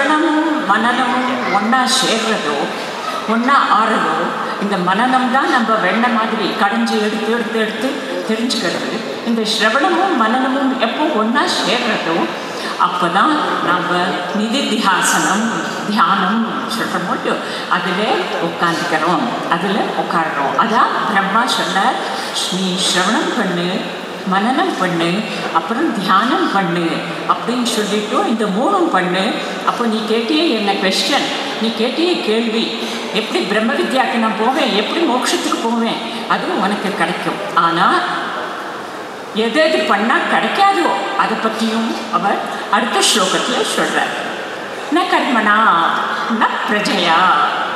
மனமும் மனநமும் ஒன்றா சேர்றதோ ஒன்றா ஆறதோ இந்த மனநம் தான் நம்ம வெண்ண மாதிரி கடைஞ்சி எடுத்து எடுத்து எடுத்து தெரிஞ்சுக்கிறது. இந்த ஸ்ரவணமும் மனநமும் எப்போ ஒன்றா சேர்றதோ அப்போ தான் நம்ம திஹாசனம் தியானம் சொல்கிற மட்டும் அதில் உட்காந்துக்கிறோம் அதில் உட்காடுறோம் அதான் பிரம்மா சொன்னார் நீ ஸ்ரவணம் பண்ணு மனனம் பண்ணு அப்புறம் தியானம் பண்ணு அப்படின்னு சொல்லிட்டு இந்த மூணும் பண்ணு. அப்போ நீ கேட்டியே என்ன கொஸ்டன் நீ கேட்டியே கேள்வி. எப்படி பிரம்ம வித்யாக்கு நான் போவேன்? எப்படி மோட்சத்துக்கு போவேன்? அதுவும் உனக்கு கிடைக்கும். ஆனால் எது எது பண்ணால் கிடைக்காதோ அதை பற்றியும் அவர் அடுத்த ஸ்லோகத்தில் சொல்கிறார் ந கர்மனா ந பிரஜையா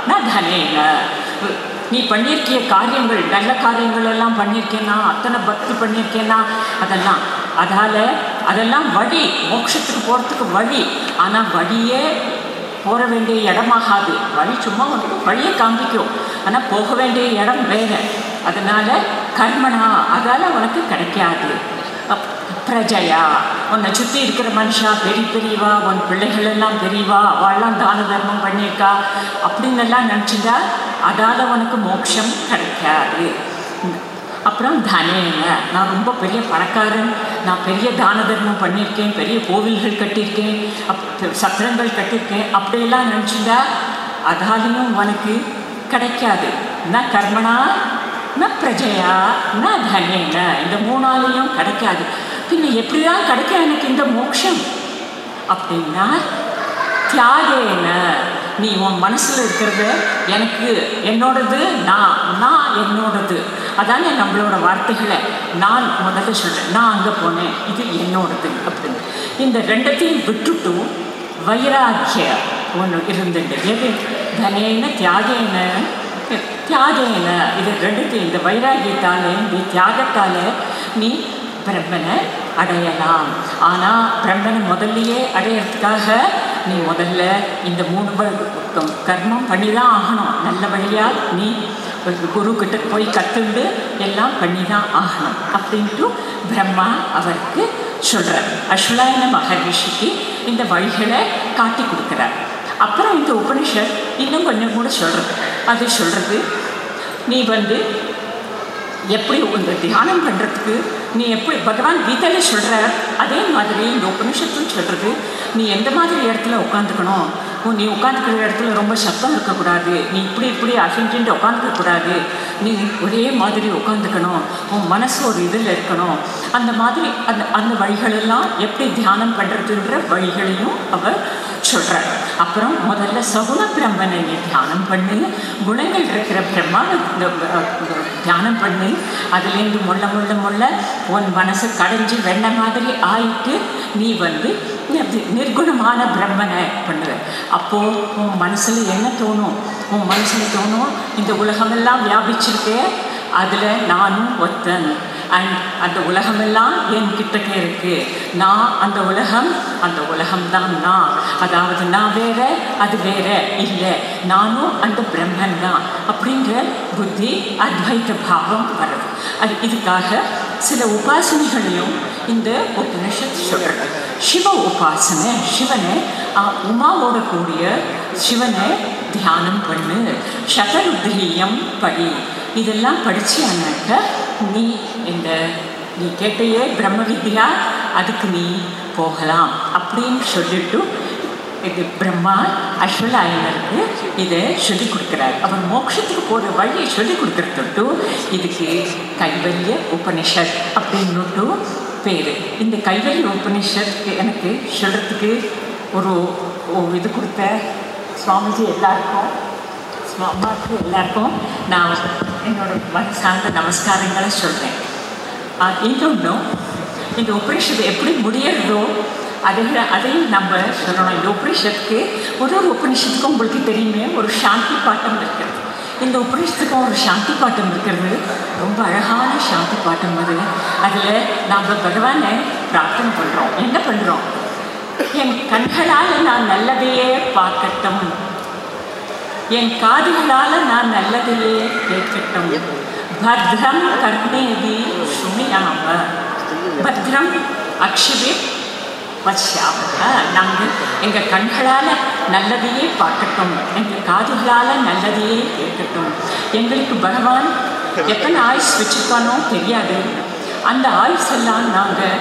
ந தனேன. நீ பண்ணியிருக்கிய காரியங்கள் நல்ல காரியங்கள் எல்லாம் பண்ணியிருக்கேன்னா அத்தனை பக்தி பண்ணியிருக்கேன்னா அதெல்லாம். அதால் அதெல்லாம் வழி மோட்சத்துக்கு போகிறதுக்கு வழி. ஆனால் வழியே போக வேண்டிய இடமாகாது வழி சும்மா உனக்கு வழியை காமிக்கும் ஆனால் போக வேண்டிய இடம் வேறு. அதனால் கர்மனா அதால் உனக்கு கிடைக்காது. அப்- பிரஜையா உன்னை சுற்றி இருக்கிற மனுஷா பெரிய பெரியவா உன் பிள்ளைகள் எல்லாம் பெரியவா அவள்லாம் தான தர்மம் பண்ணியிருக்கா அப்படின்னு எல்லாம் நினச்சிட்டா அதால் உனக்கு மோட்சம் கிடைக்காது. அப்புறம் தனேங்க நான் ரொம்ப பெரிய பணக்காரன் நான் பெரிய தான தர்மம் பண்ணியிருக்கேன் பெரிய கோவில்கள் கட்டியிருக்கேன் அப் சத்திரங்கள் கட்டியிருக்கேன் அப்படியெல்லாம் நினச்சிட்டா அதாலையும் உனக்கு கிடைக்காது. நான் கர்மனா ந பிரஜையா ந தனேன இந்த மூணாலையும் கிடைக்காது. பின்ன எப்படிதான் கிடைக்கும் எனக்கு இந்த மோட்சம்? அப்படின்னா தியாகேன நீ உன் மனசில் இருக்கிறது எனக்கு என்னோடது நான் நான் என்னோடது. அதானே நம்மளோட வார்த்தைகளை நான் முதல்ல சொல்கிறேன் நான் அங்கே போனேன். இது என்னோடது அப்படின்னு. இந்த ரெண்டத்தையும் விட்டுட்டும் வைராக்கிய ஒன்று இருந்துட்டு எது? தனேன தியாகேன. தியாகேன இது ரெண்டுத்தையும் இந்த வைராகியத்தாலே இந்த தியாகத்தால் நீ பிரம்மனை அடையலாம். ஆனால் பிரம்மனை முதல்லையே அடையிறதுக்காக நீ முதல்ல இந்த மூணு கர்மம் பண்ணி தான் ஆகணும். நல்ல வழியாக நீ ஒரு குரு கிட்ட போய் கற்றுண்டு எல்லாம் பண்ணி தான் ஆகணும் அப்படின்ட்டு பிரம்மா அவருக்கு சொல்கிறார் அஸ்வலாயன மகரிஷிக்கு இந்த வழிகளை காட்டி கொடுக்குறார். அப்புறம் இந்த உபனிஷத் இன்னும் கொஞ்சம் கூட சொல்கிறது அது சொல்கிறது நீ வந்து எப்படி இந்த தியானம் பண்ணுறதுக்கு நீ எப்படி பகவான் கீதையில சொல்கிற அதே மாதிரி இந்த உபனிஷத்தும் சொல்கிறது நீ எந்த மாதிரி இடத்துல உட்காந்துக்கணும் நீ உட்காந்துக்கிற இடத்துல ரொம்ப சத்தம் இருக்கக்கூடாது. நீ இப்படி இப்படி அசின்ட்டு உட்காந்துக்கக்கூடாது நீ ஒரே மாதிரி உட்காந்துக்கணும் உன் மனசு ஒரு இதில் இருக்கணும். அந்த மாதிரி அந்த அந்த வழிகளெல்லாம் எப்படி தியானம் பண்ணுறதுன்ற வழிகளையும் அவர் சொல்கிறார் அப்புறம் முதல்ல சகுண பிரம்மனை நீ தியானம் பண்ணு. குணங்கள் இருக்கிற பிரம்மாவை தியானம் பண்ணு. அதுலேருந்து முள்ள முள்ள முள்ள உன் மனசு கடைஞ்சி வெண்ண மாதிரி ஆயிட்டு நீ வந்து நிர்குணமான பிரம்மனை பண்ணுற அப்போது உன் மனசில் என்ன தோணும்? உன் மனசில் தோணும் இந்த உலகமெல்லாம் வியாபிச்சிருக்கே அதில் நானும் ஒத்தன். அண்ட் அந்த உலகமெல்லாம் என் கிட்டக்கே இருக்கு. நான் அந்த உலகம் அந்த உலகம்தான் நான். அதாவது நான் வேற அது வேற இல்லை. நானும் அந்த பிரம்மன் தான் அப்படிங்கிற புத்தி அத்வைத பாவம் வருது அது இதுக்காக சில உபாசனைகளையும் இந்த உபனிஷத் சொல்கிறது சிவ உபாசனை சிவனை ஆ, உமாவோட கூடிய சிவனை தியானம் பண்ணு. சதருத்ரியம் படி. இதெல்லாம் படிச்சியானாக்க நீ இந்த நீ கேட்டையே பிரம்ம வித்யா அதுக்கு நீ போகலாம். அப்படின்னு சொல்லிட்டு இது பிரம்மா அஸ்வலாயனருக்கு இதை சொல்லிக் கொடுக்குறாரு. அவர் மோட்சத்துக்கு போகிற வழியை சொல்லிக் கொடுக்குறதுட்டு இதுக்கு கைவல்ய உபனிஷத் அப்படின்னுட்டு பேர். இந்த கைவல்ய உபனிஷத்துக்கு எனக்கு சொல்கிறதுக்கு ஒரு ஒரு இது கொடுத்த சுவாமிஜி எல்லாருக்கும் அம்மாவுக்கு எல்லாருக்கும் நான் என்னோட மன சார்ந்த நமஸ்காரங்களை சொல்கிறேன் இன்னொன்றும் இந்த உபனிஷத்து எப்படி முடியறதோ அதை அதையும் நம்ம சொல்லணும். இந்த உபனிஷத்துக்கு ஒரு ஒரு உபனிஷத்துக்கும் உங்களுக்கு தெரியுமே ஒரு சாந்தி பாட்டம் இருக்கிறது. இந்த உபனிஷத்துக்கும் ஒரு சாந்தி பாட்டம் இருக்கிறது. ரொம்ப அழகான சாந்தி பாட்டம் அது. அதில் நாம் பகவானை பிரார்த்தனை பண்ணுறோம் என்ன பண்ணுறோம் என் கண்களால் நான் நல்லதையே பார்க்கட்டும். என் காதுகளால் நான் நல்லதையே கேட்கட்டும். பத்ரம் கர்ணேவி சுமியாம. பத்ரம் அக்ஷிபித் பசியாக நாங்கள் எங்கள் கண்களால் நல்லதையே பார்க்கட்டும். எங்கள் காதுகளால் நல்லதையே கேட்கட்டும். எங்களுக்கு பகவான் எத்தனை ஆயுஸ் வச்சுருக்கானோ தெரியாது. அந்த ஆயுஸ் எல்லாம் நாங்கள்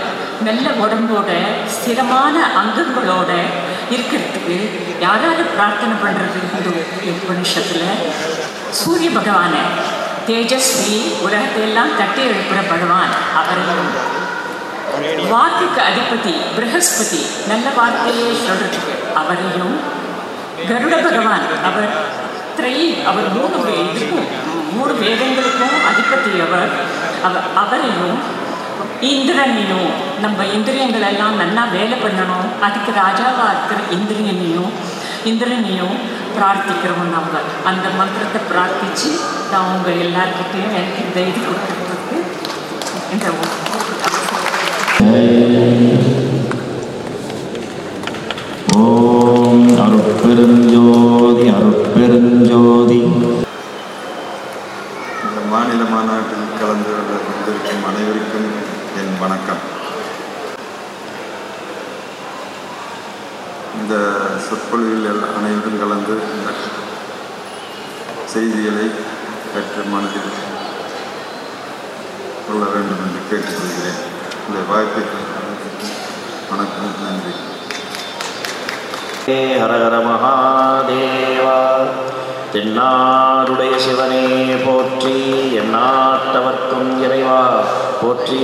நல்ல உடம்போட ஸ்திரமான அங்கங்களோட இருக்கிறதுக்கு யாராவது பிரார்த்தனை பண்ணுறது இந்த உபனிஷத்தில் சூரிய பகவானை தேஜஸ்வி உலகத்தையெல்லாம் தட்டி எழுப்புகிற பகவான் அவரையும் வாக்குக்கு அதிபதி பிரகஸ்பதி நல்ல வார்த்தையே சொல்றதுக்கு அவரையும் கருட பகவான் அவர் திரை அவர் மூணு இதுக்கும் மூணு வேதங்களுக்கும் அதிபதி அவர் அவர் அவரையும் இந்திரனையும் நம்ம இந்திரியங்கள் எல்லாம் நல்லா வேலை பண்ணணும். அதுக்கு ராஜாவாக இருக்கிற இந்திரியனையும் இந்திரனையும் பிரார்த்திக்கிறோம் நம்ம அந்த மந்திரத்தை பிரார்த்திச்சு நான் உங்க எல்லார்கிட்டையும் எனக்கு இந்த இது கொடுத்துருக்கு இந்த ஓம் அருட்பெருஞ்சோதி அருட்பெருஞ்சோதி. இந்த மாநில மாநாட்டில் கலந்து கொள்ள அனைவருக்கும் என் வணக்கம். இந்த சொற்பொழிவில் அனைவரும் கலந்து இந்த செய்திகளை பெற்று மனதில் கொள்ள வேண்டும் என்று கேட்டுக்கொள்கிறேன். இந்த வாய்ப்பை வணக்கம் நன்றி. ஹே ஹர ஹர மகாதேவா தென்னாடுடைய சிவனே போற்றி எந்நாட்டவர்க்கும் இறைவா போற்றி.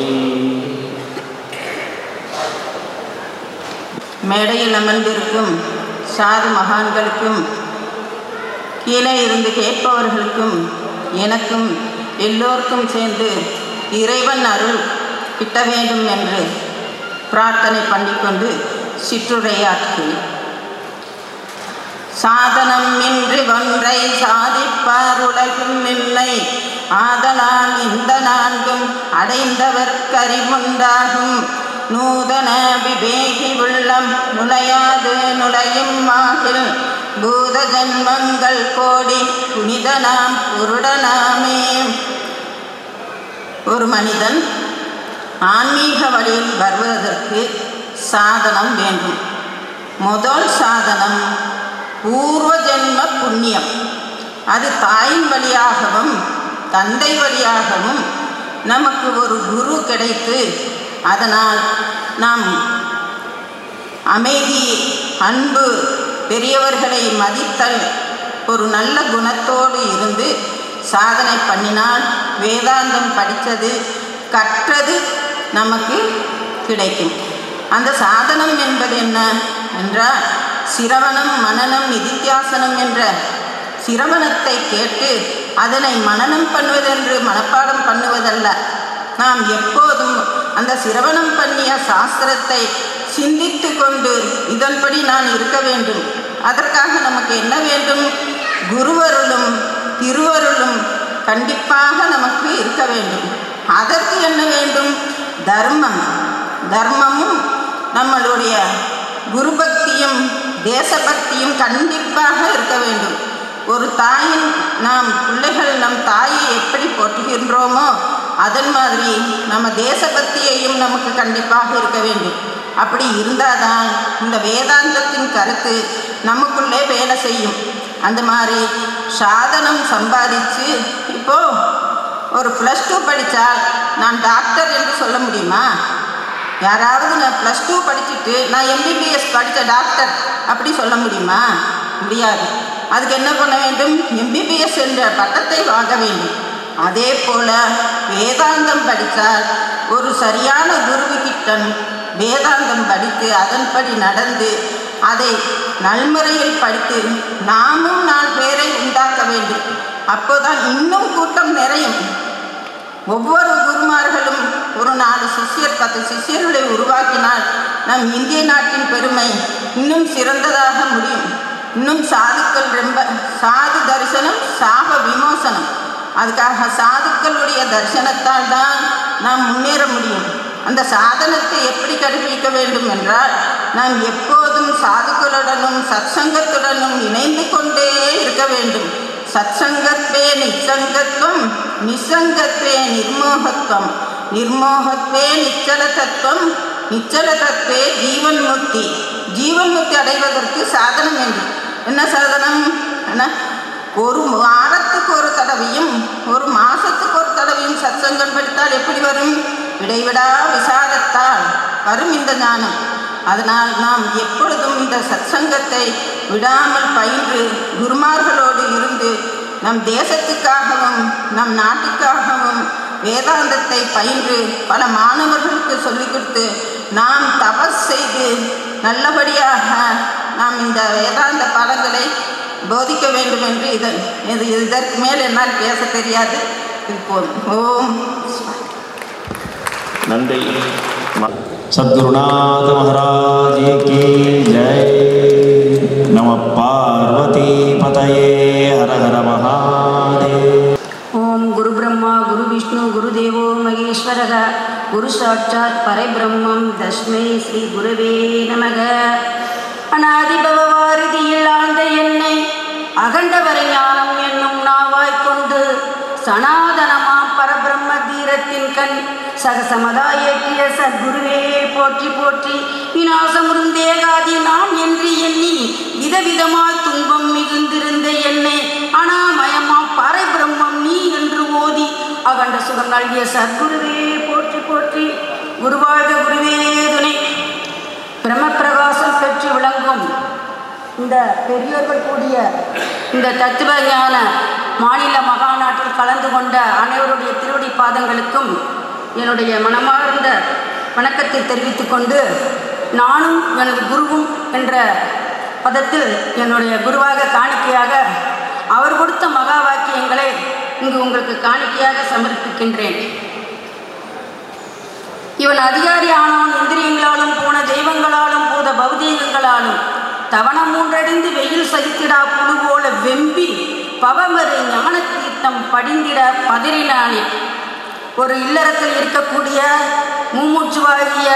மேடையில் அமர்ந்திருக்கும் சாது மகான்களுக்கும் கீழே இருந்து கேட்பவர்களுக்கும் எனக்கும் எல்லோருக்கும் சேர்ந்து இறைவன் அருள். கிட்ட வேண்டும் என்று பிரார்த்தனை பண்ணிக்கொண்டு சிற்றுரையாற்றுகிறேன். சாதனம் இன்றி ஒன்றை சாதிப்பார் உலகும் இல்லை. ஆதலால் இந்த நான்கும் அடைந்தவர் கரிமுண்டாகும் நூதன விவேகி உள்ளம் நுழையாது நுழையும் மாகில். பூத ஜன்மங்கள் கோடி புனிதனாம் புருடனாமே ஒரு மனிதன் ஆன்மீக வழியில் வருவதற்கு சாதனம் வேண்டும். முதல் சாதனம் பூர்வ ஜென்ம புண்ணியம். அது தாயின் வழியாகவும் தந்தை வழியாகவும் நமக்கு ஒரு குரு கிடைத்து அதனால் நாம் அமைதி அன்பு பெரியவர்களை மதித்தல் ஒரு நல்ல குணத்தோடு இருந்து சாதனை பண்ணினால் வேதாந்தம் படித்தது கற்றது நமக்கு கிடைக்கும். அந்த சாதனம் என்பது என்ன? என்றால் சிரவணம் மனனம் நிதித்தியாசனம் என்ற சிரவணத்தை கேட்டு அதனை மனநம் பண்ணுவதென்று மனப்பாடம் பண்ணுவதல்ல. நாம் எப்போதும் அந்த சிரவணம் பண்ணிய சாஸ்திரத்தை சிந்தித்து கொண்டு இதன்படி நான் இருக்க வேண்டும். அதற்காக நமக்கு என்ன வேண்டும்? குருவருளும் திருவருளும் கண்டிப்பாக நமக்கு இருக்க வேண்டும். அதற்கு என்ன வேண்டும்? தர்மம். தர்மமும் நம்மளுடைய குருபக்தியும் தேசபக்தியும் கண்டிப்பாக இருக்க வேண்டும். ஒரு தாயின் நாம் பிள்ளைகள் நம் தாயை எப்படி போற்றுகின்றோமோ அதன் மாதிரி நம்ம தேசபக்தியையும் நமக்கு கண்டிப்பாக இருக்க வேண்டும். அப்படி இருந்தால் தான் இந்த வேதாந்தத்தின் கருத்து நமக்குள்ளே வேலை செய்யும். அந்த மாதிரி சாதனம் சம்பாதிச்சு இப்போ ஒரு ப்ளஸ் டூ படித்தால் நான் டாக்டர் என்று சொல்ல முடியுமா? யாராவது நான் ப்ளஸ் டூ படிச்சுட்டு நான் எம்பிபிஎஸ் படித்த டாக்டர் அப்படி சொல்ல முடியுமா? முடியாது. அதுக்கு என்ன பண்ண வேண்டும்? எம்பிபிஎஸ் என்ற பட்டத்தை வாங்க வேண்டும். அதே போல வேதாந்தம் படித்தால் ஒரு சரியான குருவுக்கிட்டன் வேதாந்தம் படித்து அதன்படி நடந்து அதை நல்முறையில் படித்து நாமும் நான் பேரை உண்டாக்க வேண்டும். அப்போதான் இன்னும் கூட்டம் நிறையும். ஒவ்வொரு குருமார்களும் ஒரு நாலு சிஷ்யர் பத்து சிஷ்யர்களை உருவாக்கினால் நம் இந்திய நாட்டின் பெருமை இன்னும் சிறந்ததாக முடியும். இன்னும் சாதுக்கள் ரொம்ப சாது தரிசனம் சாப விமோசனம். அதுக்காக சாதுக்களுடைய தரிசனத்தால் தான் நாம் முன்னேற முடியும். அந்த சாதனத்தை எப்படி கடைபிடிக்க வேண்டும் என்றால் நாம் எப்போதும் சாதுக்களுடனும் சத்சங்கத்துடனும் இணைந்து கொண்டே இருக்க வேண்டும். சத்சங்கத்வே நிச்சங்கத்துவம் நிசங்கத்வே நிர்மோகத்துவம் நிர்மோகத்வே நிச்சல தத்துவம் நிச்சல தத்துவே ஜீவன் முக்தி ஜீவன் முக்தி அடைவதற்கு சாதனம் என்று. என்ன சாதனம்? என்ன? ஒரு வாரத்துக்கு ஒரு தடவையும் ஒரு மாசத்துக்கு ஒரு தடவையும் சத்சங்கம் படித்தால் எப்படி வரும்? இடைவிடா விசாரத்தால் வரும் இந்த ஞானம். அதனால் நாம் எப்பொழுதும் இந்த சத்சங்கத்தை விடாமல் பயின்று குருமார்களோடு இருந்து நம் தேசத்துக்காகவும் நம் நாட்டுக்காகவும் வேதாந்தத்தை பயின்று பல மாணவர்களுக்கு சொல்லிக் கொடுத்து நாம் தபஸ் செய்து நல்லபடியாக நாம் இந்த வேதாந்த பாடங்களை போதிக்க வேண்டும் என்று இதன் இது இதற்கு மேல் என்னால் பேச தெரியாது. இது போதும் ஓம். நன்றி. ம- சத்குருநாத மகாராஜ் கி ஜெய். நம பார்வதி பதயே. ஹர ஹர மகாதேவ். ஓம் குரு பிரம்மா குரு விஷ்ணு குரு தேவோ மகேஸ்வரக. குரு சாட்சாத் பரபிரம்மம் தஸ்மை ஸ்ரீ குருவே நமக. அநாதிபவவாரிதியில் ஆழ்ந்த என்னை அகண்டவரை ஞானம் என்னும் நாவாய்க் கொண்டு சனாதனமா பரபிரம்ம தீரத்தின் கண் சகசமதாயக்கிய சத்குருவே போற்றி போற்றி. விநாசமுருந்தேகாதி நான் என்று எண்ணி விதவிதமாய் துன்பம் மிகுந்திருந்த என்னை. அனாமயமா பறை பிரம்மம் நீ என்று ஓதி அகண்ட சுகம் நல்கிய சத்குருவே போற்றி போற்றி. குருவாழ்க குருவே துணை. பிரம்மப்பிரகாசம் பெற்று விளங்கும் இந்த பெரியோர்கள் கூடிய இந்த தத்துவ ஞான மாநில மகாநாட்டில் கலந்து கொண்ட அனைவருடைய திருவடி பாதங்களுக்கும் என்னுடைய மனமார்ந்த வணக்கத்தை தெரிவித்துக் கொண்டு நானும் எனது குருவும் என்ற பதத்தில் என்னுடைய குருவாக காணிக்கையாக அவர் கொடுத்த மகா வாக்கியங்களை இங்கு உங்களுக்கு காணிக்கையாக சமர்ப்பிக்கின்றேன். இவன் அதிகாரி ஆனவன் இந்திரியங்களாலும் போன தெய்வங்களாலும் போத பௌதீகங்களாலும் தவணம் மூன்றடைந்து வெயில் சகித்திடா புழு போல வெம்பி பவமறு ஞான தீர்த்தம் படிந்திட பதறினானே. ஒரு இல்லறத்தில் இருக்கக்கூடிய மூமூச்சுவாகிய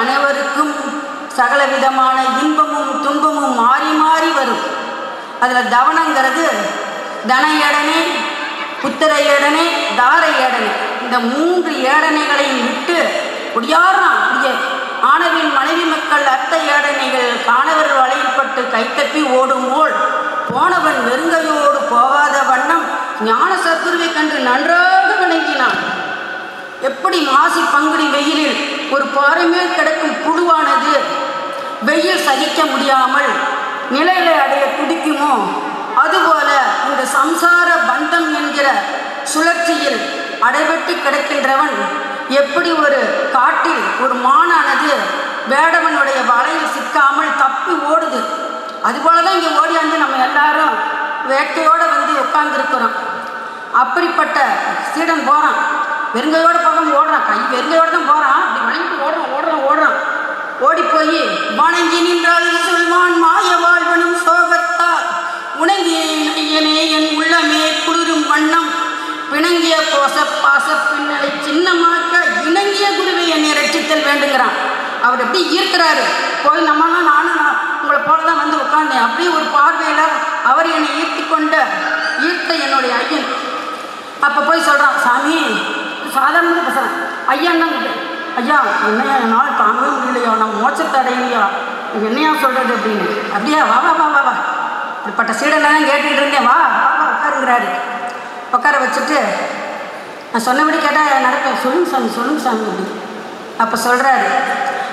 அனைவருக்கும் சகல விதமான இன்பமும் துன்பமும் மாறி மாறி வரும். அதில் தவணங்கிறது தன ஏடனே புத்திர ஏடனே தார ஏடனே இந்த மூன்று ஏடனைகளையும் விட்டு ஒடியாரான் அப்படியே ஆணவின் மனைவி மக்கள் அத்த ஏடனைகள் காணவர் வளையப்பட்டு கைத்தப்பி ஓடும் போல் போனவன் வெறுங்கையோடு போகாத வண்ணம் ஞான சத்குருவை கண்டு நன்றாக வணங்கினான். எப்படி மாசி பங்குடி வெயிலில் ஒரு பாறை மேல் கிடக்கும் புழுவானது? வெயில் சகிக்க முடியாமல் நிலையில அடைய துடிக்குமோ? அதுபோல இந்த சம்சார பந்தம் என்கிற சுழற்சியில் அடைபட்டு கிடக்கின்றவன் எப்படி ஒரு காட்டில் ஒரு மானானது வேடவனுடைய வலையில் சிக்காமல் தப்பி ஓடுது? அதுபோல தான் இங்கே ஓடியாந்து நம்ம எல்லாரும் வேட்டையோடு வந்து உட்காந்துருக்கிறோம் அப்படிப்பட்ட சீடன் போகிறான் வெறுங்கையோட போகாம ஓடுறான். கை வெறுங்கையோட தான் போகிறான் அப்படி வணங்கிட்டு ஓடுறான் ஓடுறான் ஓடுறான். ஓடி போய் வணங்கி நின்றால் சொல்வான் மாய வாழ்வனும் சோகத்தால். உணங்கிய இணையனே என் உள்ளமே குளிரும் வண்ணம். பிணங்கிய கோச பாச பின்னலை சின்னமாக்க இணங்கிய குருவை என்னை ரட்சித்தல் வேண்டுங்கிறான். அவர் எப்படி ஈர்க்கிறாரு. போய் நம்மளாம் நானும் நான் உங்களை போல தான் வந்து உட்கார்ந்தேன். அப்படியே ஒரு பார்வையில் அவர் என்னை ஈர்த்தி கொண்ட ஈர்த்த என்னுடைய ஐயன் அப்போ போய் சொல்கிறான் சாமி சாதாரணமாக பேசுகிறேன் ஐயா தான் ஐயா என்னையா என்னால் தாங்கவே முடியலையா? நான் மோட்சத்தை அடையலையா என்னையா சொல்கிறது அப்படின்னு. அப்படியா? வா வா வா வா வா. இப்படிப்பட்ட சீடெல்லாம் கேட்டுக்கிட்டு இருந்தேன். வா வா வா உட்காருங்கிறாரு. உட்கார வச்சுட்டு நான் சொன்னபடி கேட்டால் நடக்க சொல்லுங்க சாமி சொல்லுங்க சாமி அப்படின்னு அப்போ சொல்கிறாரு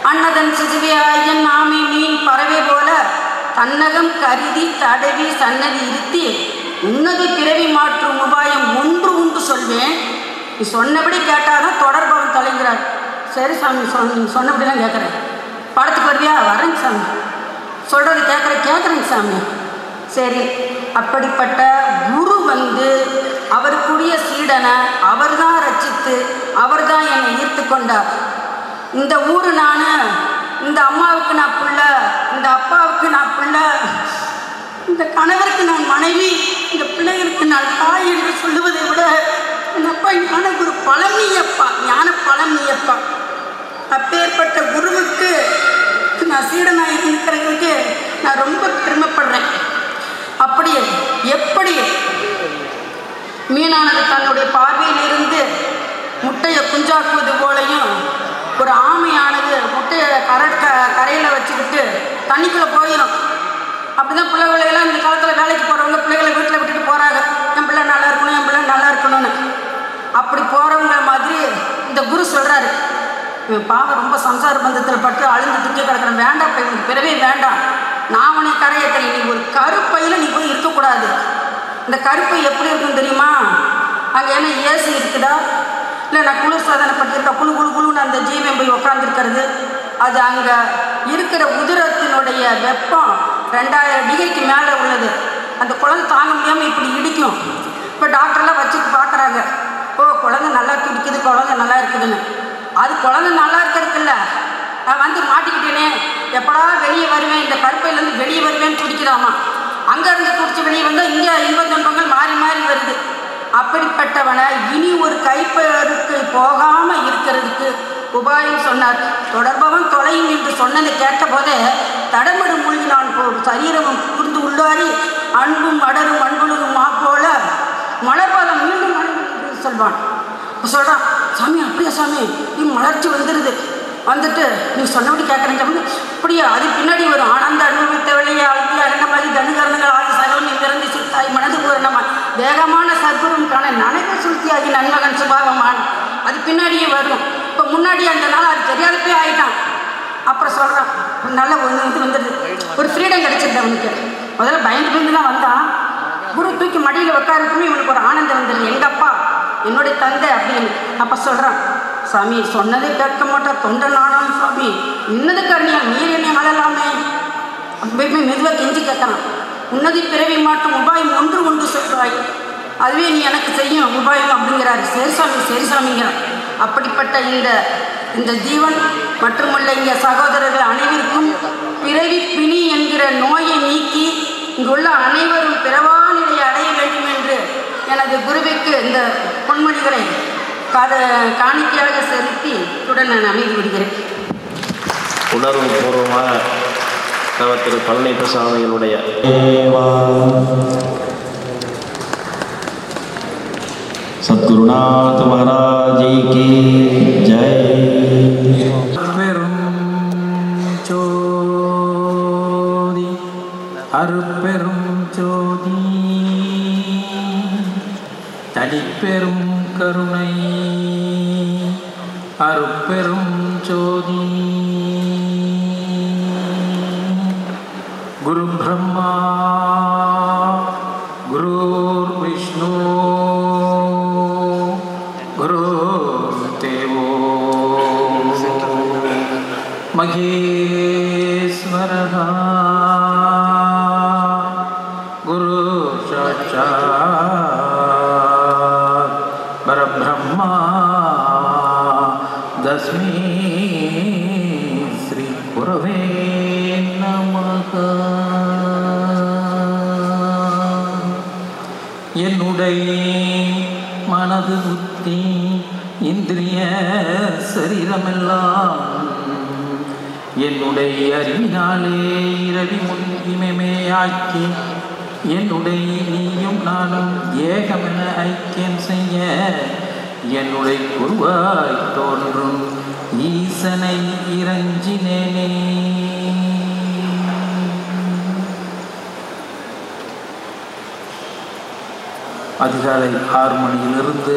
அன்னதன் சிசுவியாயன் நாமே மீன் பறவை போல தன்னகம் கருதி தடவி சன்னதி இருத்தி உன்னது பிறவி மாற்றும் உபாயம் ஒன்று உண்டு சொல்வேன். நீ சொன்னபடி கேட்டால் தான் தொடர்பவன் தொலைங்கிறார் சரி சாமி சொன்ன சொன்னபடிலாம் கேட்குறேன். படத்துக்கு வருவியா? வரேங்க சாமி. சொல்கிறது கேட்குறேன் கேட்குறேங்க சாமி. சரி அப்படிப்பட்ட குரு வந்து அவருக்குரிய சீடனை அவர் தான் ரச்சித்து அவர் தான் என்னை ஈர்த்து கொண்டார். இந்த ஊர் நான் இந்த அம்மாவுக்கு நான் புள்ள இந்த அப்பாவுக்கு நான் புள்ள இந்த கணவருக்கு நான் மனைவி இந்த பிள்ளைகளுக்கு நான் தாய் என்று சொல்லுவதை விட என் அப்பா ஞான குரு பழனியப்பா ஞான பழனியப்பா. அப்பேற்பட்ட குருவுக்கு நான் சீடனாக நான் ரொம்ப பெருமைப்படுறேன். அப்படி எப்படி மீனானது தன்னுடைய பார்வையிலிருந்து முட்டையை குஞ்சாக்குவது போலையும் ஒரு ஆமையானது முட்டையை கரை க கரையில் வச்சுக்கிட்டு தண்ணிக்குள்ளே போயிடும் அப்படிதான் பிள்ளைகளெல்லாம் இந்த காலத்தில் வேலைக்கு போகிறவங்க பிள்ளைகளை வீட்டில் விட்டுட்டு போகிறாங்க என் பிள்ளை நல்லா இருக்கணும் என் பிள்ளை நல்லா இருக்கணும்னு. அப்படி போகிறவங்க மாதிரி இந்த குரு சொல்கிறாரு இவன் பாவம் ரொம்ப சம்சார பந்தத்தில் பட்டு அழுந்து துக்கி கிடக்குறேன் வேண்டாம் இப்போ இவனுக்கு பிறவே வேண்டாம். நான் உனக்கு கரையேற்றேன் நீ ஒரு கருப்பையில் நீ போய் இருக்கக்கூடாது. இந்த கருப்பை எப்படி இருக்கும் தெரியுமா? அங்கே என்ன ஏசி இருக்குதா? இல்லை நான் குளிர் சாதனை பட்டிருக்க குழு குழு குழுன்னு அந்த ஜீவன் போய் உட்காந்துருக்கிறது அது அங்கே இருக்கிற உதிரத்தினுடைய வெப்பம் ரெண்டாயிரம் டிகிரிக்கு மேலே உள்ளது. அந்த குழந்தை தாங்க முடியாமல் இப்படி இடிக்கும். இப்போ டாக்டர்லாம் வச்சு பார்க்குறாங்க குழந்தை நல்லா துடிக்குது குழந்தை நல்லா இருக்குதுன்னு. அது குழந்தை நல்லா இருக்கிறதுக்கு இல்லை நான் வந்து மாட்டிக்கிட்டேனே. எப்படா வெளியே வருவேன்? இந்த கருப்பையிலேருந்து வெளியே வருவேன்னு துடிக்கிறாமா அங்கேருந்து துடிச்சு வெளியே வந்தால் இங்கே இன்பத் துன்பங்கள் மாறி மாறி வருது. அப்படிப்பட்டவனை இனி ஒரு கைப்பருக்கு போகாமல் இருக்கிறதுக்கு உபாயம் சொன்னார். தொடர்பவன் தொலையும் என்று சொன்னதை கேட்டபோதே தடமடு மூழ்கினான் போ சரீரமும் கூர்ந்து உள்ளாரி அன்பும் அடரும் அன்புழுகும் போல மலர்பதம் சொல்வான். அப்ப சொல்கிறான் சாமி அப்படியா சாமி? நீ மலர்ச்சி வந்துடுது வந்துட்டு நீ சொன்னபடி கேட்குறேன் சாமி. அப்படியா? அது பின்னாடி வரும் ஆனந்த அனுபவித்த வழியை அழுத்தி அரண மாதிரி தனுகரணங்கள் ஆதி சகவன் இங்கிருந்து சுத்தாய் மனது பூரணமா வேகமான சர்க்குரும் காண சுருத்தியாகி சுழ்த்தியாகி நன்மகன் சுபாவமான அது பின்னாடியே வரும் இப்போ முன்னாடி அந்த நாள் அது தெரியாதப்பே ஆயிட்டான். அப்புறம் சொல்கிறான் நல்ல ஒரு இது வந்துடுது ஒரு ஃப்ரீடம் கிடைச்சிருது அவனுக்கு. முதல்ல பயந்து பயந்து தான் வந்தான். குரு தூக்கி மடியில் உட்காருக்குமே இவனுக்கு ஒரு ஆனந்தம் வந்துடுது எங்கள் அப்பா என்னுடைய தந்தை அப்படின்னு அப்போ சொல்கிறான் சாமி சொன்னதை கேட்க மாட்டார் தொண்டை நானும் சுவாமி. இன்னது கருணியா நீர் என்னை ஆளலாமே அப்படி மெதுவாக கெஞ்சி கேட்கறான் உன்னதி பிறவி மாட்டும் உபாயம் ஒன்று ஒன்று சொல்கிறாய் அதுவே நீ எனக்கு செய்யும் உபாயம் அப்படிங்கிறாரு. சரி சாமி சரி சாமிங்கிறான். அப்படிப்பட்ட இந்த இந்த ஜீவன் மட்டுமல்ல இங்கே சகோதரர்கள் அனைவருக்கும் பிறவி பிணி என்கிற நோயை நீக்கி இங்குள்ள அனைவரும் பிறவா நிலையை அடைய வேண்டும் எனது குருவிற்கு இந்த பொன்மொழிகளை காத காணிக்கையாக செலுத்தி உடன் நான் அமைதி விடுகிறேன் உணர்வு பூர்வமாக நம்ம திரு பழனிப்பசாமிகளுடைய சத்குருநாத் மகாராஜி கி ஜெய். தனிப்பெரும் கருணை அருப்பெரும் ஜோதி. குரு பிரம்மா. சரீரமெல்லாம் என்னுடைய அறிவினாலே இரவி முன் இமைமையாக்கி என்னுடைய நீயும் நானும் ஏகமென ஐக்கியம் செய்ய என்னுடைய குருவாய் தோன்றும் ஈசனை இறஞ்சினேனே அதிகாலை ஆறு மணியிலிருந்து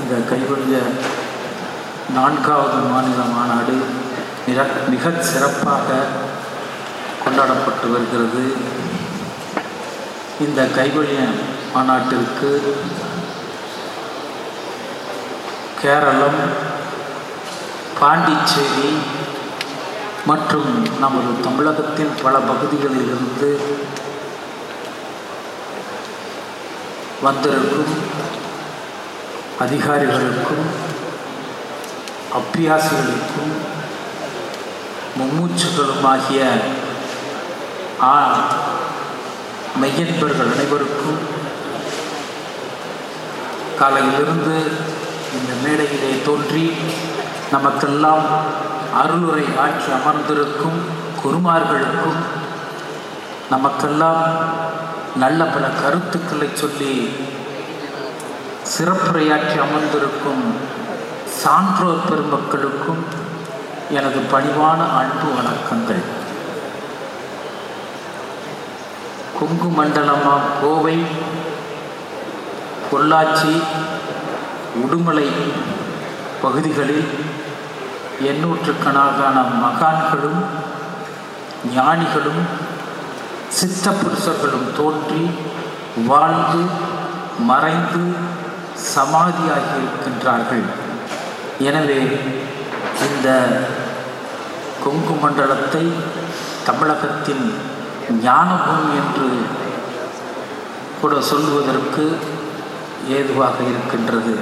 இந்த கைவல்ய நான்காவது மாநில மாநாடு மிக சிறப்பாக கொண்டாடப்பட்டு வருகிறது. இந்த கைவல்ய மாநாட்டிற்கு கேரளம் பாண்டிச்சேரி மற்றும் நமது தமிழகத்தின் பல பகுதிகளிலிருந்து வந்திருக்கும் அதிகாரிகளுக்கும் அப்பியாசிகளுக்கும் மும்மூச்சுகளுமாகிய ஆ மெய்யன்பர்கள் அனைவருக்கும் காலையிலிருந்து இந்த மேடையிலே தோன்றி நமக்கெல்லாம் அருளுரை ஆற்றி அமர்ந்திருக்கும் குருமார்களுக்கும் நமக்கெல்லாம் நல்ல பல கருத்துக்களை சொல்லி சிறப்புரையாற்றி அமர்ந்திருக்கும் சான்றோர் பெருமக்களுக்கும் எனது பணிவான அன்பு வணக்கங்கள். கொங்கு மண்டலமா கோவை பொள்ளாச்சி உடுமலை பகுதிகளில் எண்ணூற்றுக்கணக்கான மகான்களும் ஞானிகளும் சித்த புருஷர்களும் தோன்றி வாழ்ந்து மறைந்து சமாதியாகி இருக்கின்றார்கள் எனவே இந்த கொங்கு மண்டலத்தை தமிழகத்தின் ஞானபூமி என்று கூட சொல்லுவதற்கு ஏதுவாக இருக்கின்றது.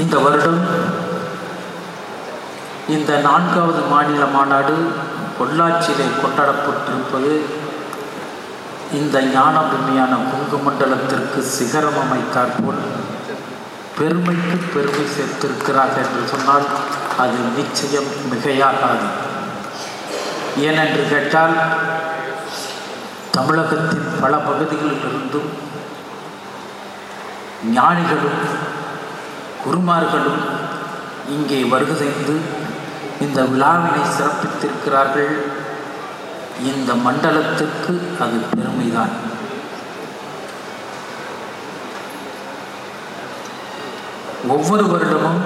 இந்த வருடம் இந்த நான்காவது மாநில மாநாடு பொள்ளாச்சியிலே கொண்டாடப்பட்டிருப்பது இந்த ஞானபூமியான கொங்கு மண்டலத்திற்கு சிகரம் அமைத்தாற்போல் பெருமைக்கு பெருமை சேர்த்திருக்கிறார்கள் என்று சொன்னால் அது நிச்சயம் மிகையாகாது. ஏனென்று கேட்டால் தமிழகத்தின் பல பகுதிகளிலிருந்தும் ஞானிகளும் குருமார்களும் இங்கே வருகதைந்து இந்த விழாவினை சிறப்பித்திருக்கிறார்கள். இந்த மண்டலத்துக்கு அது பெருமைதான். ஒவ்வொரு வருடமும்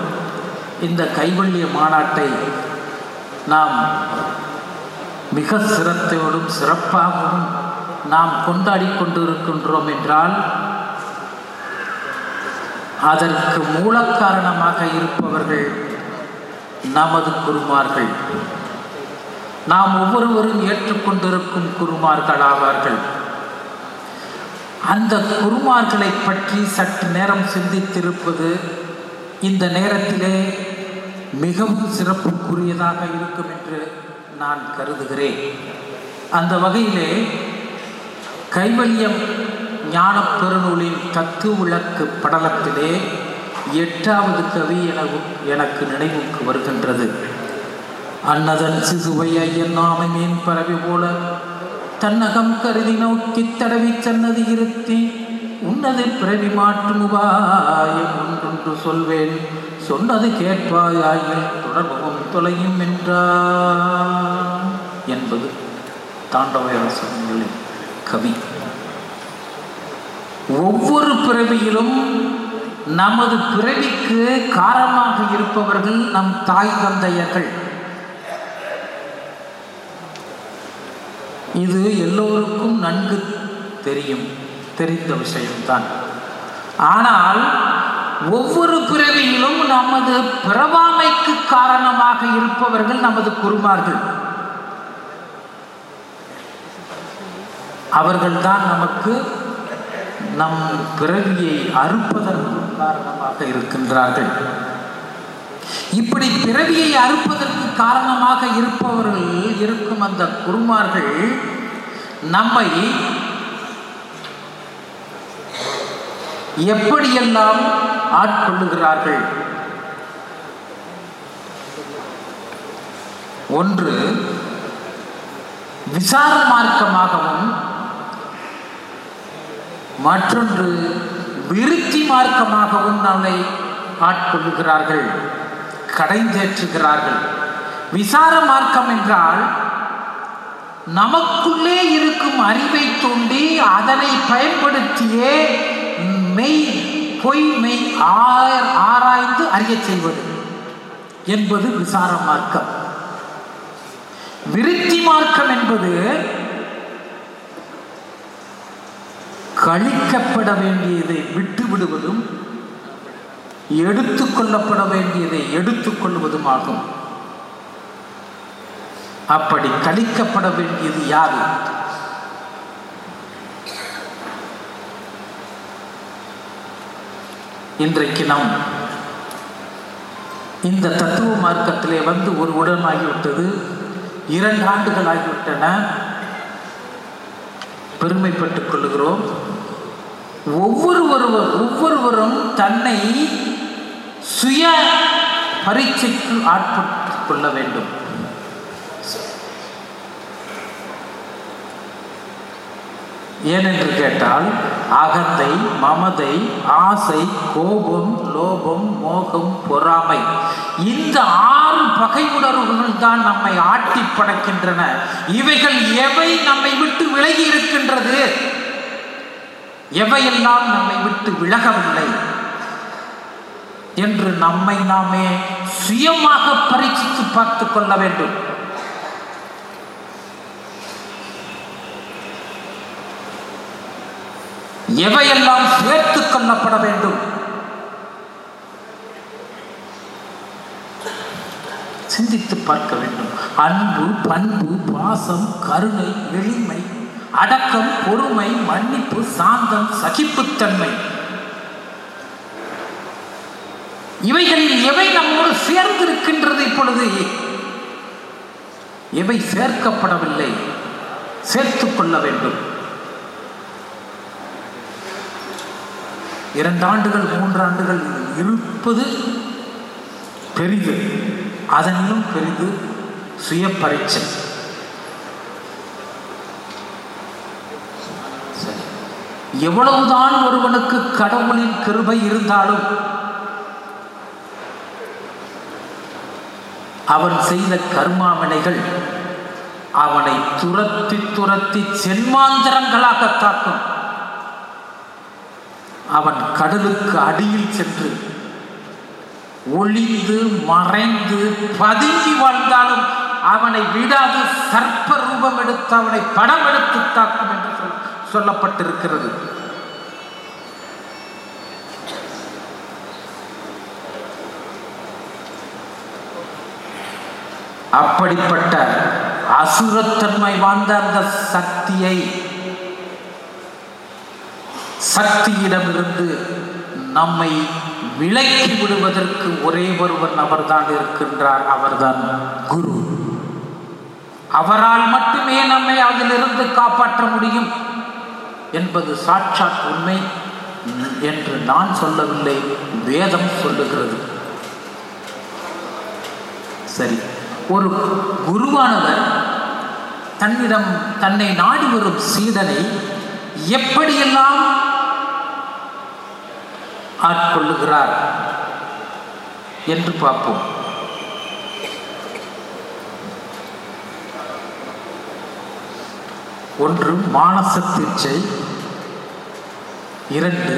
இந்த கைவல்லிய மாநாட்டை நாம் மிக சிரத்தையோடும் சிறப்பாகவும் நாம் கொண்டாடி கொண்டிருக்கின்றோம் என்றால் அதற்கு மூல காரணமாக இருப்பவர்கள் நமது குருமார்கள். நாம் ஒவ்வொருவரும் ஏற்றுக்கொண்டிருக்கும் குருமார்கள் ஆவார்கள் அந்த குருமார்களை பற்றி சற்று நேரம் சிந்தித்திருப்பது இந்த நேரத்திலே மிகவும் சிறப்புக்குரியதாக இருக்கும் என்று நான் கருதுகிறேன். அந்த வகையிலே கைவல்யம் ஞானப்பெருநூலின் தத்துவ விளக்கு படலத்திலே எட்டாவது கவி எனவும் எனக்கு நினைவுக்கு வருகின்றது. அன்னதன் சிசுவை ஐயன் நாமை மீன் பரவி போல தன்னகம் கருதி நோக்கி தடவி சன்னதி இருத்தி உன்னது பிறவி மாற்றும் உபாயம் ஒன்றொன்று சொல்வேன். சொன்னது கேட்பாயாயில் தொடர்பும் தொலையும் என்றார் என்பது தாண்டவரசங்களின் கவி. ஒவ்வொரு பிறவியிலும் நமது பிறவிக்கு காரணமாக இருப்பவர்கள் நம் தாய் தந்தையர்கள். இது எல்லோருக்கும் நன்கு தெரியும் தெரிந்த விஷயம்தான். ஆனால் ஒவ்வொரு பிறவியிலும் நமது பிறவாமைக்கு காரணமாக இருப்பவர்கள் நமது குருமார்கள். அவர்கள்தான் நமக்கு நம் பிறவியை அறுப்பதற்கு காரணமாக இருக்கின்றார்கள். இப்படி பிறவியை அறுப்பதற்கு காரணமாக இருப்பவர்கள் இருக்கும் அந்த குருமார்கள் நம்மை எப்படியெல்லாம் ஆட்கொள்ளுகிறார்கள்? ஒன்று விசார மார்க்கமாகவும் மற்றொன்று விருத்தி மார்க்கமாகவும் நம்மை ஆட்கொள்கிறார்கள் கடைந்தேற்றுகிறார்கள். விசார மார்க்கம் என்றால் நமக்குள்ளே இருக்கும் அறிவை தூண்டி அதனை பயன்படுத்தியே மெய் பொய் மெய் ஆராய்ந்து அறியச் செய்வது என்பது விசார மார்க்கம். விருத்தி மார்க்கம் என்பது கழிக்கப்பட வேண்டியதை விட்டு விடுவதும் எடுத்துக்கொள்ளப்பட வேண்டியதை எடுத்துக்கொள்வதும் ஆகும் அப்படி கழிக்கப்பட வேண்டியது யாரு? இன்றைக்கு நாம் இந்த தத்துவ மார்க்கத்திலே வந்து ஒரு உடனாகிவிட்டது இரண்டு ஆண்டுகள் ஆகிவிட்டன பெருமைப்பட்டுக் கொள்கிறோம். ஒவ்வொருவரும் ஒவ்வொருவரும் தன்னை சுய பரீட்சைக்கு ஆட்பட்டுக் கொள்ள வேண்டும். ஏனென்று கேட்டால் அகந்தை மமதை ஆசை கோபம் லோபம் மோகம் பொறாமை இந்த ஆறு பகை உணர்வுகள் தான் நம்மை ஆட்டி படைக்கின்றன. இவைகள் எவை நம்மை விட்டு விலகி இருக்கின்றது? எவையெல்லாம் நம்மை விட்டு விலகவில்லை? என்று நம்மை நாமே சுயமாக பரீட்சித்து பார்த்து கொள்ள வேண்டும். எவையெல்லாம் சேர்த்துக் கொள்ளப்பட வேண்டும்? சிந்தித்து பார்க்க வேண்டும். அன்பு பண்பு பாசம் கருணை எளிமை அடக்கம் பொறுமை மன்னிப்பு சாந்தம் சகிப்புத்தன்மை. இவைகளில் எவை நம்மோடு சேர்ந்திருக்கின்றது இப்பொழுது? எவை சேர்க்கப்படவில்லை? சேர்த்துக் கொள்ள வேண்டும். இரண்டு ஆண்டுகள் மூன்று ஆண்டுகள் இருப்பது பெரிது. அதனிலும் பெரிது சுய பரீட்சை எவ்வளவுதான் ஒருவனுக்கு கடவுளின் கிருபை இருந்தாலும் அவன் செய்த கர்மாவினைகள் அவனை துரத்தி துரத்தி சென்மாந்திரங்களாக தாக்கும். அவன் கடலுக்கு அடியில் சென்று ஒளிந்து மறைந்து பதுங்கி வாழ்ந்தாலும் அவனை விடாது சர்ப்ப ரூபம் எடுத்து அவனை படம் எடுத்து தாக்கும் என்று சொல்ல சொல்லப்பட்டிருக்கிறது. அப்படிப்பட்ட அசுரத்தன்மை வாழ்ந்த அந்த சக்தியை சக்தியிடமிருந்து நம்மை விலக்கி விடுவதற்கு ஒரே ஒருவர் அவர்தான் இருக்கின்றார் அவர்தான் குரு. அவரால் மட்டுமே நம்மை அதிலிருந்து காப்பாற்ற முடியும் என்பது சாட்சாத் உண்மை என்று நான் சொல்லவில்லை வேதம் சொல்லுகிறது. சரி ஒரு குருவானவர் தன்னிடம் தன்னை நாடி வரும் சீடனை எப்படியெல்லாம் ஆட்கொள்ளுகிறார் என்று பார்ப்போம். ஒன்று மானச தீட்சை. இரண்டு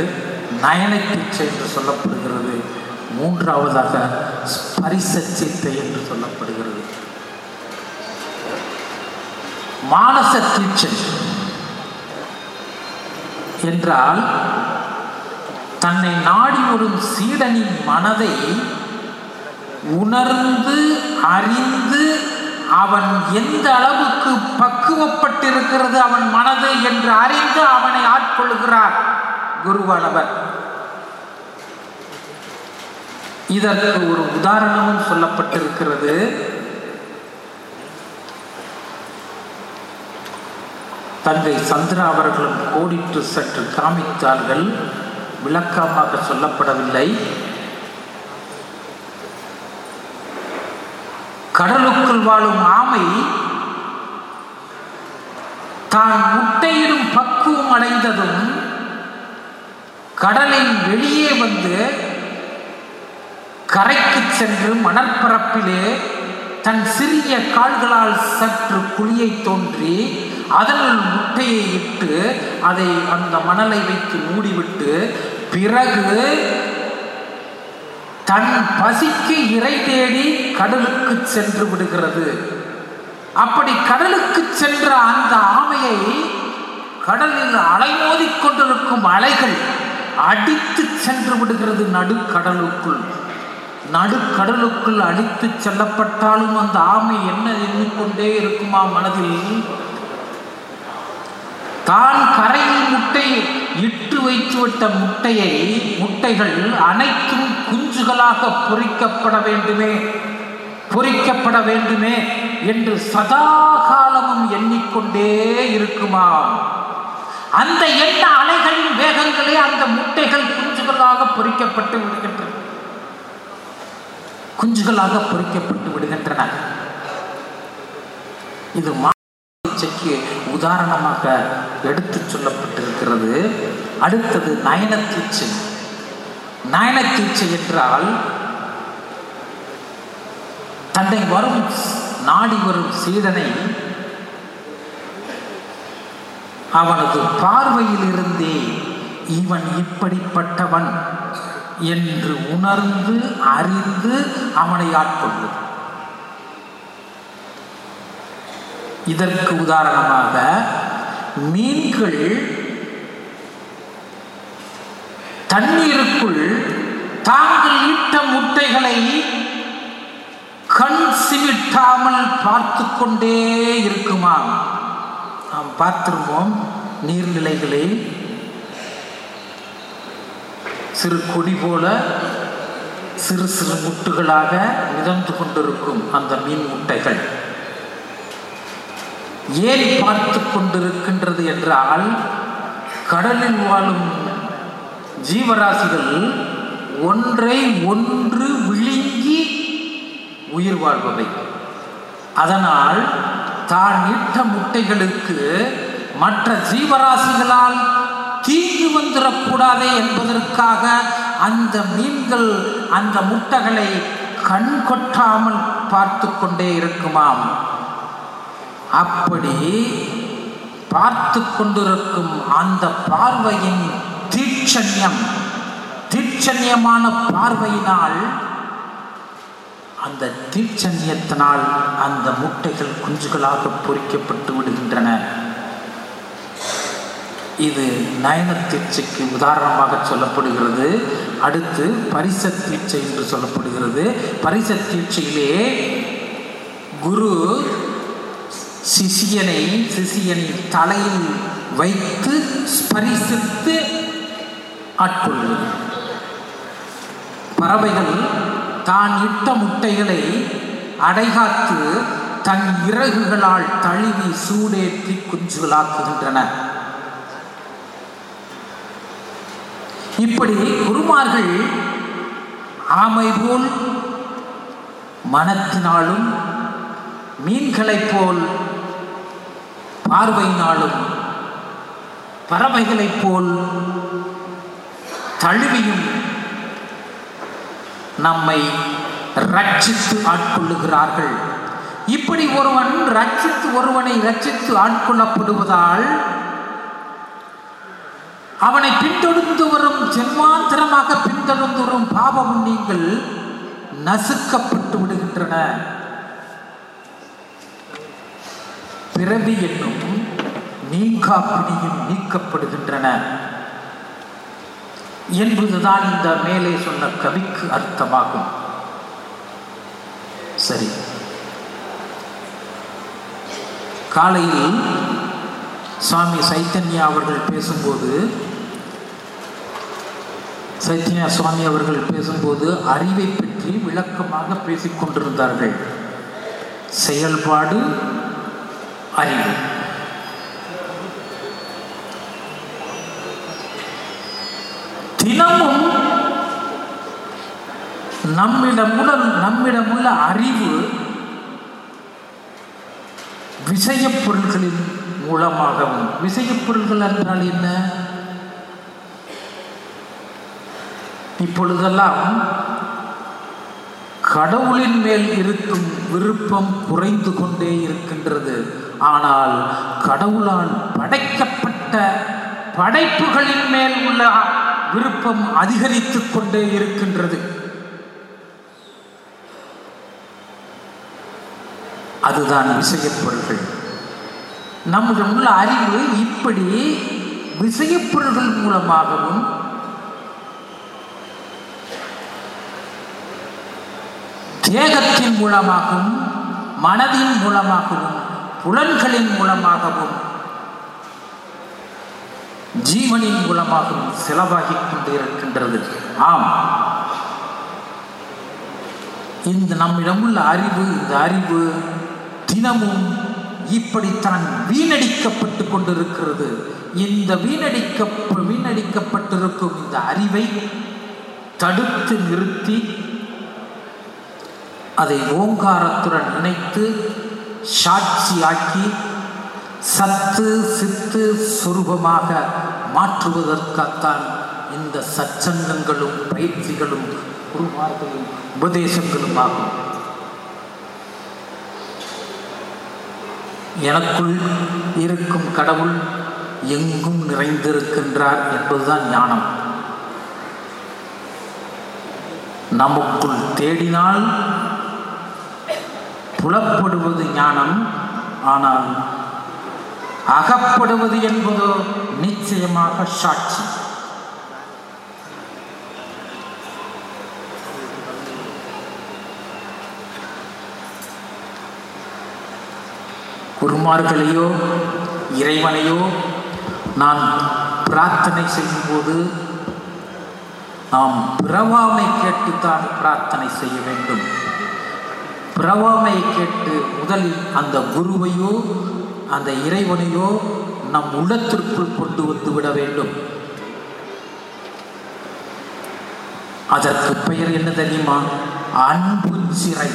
நயன தீட்சை என்று சொல்லப்படுகிறது. மூன்றாவதாக ஸ்பரிச சித்தை என்று சொல்லப்படுகிறது. மானச தீட்சை என்றால் தன்னை நாடி வரும் சீடனின் மனதை உணர்ந்து அறிந்து அவன் எந்த அளவுக்கு பக்குவப்பட்டிருக்கிறது அவன் மனது என்று அறிந்து அவனை ஆட்கொள்கிறார் குருவானவர். இதற்கு ஒரு உதாரணமும் சொல்லப்பட்டிருக்கிறது. தந்தை சந்திரா அவர்களும் கோடிட்டு சற்று காமித்தார்கள். விளக்கமாக சொல்லப்படவில்லை. கடலுக்குள் வாழும் ஆமை தான் முட்டையிடும் பக்குவம் அடைந்ததும் கடலின் வெளியே வந்து கரைக்கு சென்று மணற்பரப்பிலே தன் சிறிய கால்களால் சற்று குழியை தோன்றி அதனுள் முட்டையை இட்டு அதை அந்த மணலை வைத்து மூடிவிட்டு பிறகு தன் பசிக்கு இறை தேடி கடலுக்கு சென்று விடுகிறது. அப்படி கடலுக்கு சென்ற அந்த ஆமையை கடலில் அலைமோதி கொண்டிருக்கும் அலைகள் அடித்து சென்று விடுகிறது நடுக்கடலுக்குள். நடுக்கடலுக்குள் அடித்து செல்லப்பட்டாலும் அந்த ஆமை என்ன எண்ணிக்கொண்டே இருக்குமா மனதில்? தான் கரையில் முட்டை இட்டு வைத்துவிட்ட முட்டையை முட்டைகள் அனைத்தும் குஞ்சுகளாக பொறிக்கப்பட வேண்டுமே பொறிக்கப்பட வேண்டுமே என்று சதா காலமும் எண்ணிக்கொண்டே இருக்குமாம். அந்த எண்ண அலைகளின் வேகங்களே அந்த முட்டைகள் குஞ்சுகளாக பொறிக்கப்பட்டு விடுகின்றன. குஞ்சுகளாக பொறிக்கப்பட்டு விடுகின்றன. இது மாச்சைக்கு உதாரணமாக எடுத்து இருக்கிறது. அடுத்தது நயன தீட்சை நயன தீட்சை என்றால் தன்னை வரும் நாடி வரும் சீடனை அவனது பார்வையில் இருந்தே இவன் இப்படிப்பட்டவன் என்று உணர்ந்து அறிந்து அவனை ஆட்கொள்வது. இதற்கு உதாரணமாக மீன்கள் தண்ணீருக்குள் தாங்கள் ஈட்ட முட்டைகளை கண் சிமிட்டாமல் பார்த்து கொண்டே இருக்குமாம் நாம் பார்த்திருப்போம் நீர்நிலைகளில் சிறு கொடி போல சிறு சிறு முட்டுகளாக மிதந்து கொண்டிருக்கும் அந்த மீன் முட்டைகள். ஏன் பார்த்து கொண்டிருக்கின்றது என்றால் கடலில் வாழும் ஜீவராசிகள் ஒன்றை ஒன்று விழுங்கி உயிர் வாழ்பவை. அதனால் தான் இட்ட முட்டைகளுக்கு மற்ற ஜீவராசிகளால் தீங்கு வந்துடக்கூடாதே என்பதற்காக அந்த மீன்கள் அந்த முட்டைகளை கண் கொட்டாமல் பார்த்து கொண்டே இருக்குமாம். அப்படி பார்த்து கொண்டிருக்கும் அந்த பார்வையின் தீட்சண்யம். தீட்சண்யமான பார்வையினால் அந்த தீட்சண்யத்தினால் அந்த முட்டைகள் குஞ்சுகளாக பொறிக்கப்பட்டு விடுகின்றன. இது நயன தீட்சைக்கு உதாரணமாக சொல்லப்படுகிறது. அடுத்து பரிச தீட்சை என்று சொல்லப்படுகிறது. பரிச தீட்சையிலே குரு சிஷியனை சிஷியனின் தலையில் வைத்து ஸ்பரிசித்து ஆட்கொள்வது பறவைகள் தான் இட்ட முட்டைகளை அடைகாத்து தன் இறகுகளால் தழுவி சூடேற்றி குஞ்சுகளாக்குகின்றன. இப்படி குருமார்கள் ஆமை போல் மனத்தினாலும் மீன்களைப் போல் பார்வையினாலும் பறவைகளைப் போல் தழுவியும் நம்மை ரட்சித்து ஆட்கொள்ளுகிறார்கள். இப்படி ஒருவன் ரட்சித்து ஒருவனை ரட்சித்து ஆட்கொள்ளப்படுவதால் அவனை பின்தொடர்ந்து வரும் ஜென்மாந்திரமாக பின்தொடர்ந்து வரும் பாவ புண்ணியங்கள் நசுக்கப்பட்டு விடுகின்றன. பிறவி என்னும் நீங்கா பிணியும் நீக்கப்படுகின்றன. என்பதுதான் இந்த மேலே சொன்ன கவிக்கு அர்த்தமாகும். சரி. காலையில் சுவாமி சைத்தன்யா அவர்கள் பேசும்போது சைத்தன்யா சுவாமி அவர்கள் பேசும்போது அறிவை பற்றி விளக்கமாக பேசிக்கொண்டிருந்தார்கள் செயல்பாடு அறிவு. தினமும் நம்மிடமுள்ள நம்மிடமுள்ள அறிவு விஷயப் பொருள்களின் மூலமாகவும் விஷயப் பொருள்கள் என்றால் என்ன? இப்பொழுதெல்லாம் கடவுளின் மேல் இருக்கும் விருப்பம் குறைந்து கொண்டே இருக்கின்றது. ஆனால் கடவுளால் படைக்கப்பட்ட படைப்புகளின் மேல் உள்ள விருப்பம் அதிகரித்து கொண்டே இருக்கின்றது. அதுதான் விஷயப் பொருள்கள் உள்ள அறிவு இப்படி விஷயப்பொருள்கள் மூலமாகவும் தேகத்தின் மூலமாகவும் மனதின் மூலமாகவும் புலன்களின் மூலமாகவும் ஜீவனின் மூலமாகவும் செலவாகிக் கொண்டு இருக்கின்றது ஆம். இந்த நம்மிடம் உள்ள அறிவு இந்த அறிவு தினமும் இப்படித்தான் வீணடிக்கப்பட்டு கொண்டிருக்கிறது. இந்த வீணடிக்க வீணடிக்கப்பட்டிருக்கும் இந்த அறிவை தடுத்து நிறுத்தி அதை ஓங்காரத்துடன் இணைத்து சாட்சியாக்கி சத்து சித்து சுரூபமாக மாற்றுவதற்காகத்தான் இந்த சச்சங்கங்களும் பயிற்சிகளும் குருமார்களும் உபதேசங்களும் ஆகும் எனக்குள் இருக்கும் கடவுள் எங்கும் நிறைந்திருக்கின்றார் என்பதுதான் ஞானம். நமக்குள் தேடினால் புலப்படுவது ஞானம் ஆனால் அகப்படுவது என்பதோ நிச்சயமாக சாட்சி. குருமார்களையோ இறைவனையோ நான் பிரார்த்தனை செய்யும்போது நாம் பிறவாமை கேட்டுத்தான் பிரார்த்தனை செய்ய வேண்டும். பிறவாமை கேட்டு முதலில் அந்த குருவையோ அந்த இறைவனையோ நம் உள்ளத்திற்குள் கொண்டு வந்து விட வேண்டும். அதற்கு பெயர் என்ன தெரியுமா? அன்பு சிறை.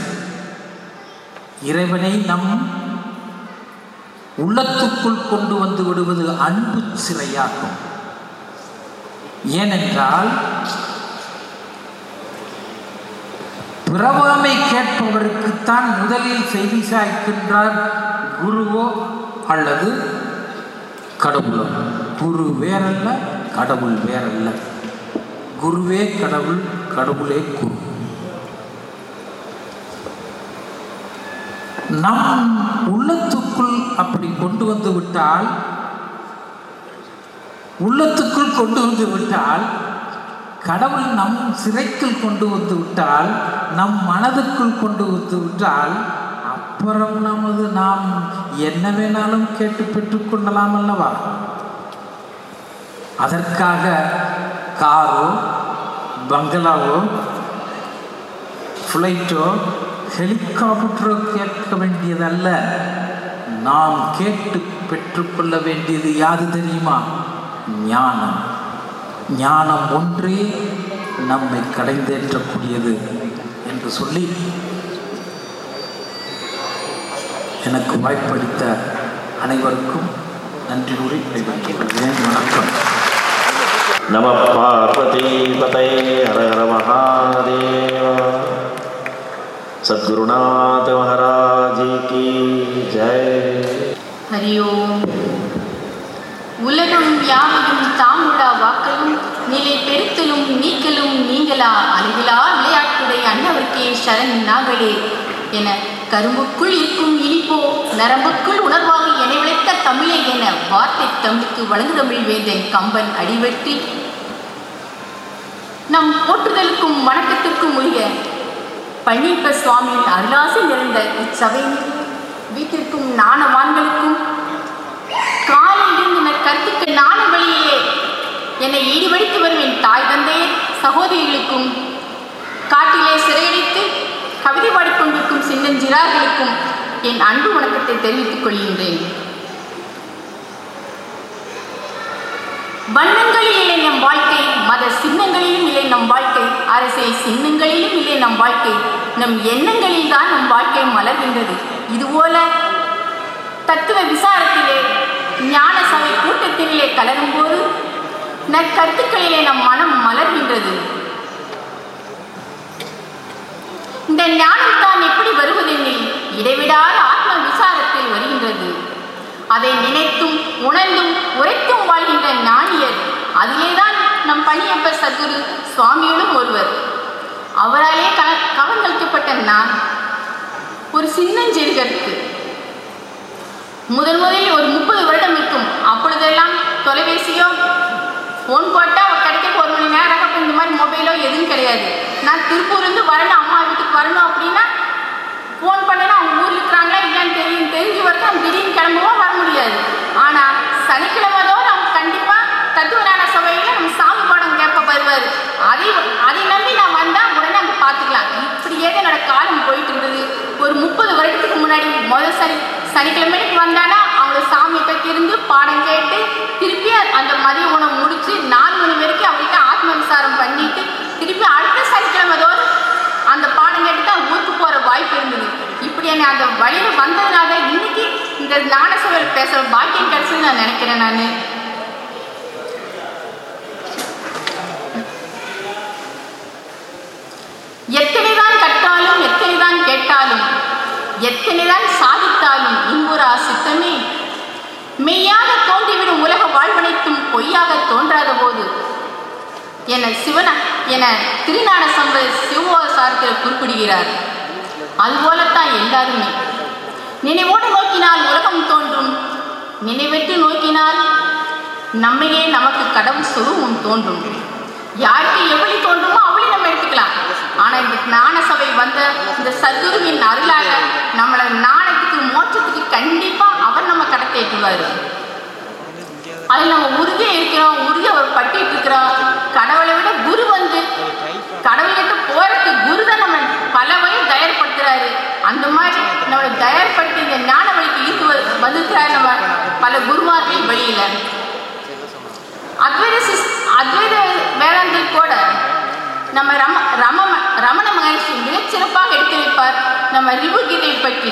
இறைவனை நம் உள்ளத்துக்குள் கொண்டு வந்து விடுவது அன்பு சிறையாகும். ஏனென்றால் பிறவாமை கேட்பவருக்குத்தான் முதலில் செய்தி சாய்க்கின்றார் குருவோ அல்லது கடவுளோ? குரு வேறல்ல கடவுள் வேறல்ல. குருவே கடவுள் கடவுளே குரு. நம் உள்ளத்துக்குள் அப்படி கொண்டு வந்து விட்டால் உள்ளத்துக்குள் கொண்டு வந்து விட்டால் கடவுள் நம் சிறைக்குள் கொண்டு வந்து விட்டால் நம் மனதுக்குள் கொண்டு வந்து விட்டால் அப்புறம் நமது நாம் என்ன வேணாலும் கேட்டு பெற்றுக்கொள்ளலாம் அல்லவா? அதற்காக காரோ பங்களாவோ ஃப்ளைட்டோ ஹெலிகாப்டரோ கேட்க வேண்டியதல்ல. நாம் கேட்டு பெற்றுக்கொள்ள வேண்டியது யாது தெரியுமா? ஞானம். ஞானம் ஒன்றே நம்மை கடைந்தேற்றக்கூடியது என்று சொல்லி எனக்கு வாய்ப்பளித்த அனைவருக்கும் நன்றி கூறி விடைபெற்றுக் கொள்கிறேன் வணக்கம். நம பார்வதி பதை ஹர ஹர மகாதேவ. சத்குருநாத மகாராஜி கி ஜெய். ஹரி ஓம். உலகம் யாவையும் தாமுடா வாக்கலும் நிலை பெருத்தலும் நீக்கலும் நீங்களா அழகிலா விளையாட்டுடைய அன்னவர்க்கே சரண் நாங்களே. என கரும்புக்குள் இருக்கும் இனிப்போ நரம்புக்குள் உணர்வாக என விளைத்த தமிழை என வார்த்தை தமிழுக்கு தமிழ் வேந்தன் கம்பன் அடிவெற்றி நம் போற்றுதலுக்கும் வணக்கத்திற்கும் உரிய பன்னீர்ப சுவாமியின் அருளாசி நிறைந்த இச்சபையில் வீட்டிற்கும் நாணவான்களுக்கும் காலையிலிருந்து இருந்து கற்பிக்க நாண வழியிலே என்னை ஈடுபடுத்தி வரும் என் தாய் தந்தையர் சகோதரிகளுக்கும் காட்டிலே சிறையடித்து கவிதை பாடிக்கொண்டிருக்கும் சின்னஞ்சிறார்களுக்கும் என் அன்பு வணக்கத்தை தெரிவித்துக் கொள்கின்றேன். வண்ணங்களில் இல்லை நம் வாழ்க்கை மத சின்னங்களிலும் இல்லை நம் வாழ்க்கை அரசியல் சின்னங்களிலும் இல்லை நம் வாழ்க்கை நம் எண்ணங்களில் தான் நம் வாழ்க்கை மலர்கின்றது. இதுபோல தத்துவ விசாரத்திலே ஞான சபை கூட்டத்திலே கலரும் போது நற்கருத்துக்களிலே நம் மனம் மலர்கின்றது. இந்த ஞானம் தான் எப்படி வருவதெனில் இடைவிடாத ஆத்ம விசாரத்தில் வருகின்றது. அதை நினைத்தும் உணர்ந்தும் உரைத்தும் வாழ்கின்ற ஞானியர் அதிலேதான் நம் பணியப்ப சத்குரு சுவாமியோடும் ஒருவர். அவராலே கல கவர்ந்தளிக்கப்பட்ட நான் ஒரு சின்னஞ்செரு கருத்து முதன் முதலில் ஒரு முப்பது வருடம் இருக்கும். அப்பொழுதெல்லாம் தொலைபேசியோ ஃபோன் போட்டால் கிடைக்க ஒரு மணி நேரம் அப்போ இந்த மாதிரி மொபைலோ எதுவும் கிடையாது. நான் திருப்பூர்லேருந்து வரணும் அம்மா வீட்டுக்கு வரணும் அப்படின்னா ஃபோன் பண்ணேன்னா அவங்க ஊரில் இருக்கிறாங்களா இல்லைன்னு தெரியும். தெரிஞ்சு வரைக்கும் திடீர்னு கிளம்பவும் வர முடியாது. ஆனால் சனிக்கிழமை தோறும் அவங்க கண்டிப்பாக தத்துவஞான சபையில் நம்ம சாமி பாடம் கேட்க வருவார். அதை அதை நம்பி நான் வந்தால் உடனே அங்கே பார்த்துக்கலாம். இப்படியே தான் என்னோட காலம் போயிட்டு இருந்தது. ஒரு முப்பது வருடத்துக்கு முன்னாடி முதல் சனி சனிக்கிழமைக்கு வந்தானா அவங்க சாமியை பற்றி பாடம் கேட்டு திருப்பி அந்த மதிய உணவு முடிச்சு நாலு மணி வரைக்கும் அவர்கிட்ட ஆத்ம விசாரம் பண்ணிட்டு திருப்பி அடுத்த சனிக்கிழமை தோறும் அந்த பாடம் கேட்டு தான் ஊருக்கு போகிற வாய்ப்பு இருந்தது. இப்படி என்னை அந்த வழியில் வந்ததுனால இன்னைக்கு இந்த ஞானசவர் பேசுற பேசுகிற பாக்கியம் கிடைச்சது நான் நினைக்கிறேன் நான். எத்தனைதான் கற்றாலும் எத்தனைதான் கேட்டாலும் எத்தனைதான் சாதித்தாலும் இன்புறா சித்தமே. மெய்யாக தோன்றிவிடும் உலக வாழ்வனைத்தும் பொய்யாக தோன்றாத போது. என சிவன என திருநான சிவ சிவசாரத்தில் குறிப்பிடுகிறார். அதுபோலத்தான் எல்லாருமே. நினைவோடு நோக்கினால் உலகம் தோன்றும். நினைவெட்டு நோக்கினால் நம்மையே நமக்கு கடவுள் சொருவும் தோன்றும். யாருக்கு எப்படி தோன்றுமோ அவளை நம்ம எடுத்துக்கலாம். ஆனால் இந்த ஞான சபை வந்த இந்த சத்குருவின் அருளாக நம்மளை ஞானத்துக்கு மோட்சத்துக்கு கண்டிப்பாக அவர் அதில் நம்ம உறுதியாக இருக்கிறோம் உறுதியாக அவர் பட்டிட்டு இருக்கிறோம். கடவுளை விட குரு வந்து கடவுள்கிட்ட போறதுக்கு குரு தான் நம்ம பல வகை தயார்படுத்துறாரு. அந்த மாதிரி நம்மளை தயார்படுத்தி இந்த ஞான வழிக்கு ஈர்த்து வந்திருக்கிறாரு நம்ம பல குருமார்கள் வழியில. அத்வைத சிஸ் அத்வைத வேளாண்கள் கூட நம்ம ரம ரம ரமண மகர்ஷி மிகச்சிறப்பாக எடுத்து வைப்பார் நம்ம ரிபுகீதை பற்றி.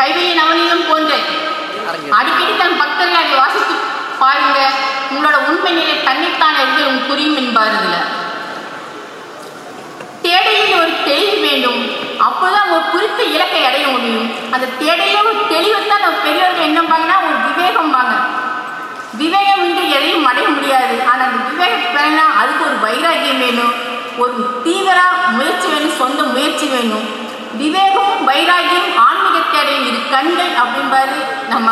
கைவியை நவனியம் போன்ற அடிக்கடி தன் பக்தர்கள் அதை வாசித்து பாருங்க. உங்களோட உண்மை நிலை தன்னைத்தான் எழுதி உங்க புரியும் என்பார் இதுல. தேடலில் ஒரு தெளிவு வேண்டும். அப்போதான் ஒரு குறித்த இலக்கை அடைய முடியும். அந்த தேடையில ஒரு தெளிவை தான் நம்ம பெரியவர்கள் என்ன பாங்கன்னா ஒரு விவேகம் வாங்க. விவேகம் இன்றி எதையும் அடைய முடியாது. ஆனால் அந்த விவேகம் வேணா அதுக்கு ஒரு வைராக்கியம் வேணும். ஒரு தீவிர முயற்சி வேணும். சொந்த முயற்சி வேணும். விவேகம் வைராகியம் ஆன்மீகத்தை அடையும் இரு கண்கள் அப்படிம்பாரு நம்ம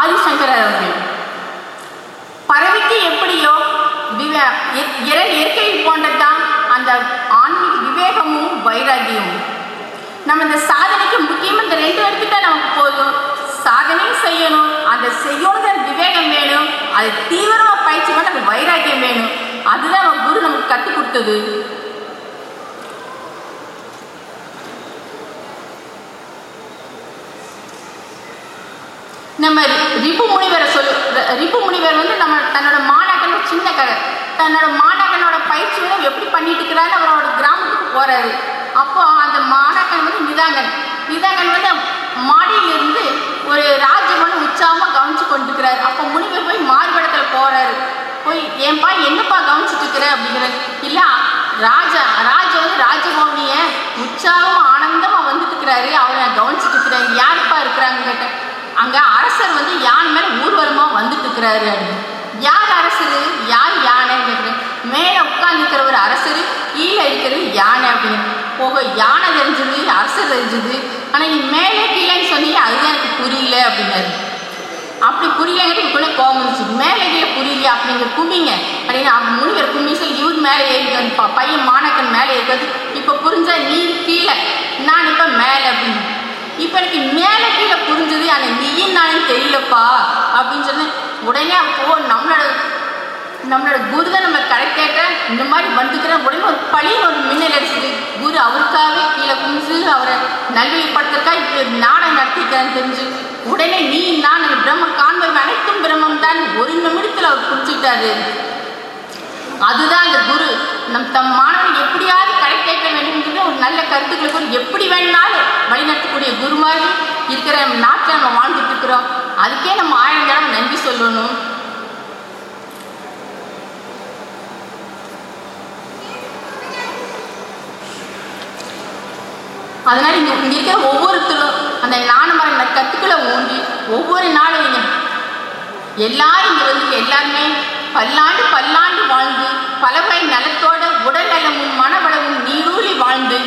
ஆதிசங்கரர் அவர்கள். பறவைக்கு எப்படியோ விவே இயற்கை போன்றதான் அந்த ஆன்மீக விவேகமும் வைராகியமும். நம்ம இந்த சாதனைக்கு முக்கியமாக இந்த ரெண்டு எடுத்துட்டா நமக்கு போதும். சாதனையும் செய்யணும் அந்த செய்யணுங்கிற விவேகம் வேணும் அது தீவிரமாக பயிற்சி பண்ண வைராக்கியம் வேணும். அதுதான் நம்ம குரு நமக்கு கற்றுக் கொடுத்தது. நம்ம ரிபு முனிவரை சொல் ரிபு முனிவர் வந்து நம்ம தன்னோட மாணாக்கன் சின்ன கதை. தன்னோட மாணாக்கனோட பயிற்சி வந்து எப்படி பண்ணிட்டு இருக்கிறாரு அவரோட கிராமத்துக்கு போறாரு. அப்போ அந்த மாணாக்கன் வந்து நிதாங்கன் நிதாங்கன் வந்து மாடியிலிருந்து ஒரு ராஜ்யமன் உற்சாகமா கவனிச்சு கொண்டிருக்கிறாரு. அப்போ முனிவர் போய் மாறுபடத்துல போறாரு. போய் ஏன்பா என்னப்பா கவனிச்சுட்டு இருக்கிற? அப்படிங்கிறாரு. இல்ல ராஜா ராஜா வந்து ராஜபவனிய உற்சாகமா ஆனந்தமா வந்துட்டு இருக்கிறாரு. அவரை நான் கவனிச்சுட்டு யாருப்பா இருக்கிறாங்க கேட்டேன். அங்கே அரசர் வந்து யானை மேலே ஊர்வலமாக வந்துட்டு இருக்கிறாரு அப்படின்னு யார் அரசர்? யார் யானை கேட்குறேன் மேலே உட்கார்ந்துருக்கிற ஒரு அரசர் கீழே இருக்கிறது யானை அப்படின்னு. போக யானை தெரிஞ்சது அரசர் தெரிஞ்சது. ஆனால் நீ மேலே கீழேன்னு சொன்னீங்க அதுதான் எனக்கு புரியல அப்படின்னாரு. அப்படி புரியலங்கிறது இப்போ கோவம் இருந்துச்சு மேலே கீழே புரியல அப்படிங்கிற கும்பிங்க அப்படின்னு அவன் முனிவர் கும்பி சொல்லி இவர் மேலே ஏறிக்காது பையன் மாணக்கன் மேலே ஏறிக்காது இப்போ புரிஞ்சால் நீ கீழே நான் இப்போ மேலே அப்படின்னு. இப்போ எனக்கு மேலே கீழே புரிஞ்சது ஆனால் நீயும் நானும் தெரியலப்பா அப்படின்னு சொல்லி உடனே அப்போ நம்மளோட நம்மளோட குரு தான் நம்ம கரெக்டாக இந்த மாதிரி வந்துக்கிறேன் உடனே ஒரு பழி ஒரு மின்னல் அடிச்சது. குரு அவருக்காகவே கீழே குமிஞ்சு அவரை நல்வழிப்படுத்துறதுக்காக இப்படி ஒரு நாடகம் நடத்திக்கிறேன்னு தெரிஞ்சு உடனே நீ நான் பிரம்ம காண்பது அனைத்தும் பிரம்மம் தான் ஒரு நிமிடத்தில் அவர் புரிஞ்சுக்கிட்டாரு. அதுதான் அந்த குரு. நம் தம் மாணவன் எப்படியாவது கரெக்டாக வேண்டும்ங்கிறது ஒரு நல்ல கருத்துக்களுக்கு ஒரு எப்படி வேணாலும் வழிநடத்தக்கூடிய குருமார்கள் இருக்கிற நம்ம நாட்டில் நம்ம வாழ்ந்துட்டு இருக்கிறோம். அதுக்கே நம்ம ஆயிரம் தடவை நன்றி சொல்லணும். அதனால இங்க இங்கே இருக்கிற ஒவ்வொருத்தரும் அந்த நாணமரம் இந்த கத்துக்களை ஊண்டி ஒவ்வொரு நாளும் நீங்கள் எல்லாரும் இங்கே வந்து எல்லாருமே பல்லாண்டு பல்லாண்டு வாழ்ந்து பலவகை நலத்தோட உடல் நலமும் மனவளமும் நீரூழி வாழ்ந்து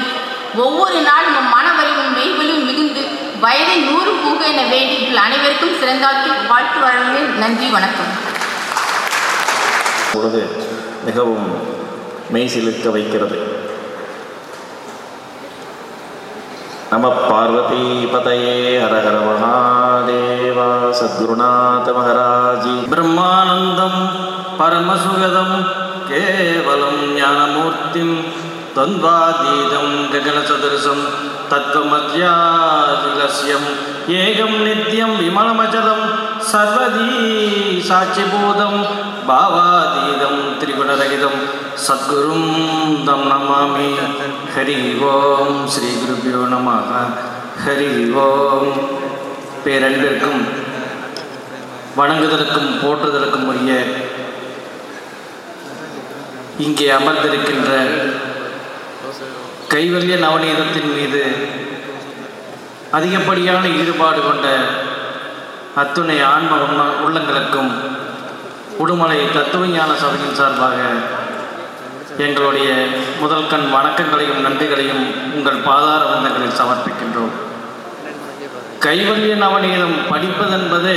ஒவ்வொரு நாளும் உன் மனவலிவும் மெய்வலியும் மிகுந்து வயதை நூறு பூக என வேண்டி அனைவருக்கும் சிறந்தாக்கி வாழ்த்து வழங்குவேன். நன்றி வணக்கம். பொழுது மிகவும் மெய் சிலிர்க்க வைக்கிறது. नमः पार्वतीपतये हर हरवणादेवासगुरुनाथमहराजी ब्रह्मानन्दं परमसुगदं केवलं ज्ञानमूर्तिं द्वन्द्वातीतं गगनसदृशं तत्त्वमध्यादिलस्यम् एकं नित्यं विमलमचलं सर्वदी साक्षिबोधं भावातीतं त्रिगुणरहितं सद्गुरुं तं नमामि हरि ओं श्रीगुरुभ्यो नमः हरि ओम् பேரன்பிற்கும் வணங்குதலுக்கும் போற்றுதலுக்கும் உரிய இங்கே அமர்ந்திருக்கின்ற கைவல்ய நவநீதத்தின் மீது அதிகப்படியான ஈடுபாடு கொண்ட அத்துணை ஆன்ம உண்ண உள்ளங்களுக்கும் உடுமலை தத்துவஞான சபையின் சார்பாக எங்களுடைய முதல் கண் வணக்கங்களையும் நன்றிகளையும் உங்கள் பாதார வந்தங்களில் சமர்ப்பிக்கின்றோம். கைவல்ய நவநீதம் படிப்பதென்பது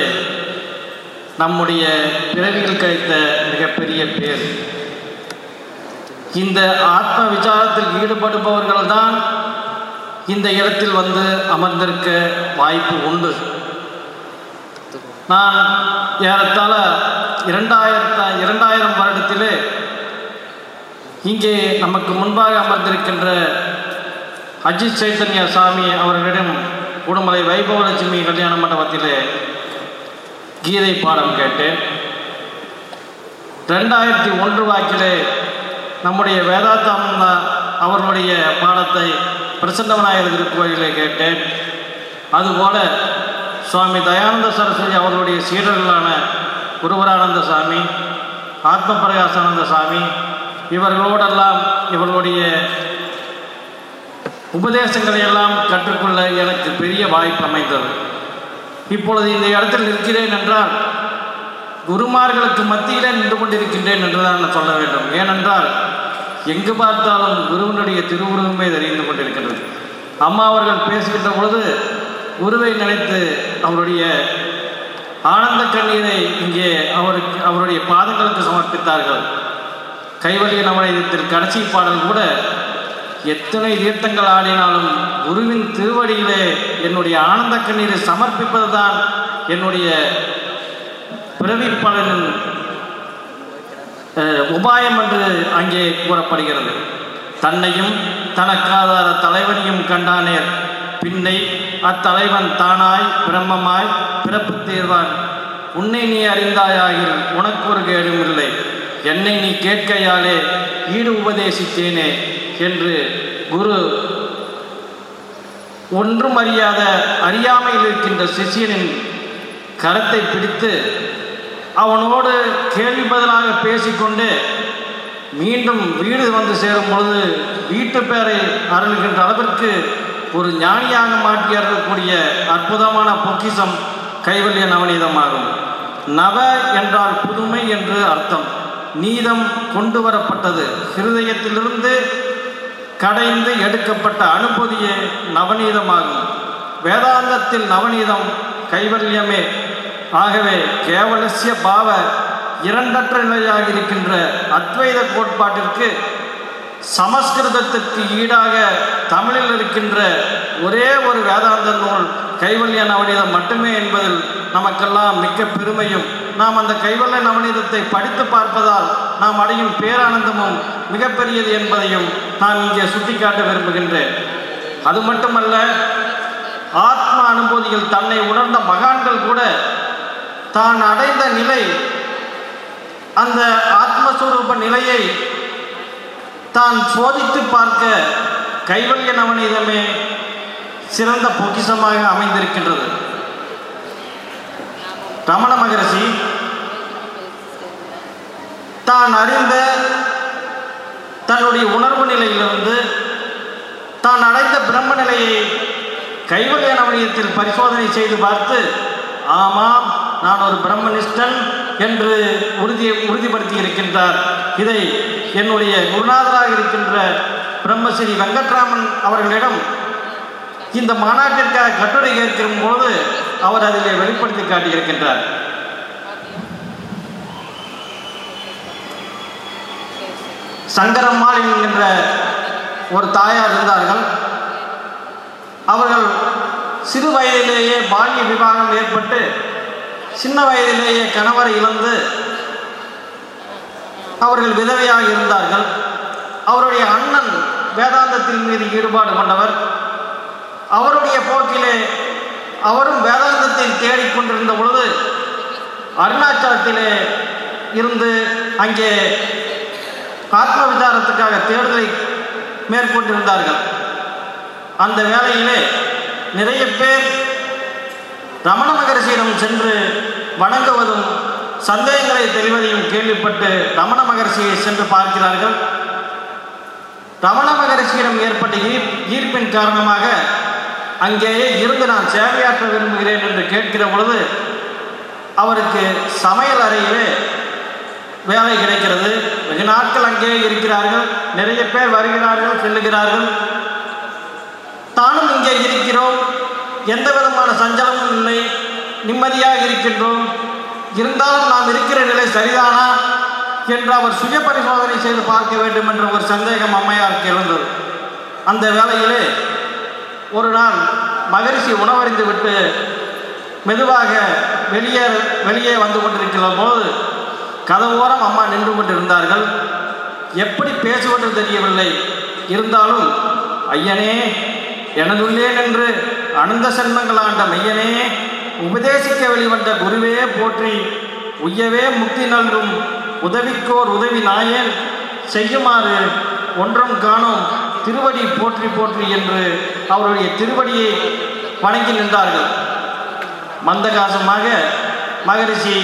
நம்முடைய பிறவியில் கிடைத்த மிகப்பெரிய பேர். இந்த ஆத்ம விசாரத்தில் ஈடுபடுபவர்கள்தான் இந்த இடத்தில் வந்து அமர்ந்திருக்க வாய்ப்பு உண்டு. நான் ஏறத்தாழ இரண்டாயிரத்த இரண்டாயிரம் வருடத்திலே இங்கே நமக்கு முன்பாக அமர்ந்திருக்கின்ற அஜித் சைத்தன்யா சாமி அவர்களிடம் உடுமலை வைபவலட்சுமி கல்யாண மண்டபத்திலே கீதை பாடம் கேட்டேன். ரெண்டாயிரத்தி ஒன்று வாக்கிலே நம்முடைய வேதாந்தாம் அவர்களுடைய பாடத்தை பிரசன்ன விநாயகர் திருக்கோயிலே கேட்டேன். அதுபோல சுவாமி தயானந்த சரஸ்வதி அவர்களுடைய சீடர்களான குருவரானந்த சாமி ஆத்ம பிரகாசானந்த சாமி இவர்களோடெல்லாம் இவர்களுடைய உபதேசங்களை எல்லாம் கற்றுக்கொள்ள எனக்கு பெரிய வாய்ப்பு அமைந்தது. இப்பொழுது இந்த இடத்தில் இருக்கிறேன் என்றால் குருமார்களுக்கு மத்தியிலே நின்று கொண்டிருக்கின்றேன் என்றுதான் நான் சொல்ல வேண்டும். ஏனென்றால் எங்கு பார்த்தாலும் குருவினுடைய திருவுருவமே தெரிந்து கொண்டிருக்கின்றது. அம்மா அவர்கள் பேசுகின்ற பொழுது குருவை நினைத்து அவருடைய ஆனந்த கண்ணீரை இங்கே அவருக்கு அவருடைய பாதங்களுக்கு சமர்ப்பித்தார்கள். கைவலிய நவநீதத்தில் கடைசி பாடல் கூட எத்தனை தீர்த்தங்கள் ஆடினாலும் குருவின் திருவடியிலே என்னுடைய ஆனந்த கண்ணீரை சமர்ப்பிப்பது தான் என்னுடைய பிறவி பலனின் உபாயம் என்று அங்கே கூறப்படுகிறது. தன்னையும் தனக்காதார தலைவனையும் கண்டானேர். பின்னை அத்தலைவன் தானாய் பிரம்மமாய் பிறப்பு தேர்வான். உன்னை நீ அறிந்தாயாகில் உனக்கு ஒரு கேடும் இல்லை. என்னை நீ கேட்கையாலே ஈடு உபதேசித்தேனே என்று குரு ஒன்றும் அறியாத அறியாமையில் இருக்கின்ற சிஷியனின் கரத்தை பிடித்து அவனோடு கேள்வி பதிலாக பேசிக்கொண்டு மீண்டும் வீடு வந்து சேரும் பொழுது வீட்டு பேரை அருள்கின்ற அளவிற்கு ஒரு ஞானியாக மாற்றியறக்கூடிய அற்புதமான பொக்கிஷம் கைவல்ய நவநீதமாகும் நவ என்றால் புதுமை என்று அர்த்தம். நீதம் கொண்டு வரப்பட்டது. ஹிருதயத்திலிருந்து கடைந்து எடுக்கப்பட்ட அனுபூதியே நவநீதமாகும். வேதாந்தத்தில் நவநீதம் கைவல்யமே ஆகவே கேவலசிய பாவ இரண்டற்ற நிலையாக இருக்கின்ற அத்வைத கோட்பாட்டிற்கு சமஸ்கிருதத்திற்கு ஈடாக தமிழில் இருக்கின்ற ஒரே ஒரு வேதாந்த நூல் கைவல்ய நவநீதம் மட்டுமே என்பதில் நமக்கெல்லாம் மிக்க பெருமையும். நாம் அந்த கைவல்ய நவநீதத்தை படித்து பார்ப்பதால் நாம் அடையும் பேரானந்தமும் மிகப்பெரியது என்பதையும் நான் இங்கே சுட்டிக்காட்ட விரும்புகின்றேன். அது மட்டுமல்ல ஆத்ம அனுபூதியில் தன்னை உணர்ந்த மகான்கள் கூட தான் அடைந்த நிலை அந்த ஆத்மஸ்வரூப நிலையை தான் சோதித்து பார்க்க கைவல்ய நவநீதமே சிறந்த பொக்கிஷமாக அமைந்திருக்கின்றது. ரமண மகரிஷி தான் அறிந்த தன்னுடைய உணர்வு நிலையிலிருந்து தான் அடைந்த பிரம்ம நிலையை கைவல்ய நவனியத்தில் பரிசோதனை செய்து பார்த்து ஆமாம் நான் ஒரு பிரம்மனிஷ்டன் என்று உறுதியை உறுதிப்படுத்தி இருக்கின்றார் இதை என்னுடைய குருநாதராக இருக்கின்ற பிரம்மஸ்ரீ வெங்கட்ராமன் அவர்களிடம் இந்த மாநாட்டிற்காக கட்டுரை கேட்கும் போது அவர் அதிலே வெளிப்படுத்தி காட்டியிருக்கின்றார். சங்கரம்மாள் என்கின்ற ஒரு தாயார் இருந்தார்கள். அவர்கள் சிறு வயதிலேயே பால்ய விவாகம் ஏற்பட்டு சின்ன வயதிலேயே கணவரை இழந்து அவர்கள் விதவையாக இருந்தார்கள். அவருடைய அண்ணன் வேதாந்தத்தின் மீது ஈடுபாடு கொண்டவர். அவருடைய போக்கிலே அவரும் வேதாந்தத்தை தேடிக்கொண்டிருந்த பொழுது அருணாச்சலத்திலே இருந்து அங்கே ஆத்ம விசாரத்துக்காக தேடுதலை மேற்கொண்டிருந்தார்கள். அந்த வேளையிலே நிறைய பேர் ரமண மகரிஷியிடம் சென்று வணங்குவதும் சந்தேகங்களை தெளிவதையும் கேள்விப்பட்டு ரமண மகரிஷியை சென்று பார்க்கிறார்கள். ரமண மகரிஷியிடம் ஏற்பட்ட ஈர் ஈர்ப்பின் காரணமாக அங்கேயே இருந்து நான் சேவையாற்ற விரும்புகிறேன் என்று கேட்கிற பொழுது அவருக்கு சமையல் அறையிலே வேலை கிடைக்கிறது. வெகு நாட்கள் அங்கே இருக்கிறார்கள். நிறைய பேர் வருகிறார்கள் செல்லுகிறார்கள். தானும் இங்கே இருக்கிறோம். எந்த விதமான சஞ்சலமும் இல்லை. நிம்மதியாக இருக்கின்றோம். இருந்தாலும் நாம் இருக்கிற நிலை சரிதானா என்று அவர் சுய பரிசோதனை செய்து பார்க்க வேண்டும் என்ற ஒரு சந்தேகம் அம்மையாருக்கு இருந்தது அந்த வேளையிலே ஒரு நாள் மகரிஷி உணவறிந்து விட்டு மெதுவாக வெளியே வெளியே வந்து கொண்டிருக்கிற போது கதவோரம் அம்மா நின்று கொண்டிருந்தார்கள். எப்படி பேசுவது தெரியவில்லை. இருந்தாலும் ஐயனே எனதுள்ளே நின்று அனந்த சென்மங்களாண்ட மையனே உபதேசிக்க வெளிவந்த குருவே போற்றி உய்யவே முக்தி நல்கும் உதவிக்கோர் உதவி நாயேன் செய்யுமாறு ஒன்றும் காணும் திருவடி போற்றி போற்றி என்று அவருடைய திருவடியை வணங்கி நின்றார்கள். மந்தகாசமாக மகரிஷி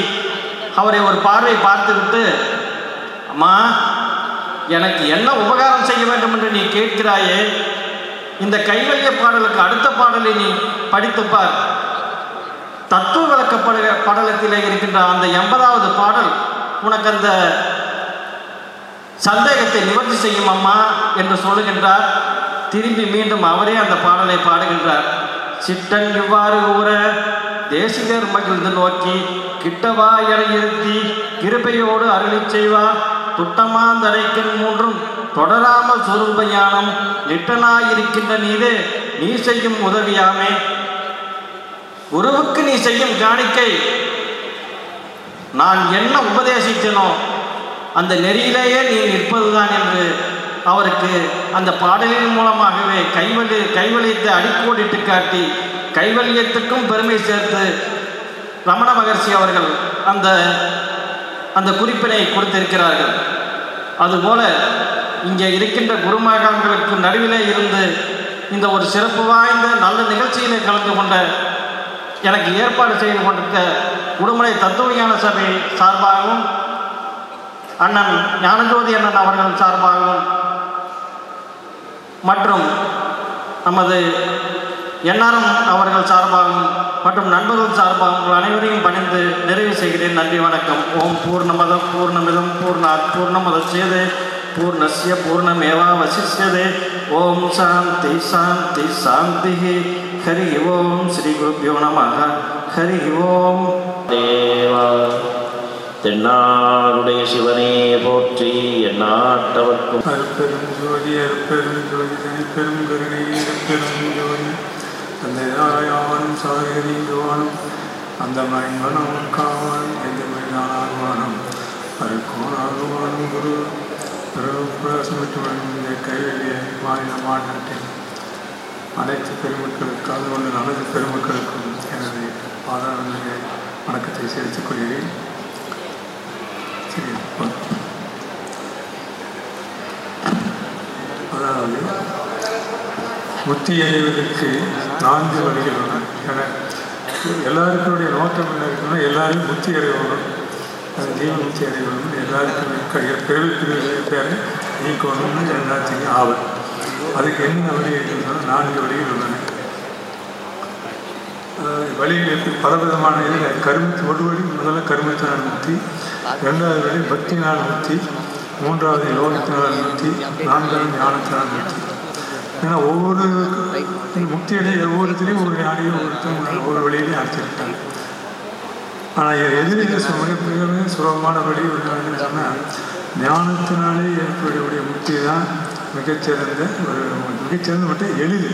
அவரை ஒரு பார்வை பார்த்துவிட்டு அம்மா எனக்கு என்ன உபகாரம் செய்ய வேண்டும் என்று நீ கேட்கிறாயே? இந்த கைவல்ய பாடலுக்கு அடுத்த பாடலை நீ படித்துப்பார் தத்துவ விளக்க பட படலத்திலே இருக்கின்ற அந்த எண்பதாவது பாடல் உனக்கு அந்த சந்தேகத்தை நிவர்த்தி செய்யும் அம்மா என்று சொல்லுகின்றார். திரும்பி மீண்டும் அவரே அந்த பாடலை பாடுகின்றார். சிட்டன் இவ்வாறு கூற தேசிகர் மகிழ்ந்து நோக்கி கிட்டவா என இருத்தி கிருபையோடு அருளி செய்வார் துட்டமாந்தரைக்கின் மூன்றும் தொடராமல் சொரூப ஞானம் நிட்டனாயிருக்கின்ற நீது நீ செய்யும் உதவியாமே. குருவுக்கு நீ செய்யும் காணிக்கை. நான் என்ன உபதேசித்தனோ அந்த நெறியிலேயே நீ நிற்பதுதான் என்று அவருக்கு அந்த பாடலின் மூலமாகவே கைவலி கைவலியத்தை அடிக்கோடிட்டு காட்டி கைவல்யத்துக்கும் பெருமை சேர்த்து ரமண மகர்ஷி அவர்கள் அந்த அந்த குறிப்பினை கொடுத்திருக்கிறார்கள். அதுபோல இங்கே இருக்கின்ற குருமகான்களுக்கு நடுவிலே இருந்து இந்த ஒரு சிறப்பு வாய்ந்த நல்ல நிகழ்ச்சியிலே கலந்து கொண்ட எனக்கு ஏற்பாடு செய்து கொண்டிருக்க உடுமலை தத்துவஞான சபை சார்பாகவும் அண்ணன் ஞானஜோதி அண்ணன் அவர்கள் சார்பாகவும் மற்றும் நமது என்ஆர்எம் அவர்கள் சார்பாகவும் மற்றும் நண்பர்கள் சார்பாகவும் உங்கள் அனைவரையும் பணிந்து நிறைவு செய்கிறேன். நன்றி வணக்கம். ஓம் பூர்ணமதம் பூர்ணமிதம் பூர்ணாத் சேது பூர்ணஸ்ய பூர்ணமேவா வசிஷ்யதே ஓம் சாந்தி சாந்தி சாந்தி ஹரி ஓம் ஸ்ரீ குருப்பியோ நம ஹரி ஓம் தேவா தென்னாடுடைய சிவனே போற்றி எந்நாட்டவர்க்கும். அருப்பெரும் ஜோதி அருப்பெரும் ஜோதி தனிப்பெரும் கருணை அருப்பெரும் ஜோதி. தந்தையாயாவனும் சாகரிவானும் அந்த மயங்கனும் காவான் எந்த மனிதனாகுவானும் அருக்கோனாகுவானும் குரு. பிரசமிட்டுடன் இந்த கைவெளிய மாநில மாநாட்டில் அனைத்து பெருமக்களுக்கு அது அனைத்து பெருமக்களுக்கும் எனது பாதாள வணக்கத்தை செலுத்திக் கொள்கிறேன் சரி அதாவது முத்தி அறிவதற்கு நான்கு வழிகள் உள்ளன. என எல்லாருக்குடைய நோக்கம் என்ன இருக்குன்னா எல்லாரும் முத்தி அடையணும் அது ஜீவன் முத்தி அடையணும் எல்லாருக்கும் கையில் பிறவி பேரை நீக்கணும்னு எல்லாத்தையும் ஆவல் அதுக்கு என்ன வழி நான்கு வழிகள் உள்ளன வழியில் எப்படி பலவிதமான இதில் கருமத்து ஒரு வழி முதல்ல கருமத்தினால் முத்தி ரெண்டாவது வழி பக்தினால் முத்தி மூன்றாவது யோகத்தினால் முத்தி நான்காவது ஞானத்தினால் முத்தி ஏன்னா ஒவ்வொரு முக்தியுடைய ஒவ்வொருத்திலையும் ஒரு ஞானியும் ஒவ்வொருத்தரும் ஒவ்வொரு வழியிலையும் அழைச்சிருக்காங்க ஆனால் எதிரில் மிக மிக மிக சுலபமான வழி என்னன்னு சொன்னால் ஞானத்தினாலே ஏற்படக்கூடிய முக்தி தான் மிகச்சிறந்த ஒரு மிகச்சிறந்த மட்டும் எளிது.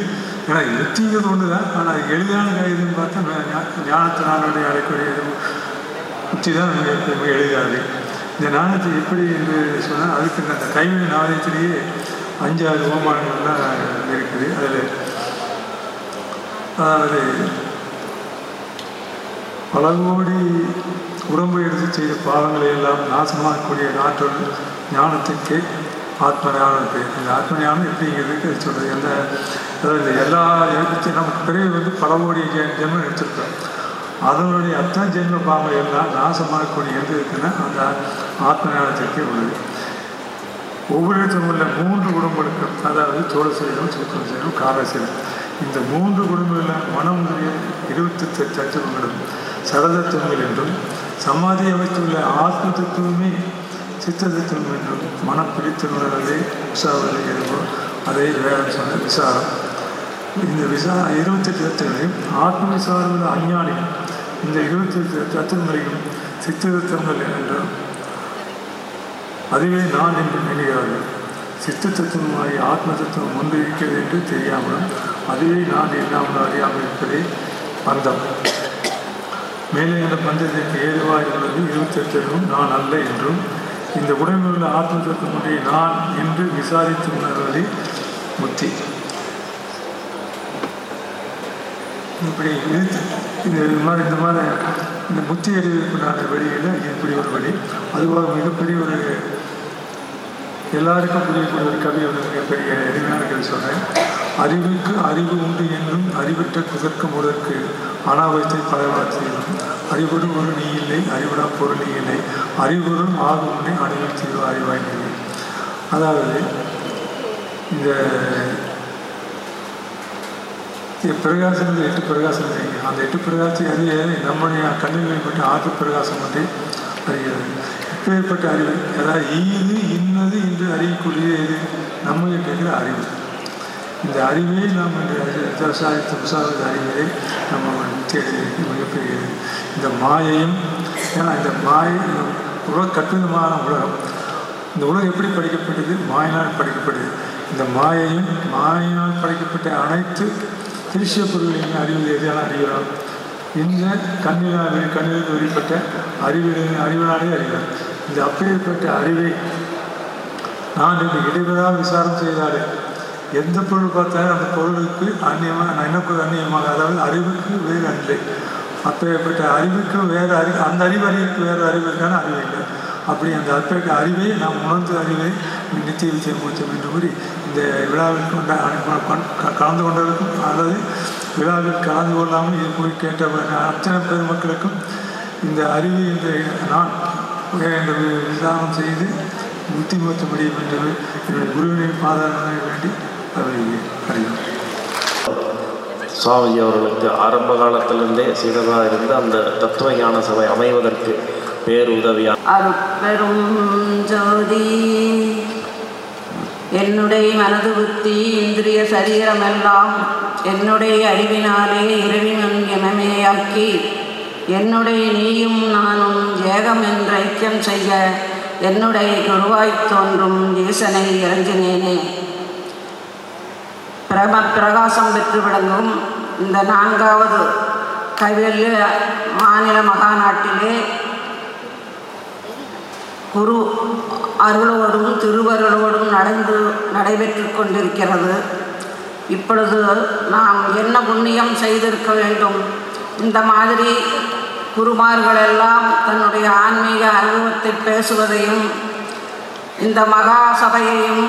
ஏன்னா முக்திங்கிறது ஒன்று தான் ஆனால் எளிதான இதுன்னு பார்த்தா ஞா- ஞானத்தினாலுடைய அடையக்கூடிய முக்தி தான் மிக மிக எளிதாது இந்த ஞானத்தை எப்படி என்று சொன்னால் அதுக்கு அந்த கைவினை நாணயத்திலேயே அஞ்சாறு ஓமானங்கள்லாம் இருக்குது. அதில் அதாவது பல கோடி உடம்பு எடுத்து செய்த பாவங்களை எல்லாம் நாசமாகக்கூடிய நாற்றோடு ஞானத்துக்கு ஆத்ம ஞானம் இருக்குது இந்த ஆத்ம ஞானம் எப்படி இருக்குது சொல்கிறது எந்த அதாவது இந்த எல்லா எழுத்து நமக்கு பிறகு வந்து பல கோடி ஜென்மம் எடுத்திருக்கோம் அதனுடைய அத்தனை ஜென்ம பாவம் எல்லாம் நாசமாகக்கூடிய எது இருக்குன்னா அந்த ஆத்ம ஞானத்திற்கே உள்ளது. ஒவ்வொரு இடத்திலும் உள்ள மூன்று இருக்கும் அதாவது தோழ சரீரம் சுத்தம் சரீரம் கால சரீரம் இந்த மூன்று குடும்பங்களில் மனம் முதலிய இருபத்தி தத்துவங்களும் சரதத்துவங்கள் என்றும் சமாதியை வைத்துள்ள ஆத்ம தத்துவமே சித்த என்றும் மனம் பிடித்து உணர்வதை உற்சாகத்தை அதை வேதம் சொன்ன விசாரம். இந்த விசா இருபத்தெட்டு தத்துவங்களையும் ஆத்ம விசாரம் உள்ள அஞ்ஞானி இந்த இருபத்தெட்டு தத்துவங்களையும் சித்த தத்துவங்கள் என்றும் அதுவே நான் என்று நினைக்கிறார்கள் சித்த தத்துவமாய் ஆத்ம தத்துவம் ஒன்று இருக்கிறது என்று தெரியாமலும் அதுவே நான் இல்லாமல் அறியாமல் இருப்பதே பந்தம். மேலே இந்த பஞ்சத்திற்கு ஏதுவாக உள்ளது இருபத்தெட்டிலும் நான் அல்ல என்றும் இந்த உடம்பில் உள்ள ஆத்ம நான் என்று விசாரித்து உணர்வதே முத்தி இப்படி இது மாதிரி இந்த மாதிரி இந்த முத்தி அறிவிப்புனான வழியில் இப்படி ஒரு வழி. அதுவாக மிகப்பெரிய ஒரு எல்லாருக்கும் புரியக்கூடிய ஒரு கவி ஒரு மிகப்பெரிய அறிவினார்கள் சொன்னேன் சொல்கிறேன் அறிவுக்கு அறிவு உண்டு என்றும் அறிவிட்ட குதர்க்கம் முதற்கு அனாவத்தை பலவாற்றியும் அறிவுடன் ஒரு நீ இல்லை அறிவுடா பொருள் இல்லை. அறிவுடன் ஆகும் உண்டை அணுவில் தீர்வு அறிவாய் அதாவது இந்த பிரகாசம் எட்டு பிரகாசம் இருக்கு அந்த எட்டு பிரகாசம் அறிய நம்முடைய கண்ணில் பட்டு ஆற்று பிரகாசம் ஒன்றை அறிகிறது. இப்பேற்பட்ட அறிவு அதாவது ஈது இன்னது என்று அறியக்கூடிய இது நம்ம கேட்கிற அறிவு. இந்த அறிவே நாம் இன்று விவசாயத்தை விவசாயத்தை அறிவதே நம்ம தேடி மிகப்பெரியது இந்த மாயையும் ஏன்னா இந்த மாயை இந்த உலக கட்டுமான உலகம் இந்த உலகம் எப்படி படைக்கப்பட்டது? மாயினால் படைக்கப்பட்டது. இந்த மாயையும் மாயினால் படைக்கப்பட்ட அனைத்து திருஷ்ய பொருளையும் அறிவு எதையான அறிகிறோம் இந்த கண்ணினால் கண்ணிலிருந்து வெளிப்பட்ட அறிவிலிருந்து அறிவினாலே அறிகிறோம் இந்த அப்படிப்பட்ட அறிவை நான் இன்று இடைவிடாத விசாரம் செய்தாலே எந்த பொருள் பார்த்தாலும் அந்த பொருளுக்கு அந்நியமாக நான் என்ன பொருள் அந்நியமாக அதாவது அறிவுக்கு வேறு அன்றை. அப்பேற்பட்ட அறிவுக்கும் வேறு அறிவு அந்த அறிவு அறிவுக்கு வேறு அறிவுக்கான அறிவு இல்லை. அப்படி அந்த அப்பேற்பட்ட அறிவை நாம் உணர்ந்த அறிவை நித்திய விஷயம் மூச்சம் என்று கூறி இந்த விழாவில் கொண்ட கலந்து கொண்டவருக்கும் அல்லது விழாவில் கலந்து கொள்ளாமல் இது கூறி கேட்ட அத்தனை பெருமக்களுக்கும் இந்த அறிவு என்ற நான் என்ற விசாரணம் செய்து முத்தி மூத்த முடியும் என்று என்னுடைய குருவினை பாதாரண வேண்டி அவரை அறிவு சுவாமிஜி அவர்களுக்கு ஆரம்ப காலத்திலிருந்தே சீடராக இருந்து அந்த தத்துவ ஞான சபை அமைவதற்கு பேருதவியாக அருட்பெரும் ஜோதி என்னுடைய மனது புத்தி இந்திரிய சரீரமெல்லாம் என்னுடைய அறிவினாலே இறைவன் எனமேயாக்கி என்னுடைய நீயும் நானும் ஏகம் என்ற ஐக்கியம் செய்ய என்னுடைய குருவாய்த் தோன்றும் ஈசனை இறங்கினேனே. பிரம பிரகாசம் பெற்று விளங்கும் இந்த நான்காவது கவியல்ய மாநில மகாநாட்டிலே குரு அருளோடும் திருவருளோடும் நடந்து நடைபெற்று கொண்டிருக்கிறது. இப்பொழுது நாம் என்ன புண்ணியம் செய்திருக்க வேண்டும்? இந்த மாதிரி குருமார்கள் எல்லாம் தன்னுடைய ஆன்மீக அனுபவத்தை பேசுவதையும் இந்த மகா சபையையும்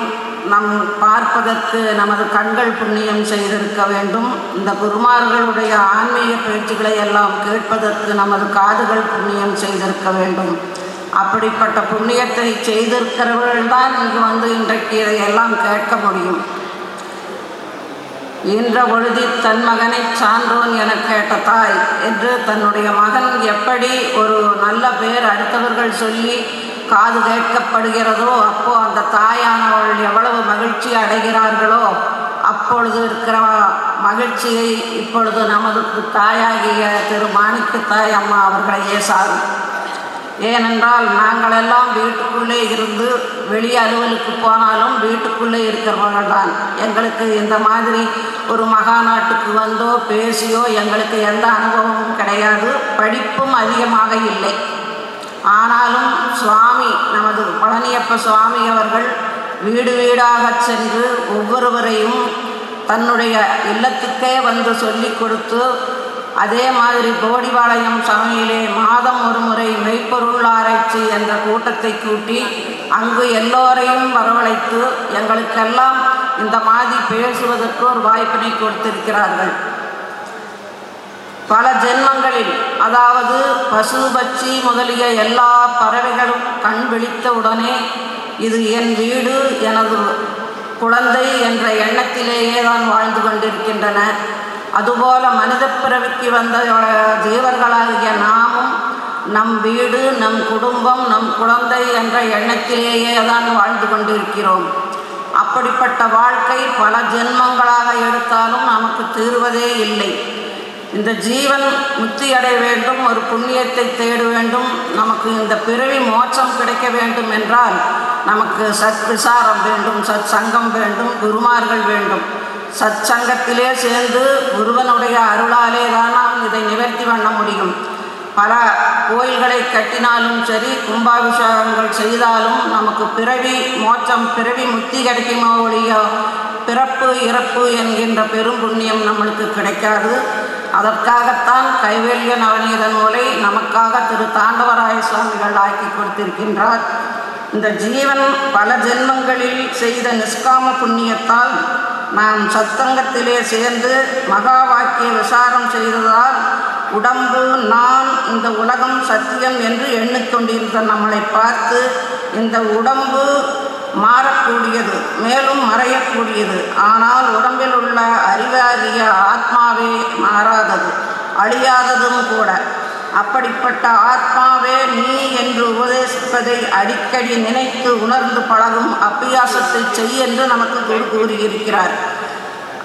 நம் பார்ப்பதற்கு நமது கண்கள் புண்ணியம் செய்திருக்க வேண்டும். இந்த குருமார்களுடைய ஆன்மீக பேச்சுக்களை எல்லாம் கேட்பதற்கு நமது காதுகள் புண்ணியம் செய்திருக்க வேண்டும். அப்படிப்பட்ட புண்ணியத்தை செய்திருக்கிறவர்கள் தான் இங்கு வந்து இன்றைக்கு இதையெல்லாம் கேட்க முடியும். இன்ற பொழுதி தன் மகனை சான்றோன் என கேட்ட தாய் என்று தன்னுடைய மகன் எப்படி ஒரு நல்ல பேர் அடுத்தவர்கள் சொல்லி காது கேட்கப்படுகிறதோ அப்போ அந்த தாயானவள் எவ்வளவு மகிழ்ச்சி அடைகிறார்களோ அப்பொழுது இருக்கிற மகிழ்ச்சியை இப்பொழுது நமது தாயாகிய திரு மாணிக்க தாய் அம்மா அவர்களையே சாரும். ஏனென்றால் நாங்களெல்லாம் வீட்டுக்குள்ளே இருந்து வெளிய அலுவலுக்கு போனாலும் வீட்டுக்குள்ளே இருக்கிறவர்கள் தான். எங்களுக்கு இந்த மாதிரி ஒரு மகாநாட்டுக்கு வந்தோ பேசியோ எங்களுக்கு எந்த அனுபவமும் கிடையாது. படிப்பும் அதிகமாக இல்லை. ஆனாலும் சுவாமி நமது பழனியப்ப சுவாமி அவர்கள் வீடு வீடாக சென்று ஒவ்வொருவரையும் தன்னுடைய இல்லத்துக்கே வந்து சொல்லி கொடுத்து அதே மாதிரி கோடிவாளையம் சமையிலே மாதம் ஒரு முறை மெய்ப்பொருள் ஆராய்ச்சி என்ற கூட்டத்தை கூட்டி அங்கு எல்லோரையும் வரவழைத்து எங்களுக்கெல்லாம் இந்த மாதிரி பேசுவதற்கு ஒரு வாய்ப்பினை கொடுத்திருக்கிறார்கள். பல ஜென்மங்களில் அதாவது பசு பட்சி முதலிய எல்லா பறவைகளும் கண் விழித்த உடனே இது என் வீடு எனது குழந்தை என்ற எண்ணத்திலேயே தான் வாழ்ந்து கொண்டிருக்கின்றன. அதுபோல மனித பிறவிக்கு வந்த ஜீவர்களாகிய நாமும் நம் வீடு நம் குடும்பம் நம் குழந்தை என்ற எண்ணத்திலேயே தான் வாழ்ந்து கொண்டிருக்கிறோம். அப்படிப்பட்ட வாழ்க்கை பல ஜென்மங்களாக எடுத்தாலும் நமக்கு தீர்வதே இல்லை. இந்த ஜீவன் முக்தி அடைய வேண்டும் ஒரு புண்ணியத்தை தேட வேண்டும் நமக்கு இந்த பிறவி மோட்சம் கிடைக்க வேண்டும் என்றால் நமக்கு சத் விசாரம் வேண்டும் சத் சங்கம் வேண்டும் குருமார்கள் வேண்டும். சத் சங்கத்திலே சேர்ந்து குருவனுடைய அருளாலே தான் நாம் இதை நிவர்த்தி பண்ண முடியும். பல கோயில்களை கட்டினாலும் சரி கும்பாபிஷேகங்கள் செய்தாலும் நமக்கு பிறவி மோட்சம் பிறவி முக்தி கிடைக்குமோ ஒழிய பிறப்பு இறப்பு என்கின்ற பெரும் புண்ணியம் நம்மளுக்கு கிடைக்காது. அதற்காகத்தான் கைவேல்ய நவநீத நூலை நமக்காக திரு தாண்டவராய சுவாமிகள் ஆக்கி கொடுத்திருக்கின்றார். இந்த ஜீவன் பல ஜென்மங்களில் செய்த நிஷ்காம புண்ணியத்தால் நாம் சத்தங்கத்திலே சேர்ந்து மகா வாக்கிய விசாரம் செய்ததால் உடம்பு நான் இந்த உலகம் சத்தியம் என்று எண்ணிக்கொண்டிருந்த நம்மளை பார்த்து இந்த உடம்பு மாறக்கூடியது மேலும் மறையக்கூடியது. ஆனால் உடம்பில் உள்ள அறிவாகிய ஆத்மாவே மாறாதது அழியாததும் கூட. அப்படிப்பட்ட ஆத்மாவே நீ என்று உபதேசிப்பதை அடிக்கடி நினைத்து உணர்ந்து பழகும் அபியாசத்தை செய் என்று நமக்கு குரு கூறியிருக்கிறார்.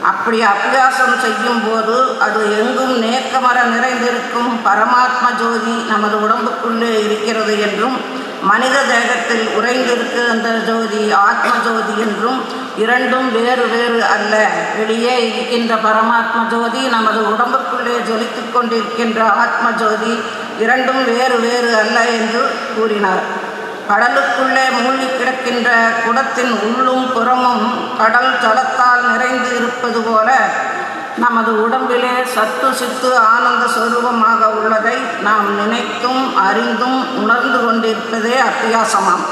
அப்படி அபியாசம் செய்யும் போது அது எங்கும் நேக்கமர நிறைந்திருக்கும் பரமாத்ம ஜோதி நமது உடம்புக்குள்ளே இருக்கிறது என்றும் மனித தேகத்தில் உறைந்திருக்கு அந்த ஜோதி ஆத்ம ஜோதி என்றும் இரண்டும் வேறு வேறு அல்ல. வெளியே இருக்கின்ற பரமாத்ம ஜோதி நமது உடம்புக்குள்ளே ஜொலித்து கொண்டிருக்கின்ற ஆத்ம ஜோதி இரண்டும் வேறு வேறு அல்ல என்று கூறினார். கடலுக்குள்ளே மூழ்கி கிடக்கின்ற குடத்தின் உள்ளும் புறமும் கடல் ஜலத்தால் நிறைந்து இருப்பது போல நமது உடம்பிலே சத்து சித்து ஆனந்த சுரூபமாக உள்ளதை நாம் நினைத்தும் அறிந்தும் உணர்ந்து கொண்டிருப்பதே அத்தியாசமாம்.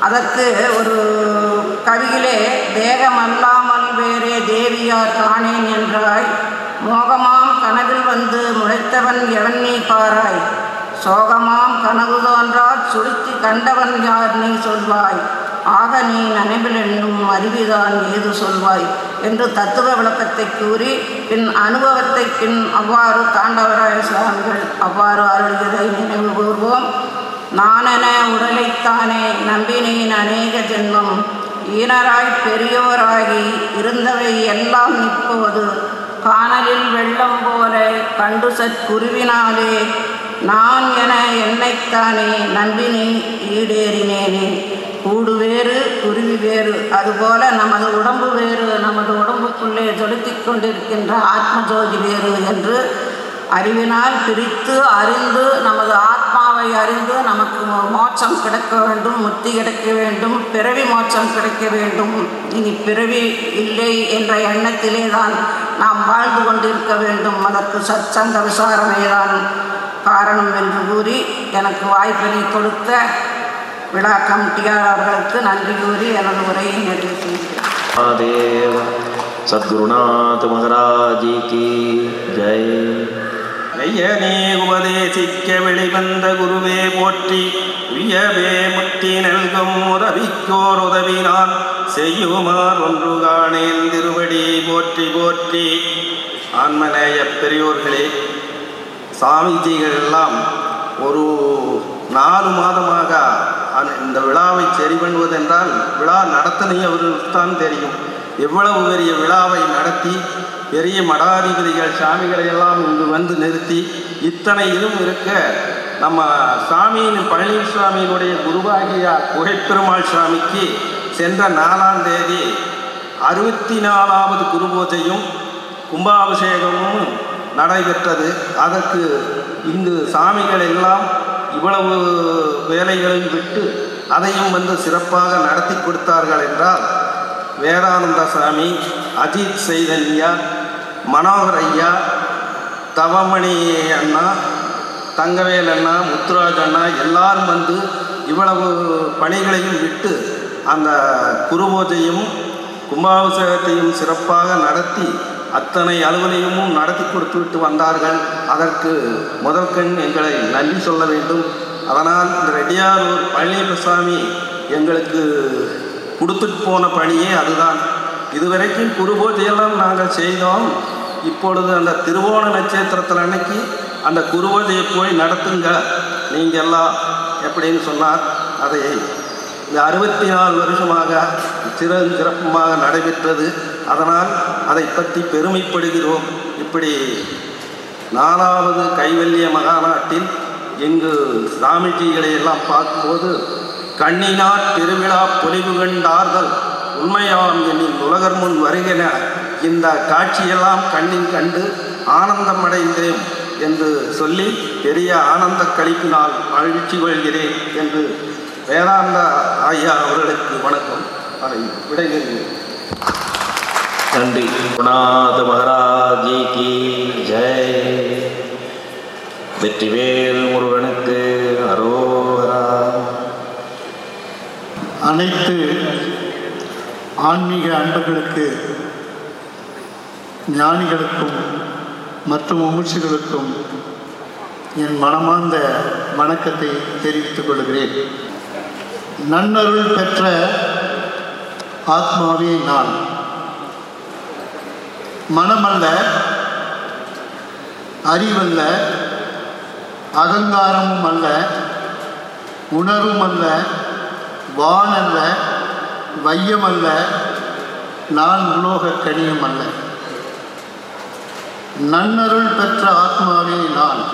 அதற்கு ஒரு கவியிலே தேகமல்லாமல் வேறே தேவியார் காணேன் என்றாய். மோகமாம் கனவில் வந்து முளைத்தவன் எவன் நீ பாராய்? சோகமாம் கனவு தோன்றால் சுளுத்தி கண்டவன் யார் நீ சொல்வாய்? ஆக நீ நனைவில் என்னும் அறிவிதான் ஏது சொல்வாய்? என்று தத்துவ விளக்கத்தை கூறி பின் அனுபவத்தை பின் அவ்வாறு தாண்டவராய சுவாமிகள் அவ்வாறு அருளியதை நினைவு கூர்வோம். நானென உடலைத்தானே நம்பினேன் அநேக ஜென்மம். ஈனராய் பெரியோராகி இருந்தவை எல்லாம் இப்போது. காணலில் வெள்ளம் போல கண்டு சற்குருவினாலே நான் என என்னைத்தானே நம்பினே ஈடேறினேனே. கூடு வேறு குருவி வேறு அதுபோல நமது உடம்பு வேறு நமது உடம்புக்குள்ளே ஜொலித்திக் கொண்டிருக்கின்ற ஆத்மஜோதி வேறு என்று அறிவினால் பிரித்து அறிந்து நமது ஆத்மாவை அறிந்து நமக்கு மோட்சம் கிடைக்க வேண்டும் முத்தி கிடைக்க வேண்டும் பிறவி மோட்சம் கிடைக்க வேண்டும். இனி பிறவி இல்லை என்ற எண்ணத்திலே தான் நாம் வாழ்ந்து கொண்டிருக்க வேண்டும். அதற்கு சச்சங்க விசாரணை தான் காரணம் என்று கூறி எனக்கு வாய்ப்பினை கொடுத்த விழா கமிட்டியார் அவர்களுக்கு நன்றி கூறி எனது உரையை நிறைவு செய்கிறேன் சத்குருநாத் மகராஜி கி ஜெய். ஐயனே உபதேசிக்க வெளிவந்த குருவே போற்றி உயவே முத்தி நல்கும் உதவிக்கோர் உதவினான். செய்யுமார் ஒன்று காணேன் திருவடி போற்றி போற்றி. ஆன்மநேய பெரியோர்களே சாமிஜிகள் எல்லாம் ஒரு நாலு மாதமாக இந்த விழாவை சரி பண்ணுவதென்றால் விழா நடத்தினவர்களுக்கு தான் தெரியும். எவ்வளவு பெரிய விழாவை நடத்தி பெரிய மடாதிபதிகள் சாமிகளை எல்லாம் இங்கு வந்து நிறுத்தி இத்தனை இதுவும் இருக்க நம்ம சாமியின் பழனிசாமியினுடைய குருவாகிய குகைப்பெருமாள் சாமிக்கு சென்ற நாலாம் தேதி அறுபத்தி நாலாவது குரு பூஜையும் கும்பாபிஷேகமும் நடைபெற்றது. அதற்கு இங்கு சாமிகள் எல்லாம் இவ்வளவு வேலைகளையும் விட்டு அதையும் வந்து சிறப்பாக நடத்தி கொடுத்தார்கள் என்றால் வேதானந்த சாமி அஜித் சைதன்யா மனோகர் ஐயா தவமணி அண்ணா தங்கவேல் அண்ணா முத்துராஜ் அண்ணா எல்லாரும் வந்து இவ்வளவு பணிகளையும் விட்டு அந்த குரு பூஜையும் கும்பாபிஷேகத்தையும் சிறப்பாக நடத்தி அத்தனை அலுவலையமும் நடத்தி கொடுத்து விட்டு வந்தார்கள். அதற்கு முதல் கண் எங்களை நன்றி சொல்ல வேண்டும். அதனால் இந்த ரெட்டியாரூர் பழனியப்பசாமி எங்களுக்கு கொடுத்துட்டு போன பணியே அதுதான். இதுவரைக்கும் குரு பூஜையெல்லாம் நாங்கள் செய்தோம். இப்பொழுது அந்த திருவோண நட்சத்திரத்தில் அன்னைக்கு அந்த குருவதையை போய் நடத்துங்க. நீங்கள் எல்லாம் எப்படின்னு சொன்னார் அதை இந்த அறுபத்தி நாலு வருஷமாக சிறந்திறப்பமாக நடைபெற்றது. அதனால் அதை பற்றி பெருமைப்படுகிறோம். இப்படி நாலாவது கைவல்ய மகாநாட்டில் இங்கு சாமிஜிகளை எல்லாம் பார்க்கும்போது கண்ணினார் திருவிழா பொலிவு கண்டார்கள். உண்மையாம் எண்ணின் உலகர் முன் வருகின இந்த காட்சியெல்லாம் கண்ணின் கண்டு ஆனந்தம் அடைந்தேன் என்று சொல்லி பெரிய ஆனந்த கழிப்பினால் மகிழ்ச்சி கொள்கிறேன் என்று வேதாந்த ஐயா அவர்களுக்கு வணக்கம். அதை விடைபெறுகிறேன். நன்றி. குணாத மகாராஜி கி. ஜெய். வெற்றிவேல் முருகனுக்கு அரோகரா. அனைத்து ஆன்மீக அன்பர்களுக்கு ஞானிகளுக்கும் மற்றும் உமிழ்ச்சிகளுக்கும் என் மனமார்ந்த வணக்கத்தை தெரிவித்துக் கொள்கிறேன். நன்னருள் பெற்ற ஆத்மாவே நான். மனமல்ல அறிவல்ல அகங்காரமும் அல்ல உணர்வும் அல்ல வானல்ல வையமல்ல நான் உலோகக் கனியும் அல்ல நன்னருள் பெற்ற ஆத்மாவே நான்.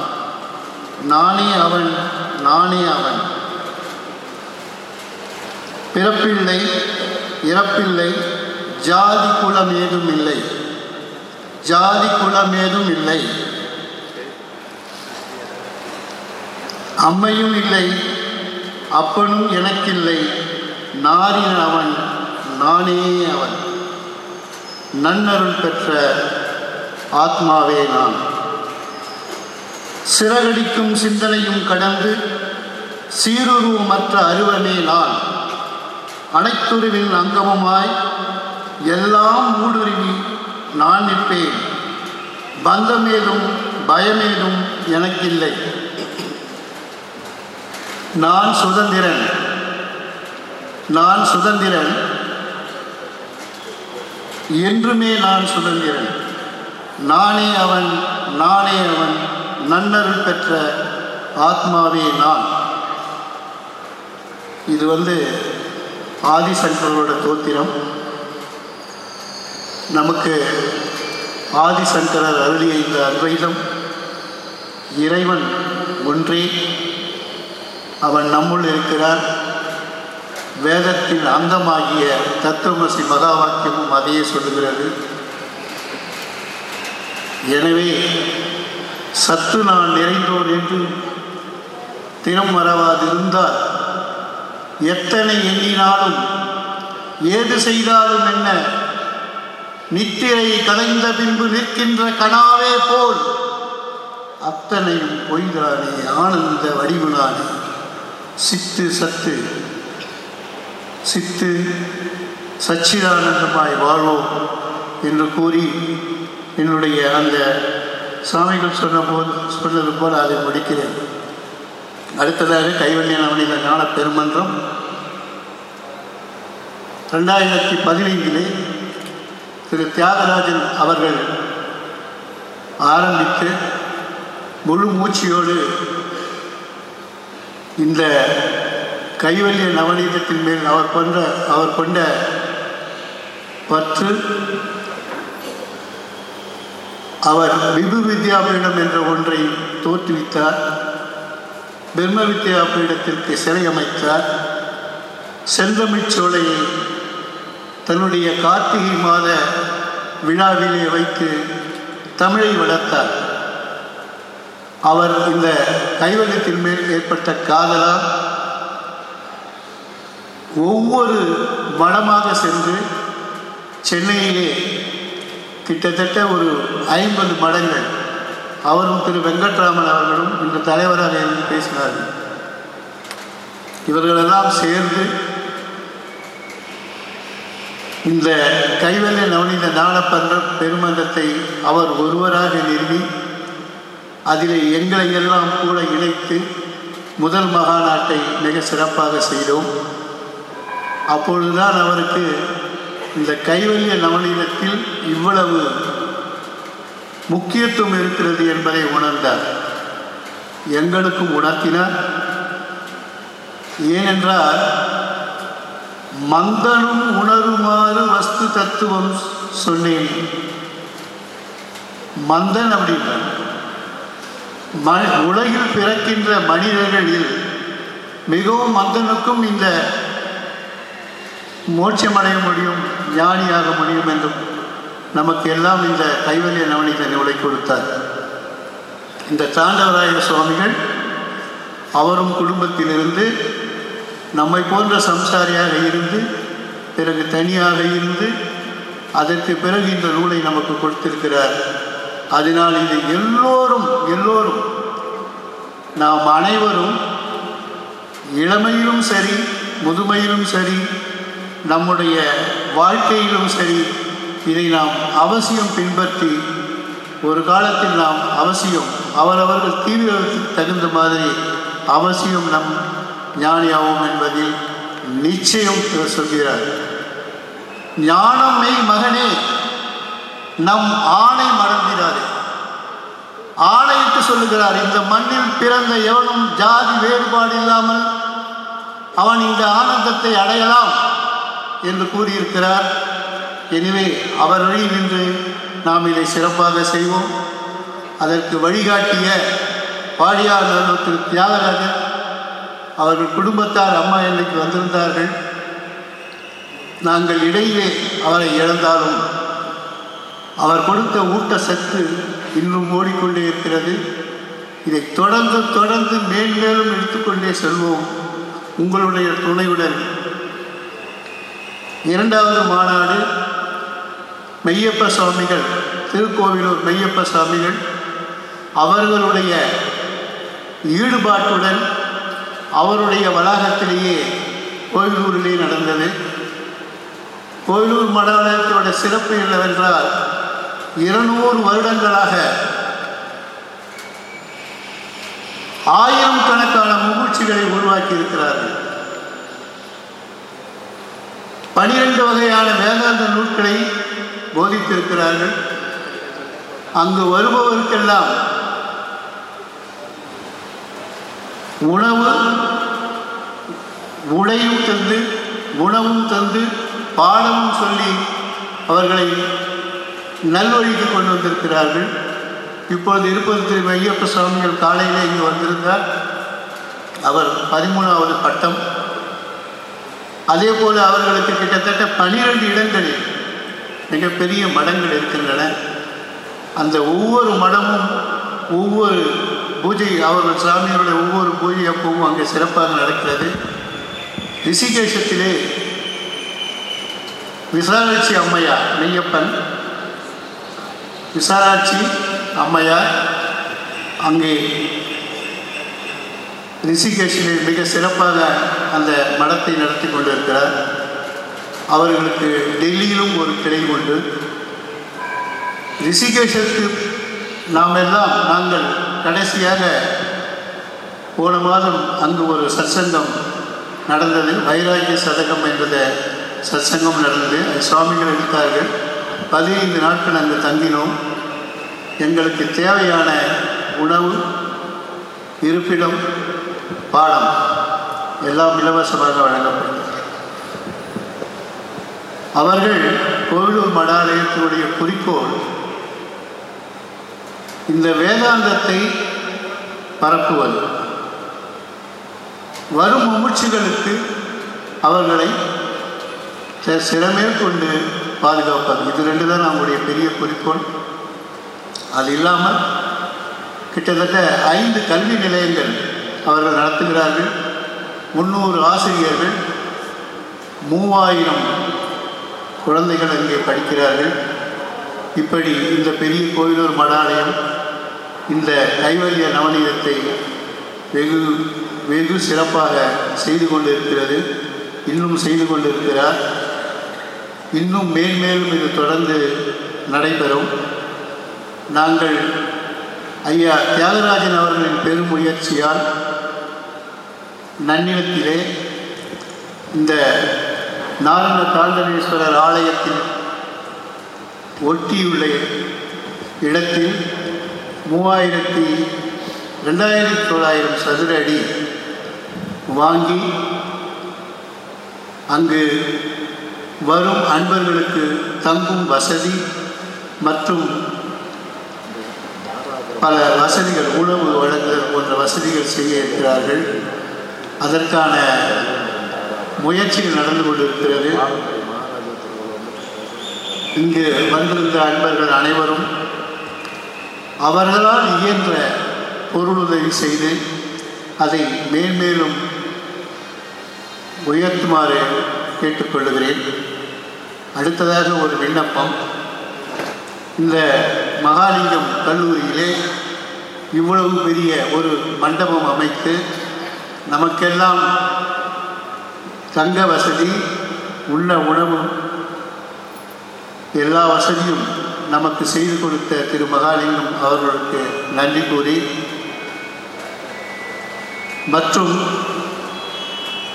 நானே அவன் நானே அவன். பிறப்பில்லை இறப்பில்லை ஜாதி குலம் ஏதும் இல்லை. ஜாதி குலம் ஏதும் இல்லை. அம்மையும் இல்லை அப்பனும் எனக்கில்லை. நாரின் அவன் நானே அவன். நன்னருள் பெற்ற ஆத்மாவே நான். சிறகடிக்கும் சிந்தனையும் கடந்து சீருருவமற்ற அருவமே நான். அனைத்துருவின் அங்கமுமாய் எல்லாம் ஊடுருவி நான் நிற்பேன். பந்தமேதும் பயமேதும் எனக்கில்லை. நான் சுதந்திரன். நான் சுதந்திரன். என்றுமே நான் சுதந்திரன். நானே அவன் நானே அவன் நன்னருள் பெற்ற ஆத்மாவே நான். இது வந்து ஆதிசங்கரோட தோத்திரம். நமக்கு ஆதிசங்கரர் அருளிய இந்த அத்வைதம் இறைவன் ஒன்றே. அவன் நம்முள் இருக்கிறார். வேதத்தின் அங்கமாகிய தத்துவமசி மகா வாக்கியமும் அதையே சொல்லுகிறது. எனவே சத்து நான் நிறைந்தோர் என்று தினம் மறவாதிருந்தால் எத்தனை எண்ணினாலும் ஏது செய்தாலும் என்ன? நித்திரை கலைந்த பின்பு நிற்கின்ற கனாவே போல். அத்தனையும் பொய்தானே ஆனந்த வடிவுனானே. சித்து சத்து சித்து சச்சிதானந்தமாய் வாழ்வோம் என்று கூறி என்னுடைய அந்த சாமிகள் சொன்ன போது சொன்னது போல் அதை முடிக்கிறேன். அடுத்ததாக கைவல்ய நவனித ஞான பெருமன்றம் ரெண்டாயிரத்தி பதினைந்திலே திரு தியாகராஜன் அவர்கள் ஆரம்பித்து முழு மூச்சியோடு இந்த கைவல்ய நவநீதத்தின் மேல் அவர் கொண்ட அவர் கொண்ட பற்று அவர் விபு வித்யாபீடம் என்ற ஒன்றை தோற்றுவித்தார். பிரம்ம வித்யாபீடத்திற்கு சிலை அமைத்தார் செந்தமிச்சோலையை தன்னுடைய கார்த்திகை மாத விழாவிலே வைத்து தமிழை வளர்த்தார். அவர் இந்த கைவகத்தின் மேல் ஏற்பட்ட காதலால் ஒவ்வொரு வளமாக சென்று சென்னையிலே கிட்டத்தட்ட ஒரு ஐம்பது மடங்கள் அவரும் திரு வெங்கட்ராமன் அவர்களும் இந்த தலைவராக இருந்து பேசினார்கள். இவர்களெல்லாம் சேர்ந்து இந்த கைவல்ய நவநீத நாடப்பன்ற பெருமன்றத்தை அவர் ஒருவராக நிறுவி அதில் எங்களை எல்லாம் கூட இணைத்து முதல் மகாநாட்டை மிக சிறப்பாக செய்தோம். அப்பொழுதுதான் அவருக்கு இந்த கைவல்ய நவநீதத்தில் இவ்வளவு முக்கியத்துவம் இருக்கிறது என்பதை உணர்ந்தார். எங்களுக்கும் உணர்த்தினார். ஏனென்றால் மந்தனும் உணருமாறு வஸ்து தத்துவம் சொன்னேன். மந்தன் அப்படின்றார். உலகில் பிறக்கின்ற மனிதர்களில் மிகவும் மந்தனுக்கும் இந்த மோட்சமடைய முடியும் ஞானியாக முடியும் என்றும் நமக்கு எல்லாம் இந்த கைவல்ய நவனித நூலை கொடுத்தார். இந்த தாண்டவராய சுவாமிகள் அவரும் குடும்பத்திலிருந்து நம்மை போன்ற சம்சாரியாக இருந்து பிறகு தனியாக இருந்து அதற்கு பிறகு இந்த நூலை நமக்கு கொடுத்திருக்கிறார். அதனால் இது எல்லோரும் எல்லோரும் நாம் அனைவரும் இளமையிலும் சரி முதுமையிலும் சரி நம்முடைய வாழ்க்கையிலும் சரி இதை நாம் அவசியம் பின்பற்றி ஒரு காலத்தில் நாம் அவசியம் அவரவர்கள் தீவிரத்துக்கு தகுந்த மாதிரி அவசியம் நம் ஞானியாகும் என்பதில் நிச்சயம் சொல்கிறார். ஞானமே மெய் மகனே நம் ஆணை மறந்திடாதே ஆணையிட்டு சொல்லுகிறார் இந்த மண்ணில் பிறந்த எவனும் ஜாதி வேறுபாடு இல்லாமல் அவன் இந்த ஆனந்தத்தை அடையலாம். என்று கூறியிருக்கிறார். எனவே அவர் வழி நின்று நாம் இதை சிறப்பாக செய்வோம். அதற்கு வழிகாட்டிய பாடியாளர் திரு தியாகராஜர் அவர்கள் குடும்பத்தார் அம்மா இன்னைக்கு வந்திருந்தார்கள்? நாங்கள் இடையிலே அவரை இழந்தாலும் அவர் கொடுத்த ஊட்ட சத்து இன்னும் ஓடிக்கொண்டே இருக்கிறது. இதை தொடர்ந்து தொடர்ந்து மேன்மேலும் எடுத்துக்கொண்டே செல்வோம். உங்களுடைய துணையுடன் இரண்டாவது மாநாடு மெய்யப்ப சுவாமிகள் திருக்கோவிலூர் மெய்யப்ப சுவாமிகள் அவர்களுடைய ஈடுபாட்டுடன் அவருடைய வளாகத்திலேயே கோயிலூரிலே நடந்தது. கோயிலூர் மடாலயத்தோட சிறப்பு என்னவென்றால் இருநூறு வருடங்களாக ஆயிரம் கணக்கான முகூர்ச்சிகளை உருவாக்கி இருக்கிறார்கள் பனிரெண்டு வகையான வேதாந்த நூல்களை போதித்திருக்கிறார்கள். அங்கு வருபவருக்கெல்லாம் உணவு உடையும் தந்து உணவும் தந்து பாடமும் சொல்லி அவர்களை நல்வழிக்கு கொண்டு வந்திருக்கிறார்கள். இப்பொழுது இருப்பது திரு ஐயப்ப சுவாமிகள் காலையில் இங்கு வந்திருந்தார். அவர் பதிமூணாவது பட்டம். அதே போல் அவர்களுக்கு கிட்டத்தட்ட பனிரெண்டு இடங்களில் மிகப்பெரிய மடங்கள் இருக்கின்றன. அந்த ஒவ்வொரு மடமும் ஒவ்வொரு பூஜை அவர்கள் சாமியோருடைய ஒவ்வொரு பூஜை அப்பவும் அங்கே சிறப்பாக நடக்கிறது. ரிஷிகேஷத்திலே விசாலாட்சி அம்மையார் மெய்யப்பன் விசாலாட்சி அம்மையார் அங்கே ரிஷிகேஷனில் மிக சிறப்பாக அந்த மடத்தை நடத்தி கொண்டிருக்கிறார். அவர்களுக்கு டெல்லியிலும் ஒரு கிளை உண்டு. ரிஷிகேஷத்துக்கு நாம் எல்லாம் நாங்கள் கடைசியாக போன மாதம் அங்கு ஒரு சத்சங்கம் நடந்தது. வைராகிய சதகம் என்பத சத்சங்கம் நடந்தது. சுவாமிகள் எடுத்தார்கள். பதினைந்து நாட்கள் அங்கு தங்கினோம். எங்களுக்கு தேவையான உணவு இருப்பிடம் பாடம். எல்லாம் இலவசமாக வழங்கப்பட்டது அவர்கள் கோவிலூர் மடாலயத்தினுடைய குறிக்கோள். இந்த வேதாந்தத்தை பரப்புவது. வரும் முமுட்சிகளுக்கு அவர்களை சிறமேற்கொண்டு பாதுகாப்பது. இது ரெண்டு தான் அவங்களுடைய பெரிய குறிக்கோள். அது இல்லாமல் கிட்டத்தட்ட ஐந்து கல்வி நிலையங்கள் அவர்கள் நடத்துகிறார்கள். முந்நூறு ஆசிரியர்கள் மூவாயிரம் குழந்தைகள் அங்கே படிக்கிறார்கள். இப்படி இந்த பெரிய கோயிலூர் மடாலயம் இந்த கைவல்ய நவநீதத்தை வெகு வெகு சிறப்பாக செய்து கொண்டிருக்கிறது. இன்னும் செய்து கொண்டிருக்கிறார். இன்னும் மேன்மேலும் இது தொடர்ந்து நடைபெறும். நாங்கள் ஐயா தியாகராஜன் அவர்களின் பெருமுயற்சியால் நன்னிலத்திலே இந்த நாரண காந்தனேஸ்வரர் ஆலயத்தில் ஒட்டியுள்ள இடத்தில் மூவாயிரத்தி ரெண்டாயிரத்தி தொள்ளாயிரம் சதுர அடி வாங்கி அங்கு வரும் அன்பர்களுக்கு தங்கும் வசதி மற்றும் பல வசதிகள் உணவு வழங்குதல் போன்ற வசதிகள் செய்ய இருக்கிறார்கள். அதற்கான முயற்சிகள் நடந்து கொண்டிருக்கிறது. இங்கு வந்திருந்த அன்பர்கள் அனைவரும் அவர்களால் இயன்ற பொருளுதவி செய்து அதை மேன்மேலும் உயர்த்துமாறு கேட்டுக்கொள்கிறேன். அடுத்ததாக ஒரு விண்ணப்பம். இந்த மகாலிங்கம் கல்லூரியிலே இவ்வளவு பெரிய ஒரு மண்டபம் அமைத்து நமக்கெல்லாம் தங்க வசதி உள்ள உணவு எல்லா வசதியும் நமக்கு செய்து கொடுத்த திரு மகாலிங்கம் அவர்களுக்கு நன்றி கூறி மற்றும்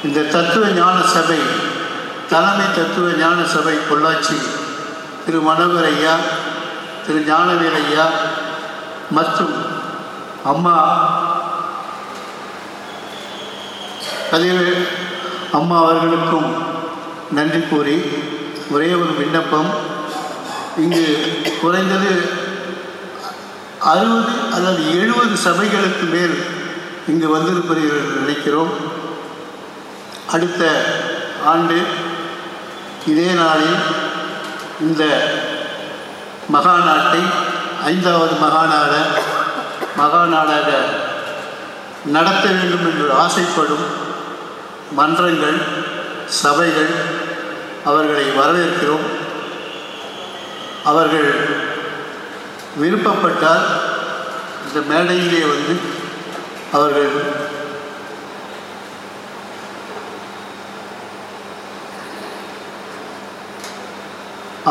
இந்த தத்துவ ஞான சபை தலைமை தத்துவ ஞான சபை பொள்ளாச்சி திரு மனோகர் ஐயா திரு ஞானவேல் ஐயா மற்றும் அம்மா அதில் அம்மா அவர்களுக்கும் நன்றி கூறி ஒரே ஒரு விண்ணப்பம். இங்கு குறைந்தது அறுபது அல்லது எழுபது சபைகளுக்கு மேல் இங்கு வந்திருப்பீர்கள் நினைக்கிறோம். அடுத்த ஆண்டு இதே நாளில் இந்த மகாநாட்டை ஐந்தாவது மகாநாட மகாநாடாக நடத்த வேண்டும் என்று ஆசைப்படும் மன்றங்கள் சபைகள் அவர்களை வரவேற்கிறோம். அவர்கள் விருப்பப்பட்டால் இந்த மேடையிலே வந்து அவர்கள்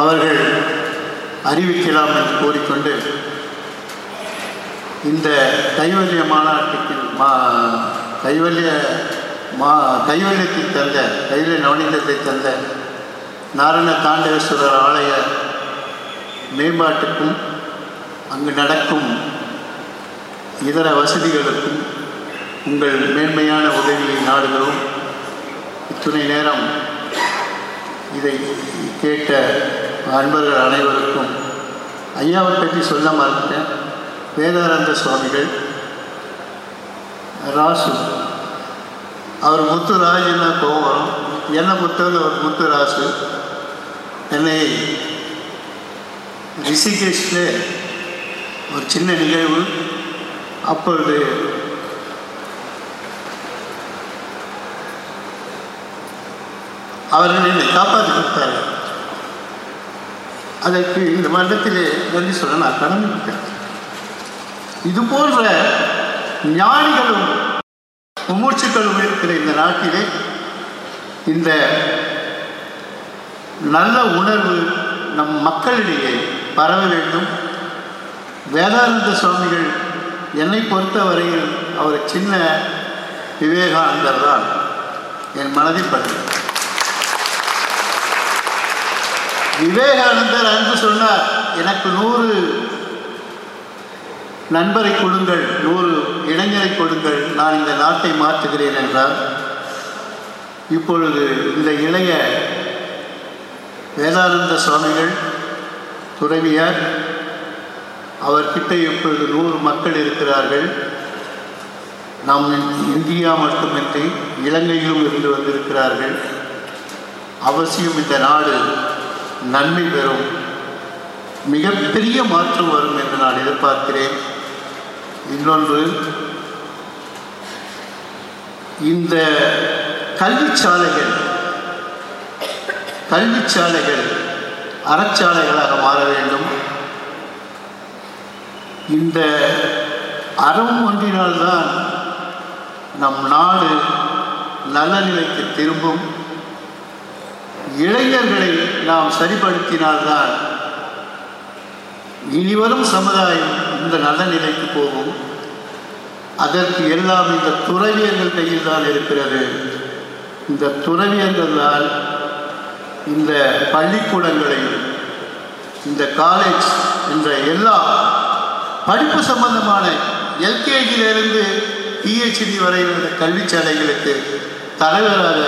அவர்கள் அறிவிக்கலாம் என்று கூறிக்கொண்டு இந்த கைவல்ய மாநாட்டுக்கு மா கைவல்ய மா கைவல்யத்தை தந்த கைவல்ய நவநீதத்தை தந்த நாரண தாண்டவேஸ்வரர் ஆலய மேம்பாட்டுக்கும் அங்கு நடக்கும் இதர வசதிகளுக்கும் உங்கள் மேன்மையான உதவியை நாடுகிறோம் இத்துணை நேரம் இதை கேட்ட அன்பர்கள் அனைவருக்கும் ஐயாவை பற்றி சொல்ல மறந்துட்டேன். வேதானந்த சுவாமிகள் ராசு அவர் முத்துராஜுன்னா கோவம் வரும். என்னை பொறுத்தவரை அவர் முத்துராசு. என்னை ரிஷிகேஷில் ஒரு சின்ன நிகழ்வு. அப்பொழுது அவர் என்னை காப்பாற்றி கொடுத்தார். அதற்கு இந்த மன்றத்திலே நன்றி சொல்ல நான் கடமைப்பட்டேன். இது போன்ற ஞானிகளும் மும்மூச்சுக்களும் இருக்கிற இந்த நாட்டிலே இந்த நல்ல உணர்வு நம் மக்களிடையே பரவ வேண்டும். வேதானந்த சுவாமிகள் என்னை பொறுத்தவரையில் அவர் சின்ன விவேகானந்தர் தான். என் மனதில் பட்டது விவேகானந்தர் அன்று சொன்னார் எனக்கு நூறு நண்பரை கொடுங்கள் நூறு இளைஞரை கொடுங்கள் நான் இந்த நாட்டை மாற்றுகிறேன் என்றால் இப்பொழுது இந்த இளைய வேதானந்த சுவாமிகள் துறவியார் அவர்கிட்ட இப்பொழுது நூறு மக்கள் இருக்கிறார்கள். நாம் இந்தியா மட்டுமின்றி இலங்கையிலும் இருந்து வந்திருக்கிறார்கள். அவசியம் இந்த நாடு நன்மை பெறும். மிகப்பெரிய மாற்றம் வரும் என்று நான் எதிர்பார்க்கிறேன். இன்னொன்று இந்த கல்விச்சாலைகள் கல்விச்சாலைகள் அறச்சாலைகளாக மாற வேண்டும். இந்த அறம் ஒன்றினால்தான் நம் நாடு நல்ல நிலைக்கு திரும்பும். இளைஞர்களை நாம் சரிப்படுத்தினால்தான் இனிவரும் சமுதாயம் இந்த நல்ல நிலைக்கு போகும். அதற்கு எல்லாம் இந்த துறவியர்கள் கையில் தான் இருக்கிறது. இந்த துறவியர்கள் தான் இந்த பள்ளிக்கூடங்களையும் இந்த காலேஜ் என்ற எல்லா படிப்பு சம்பந்தமான எல்கேஜியிலிருந்து பிஹெச்டி வரை உள்ள கல்விச்சாலைகளுக்கு தலைவராக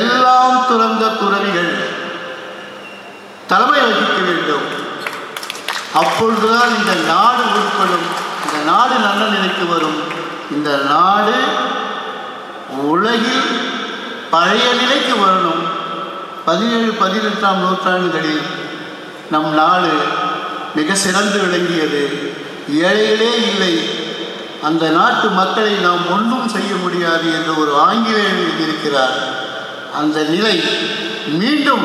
எல்லாம் துறந்த துறவிகள் தலைமை வகிக்க வேண்டும். அப்பொழுதுதான் இந்த நாடு உட்படும் இந்த நாடு நல்ல நிலைக்கு வரும். இந்த நாடு உலகில் பழைய நிலைக்கு வரணும். பதினேழு பதினெட்டாம் நூற்றாண்டுகளில் நம் நாடு மிக சிறந்து விளங்கியது. ஏழைகளே இல்லை. அந்த நாட்டு மக்களை நாம் ஒன்றும் செய்ய முடியாது என்று ஒரு ஆங்கிலேயர் எழுதியிருக்கிறார். அந்த நிலை மீண்டும்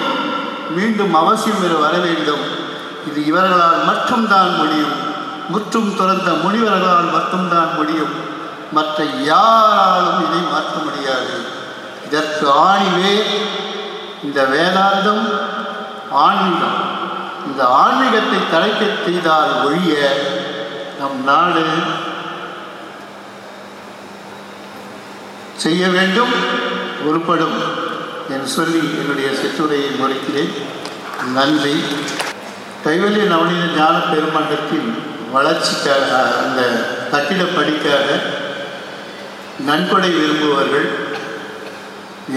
மீண்டும் அவசியம் வர வேண்டும் இது இவர்களால் மட்டும்தான் முடியும். முற்றும் துறந்த முனிவர்களால் மட்டும்தான் முடியும். மற்ற யாராலும் இதை மாற்ற முடியாது. இதற்கு ஆணிவே இந்த வேதாந்தம் ஆன்மீகம். இந்த ஆன்மீகத்தை தலைக்க செய்தால் ஒழிய நம் நாடு செய்ய வேண்டும் உருப்படும் என்று சொல்லி என்னுடைய சிற்றுரையை முறைக்கிறேன் நன்றி. கைவல்லிய நவநீத ஞான பெருமன்றத்தின் வளர்ச்சிக்காக அந்த கட்டிட படிக்காக நன்கொடை விரும்புவர்கள்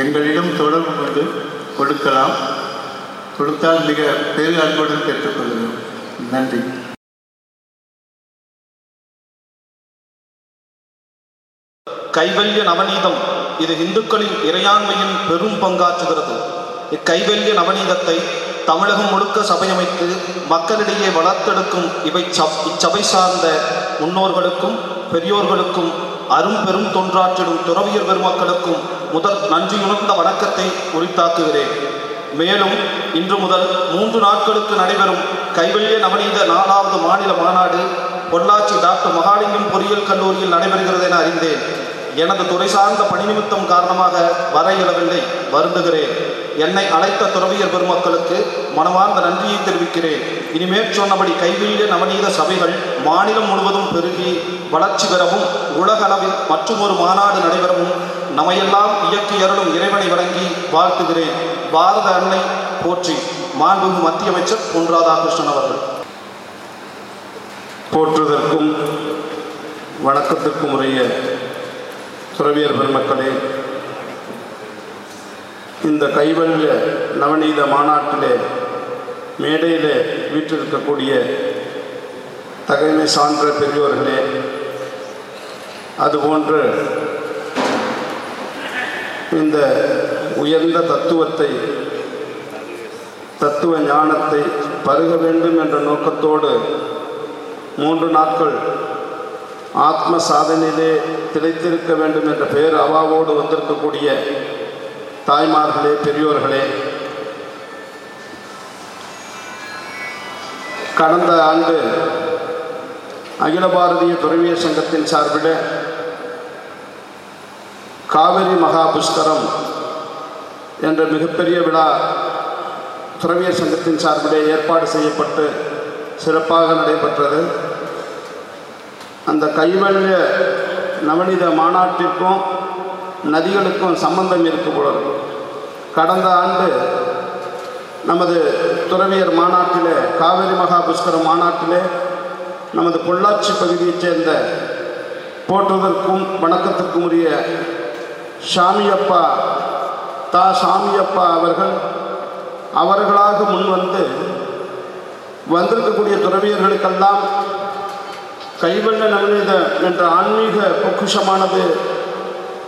எங்களிடம் தொடர்பு கொண்டு கொடுக்கலாம். கொடுத்தால் மிக பெரு அன்புடன் பெற்றுக்கொள்கிறோம் நன்றி. கைவல்ய நவநீதம் இது இந்துக்களின் இறையாண்மையின் பெரும் பங்காற்றுகிறது. இக்கைவல்ய நவநீதத்தை தமிழகம் முழுக்க சபையமைத்து மக்களிடையே வளர்த்தெடுக்கும் இவை இச்சபை சார்ந்த முன்னோர்களுக்கும் பெரியோர்களுக்கும் அரும் பெரும் தொன்றாற்றிடும் துறவியர் பெருமக்களுக்கும் முதல் நன்றியுணர்ந்த வணக்கத்தை உரித்தாக்குகிறேன். மேலும் இன்று முதல் மூன்று நாட்களுக்கு நடைபெறும் கைவல்ய நவநீத நாலாவது மாநில மாநாடு பொள்ளாச்சி டாக்டர் மகாலிங்கம் பொறியியல் கல்லூரியில் நடைபெறுகிறது என அறிந்தேன். எனது துறை சார்ந்த பணி நிமித்தம் காரணமாக வர இயலவில்லை. வருந்துகிறேன். என்னை அழைத்த துறவியர் பெருமக்களுக்கு மனமார்ந்த நன்றியை தெரிவிக்கிறேன். இனிமேற் சொன்னபடி கைவில்ய நவநீத சபைகள் மாநிலம் முழுவதும் பெருகி வளர்ச்சி பெறவும் உலகளவில் மற்றும் ஒரு மாநாடு நடைபெறவும் நம்மையெல்லாம் இயக்கி அருளும் இறைவனை வணங்கி வாழ்த்துகிறேன். பாரத அன்னை போற்றி. மாண்புமிகு மத்திய அமைச்சர் பொன் ராதாகிருஷ்ணன் அவர்கள். போற்றுவதற்கும் வணக்கத்திற்கும் உரிய துறவியர் பெருமக்களே இந்த கைவல்ய நவநீத மாநாட்டிலே மேடையிலே வீற்றிருக்கக்கூடிய தகைமை சான்ற பெரியோர்களே அதுபோன்று இந்த உயர்ந்த தத்துவத்தை தத்துவ ஞானத்தை பருக வேண்டும் என்ற நோக்கத்தோடு மூன்று நாட்கள் ஆத்ம சாதனையிலே திளைத்திருக்க வேண்டும் என்ற பெயர் அவாவோடு வந்திருக்கக்கூடிய தாய்மார்களே பெரியோர்களே கடந்த ஆண்டு அகில பாரதிய துறவிய சங்கத்தின் சார்பில் காவிரி மகா புஷ்கரம் என்ற மிகப்பெரிய விழா துறவியர் சங்கத்தின் சார்பிலே ஏற்பாடு செய்யப்பட்டு சிறப்பாக நடைபெற்றது. அந்த கைவல்ய நவநீத மாநாட்டிற்கும் நதிகளுக்கும் சம்பந்தம் இருக்கு போல கடந்த ஆண்டு நமது துறவியர் மாநாட்டிலே காவிரி மகா புஷ்கர மாநாட்டிலே நமது பொள்ளாச்சி பகுதியைச் சேர்ந்த போற்றுவதற்கும் வணக்கத்திற்கும் உரிய சாமியப்பா தா சாமியப்பா அவர்கள் அவர்களாக முன்வந்து வந்திருக்கக்கூடிய துறவியர்களுக்கெல்லாம் கைவண்ண நவநீத என்ற ஆன்மீக பொக்குஷமானது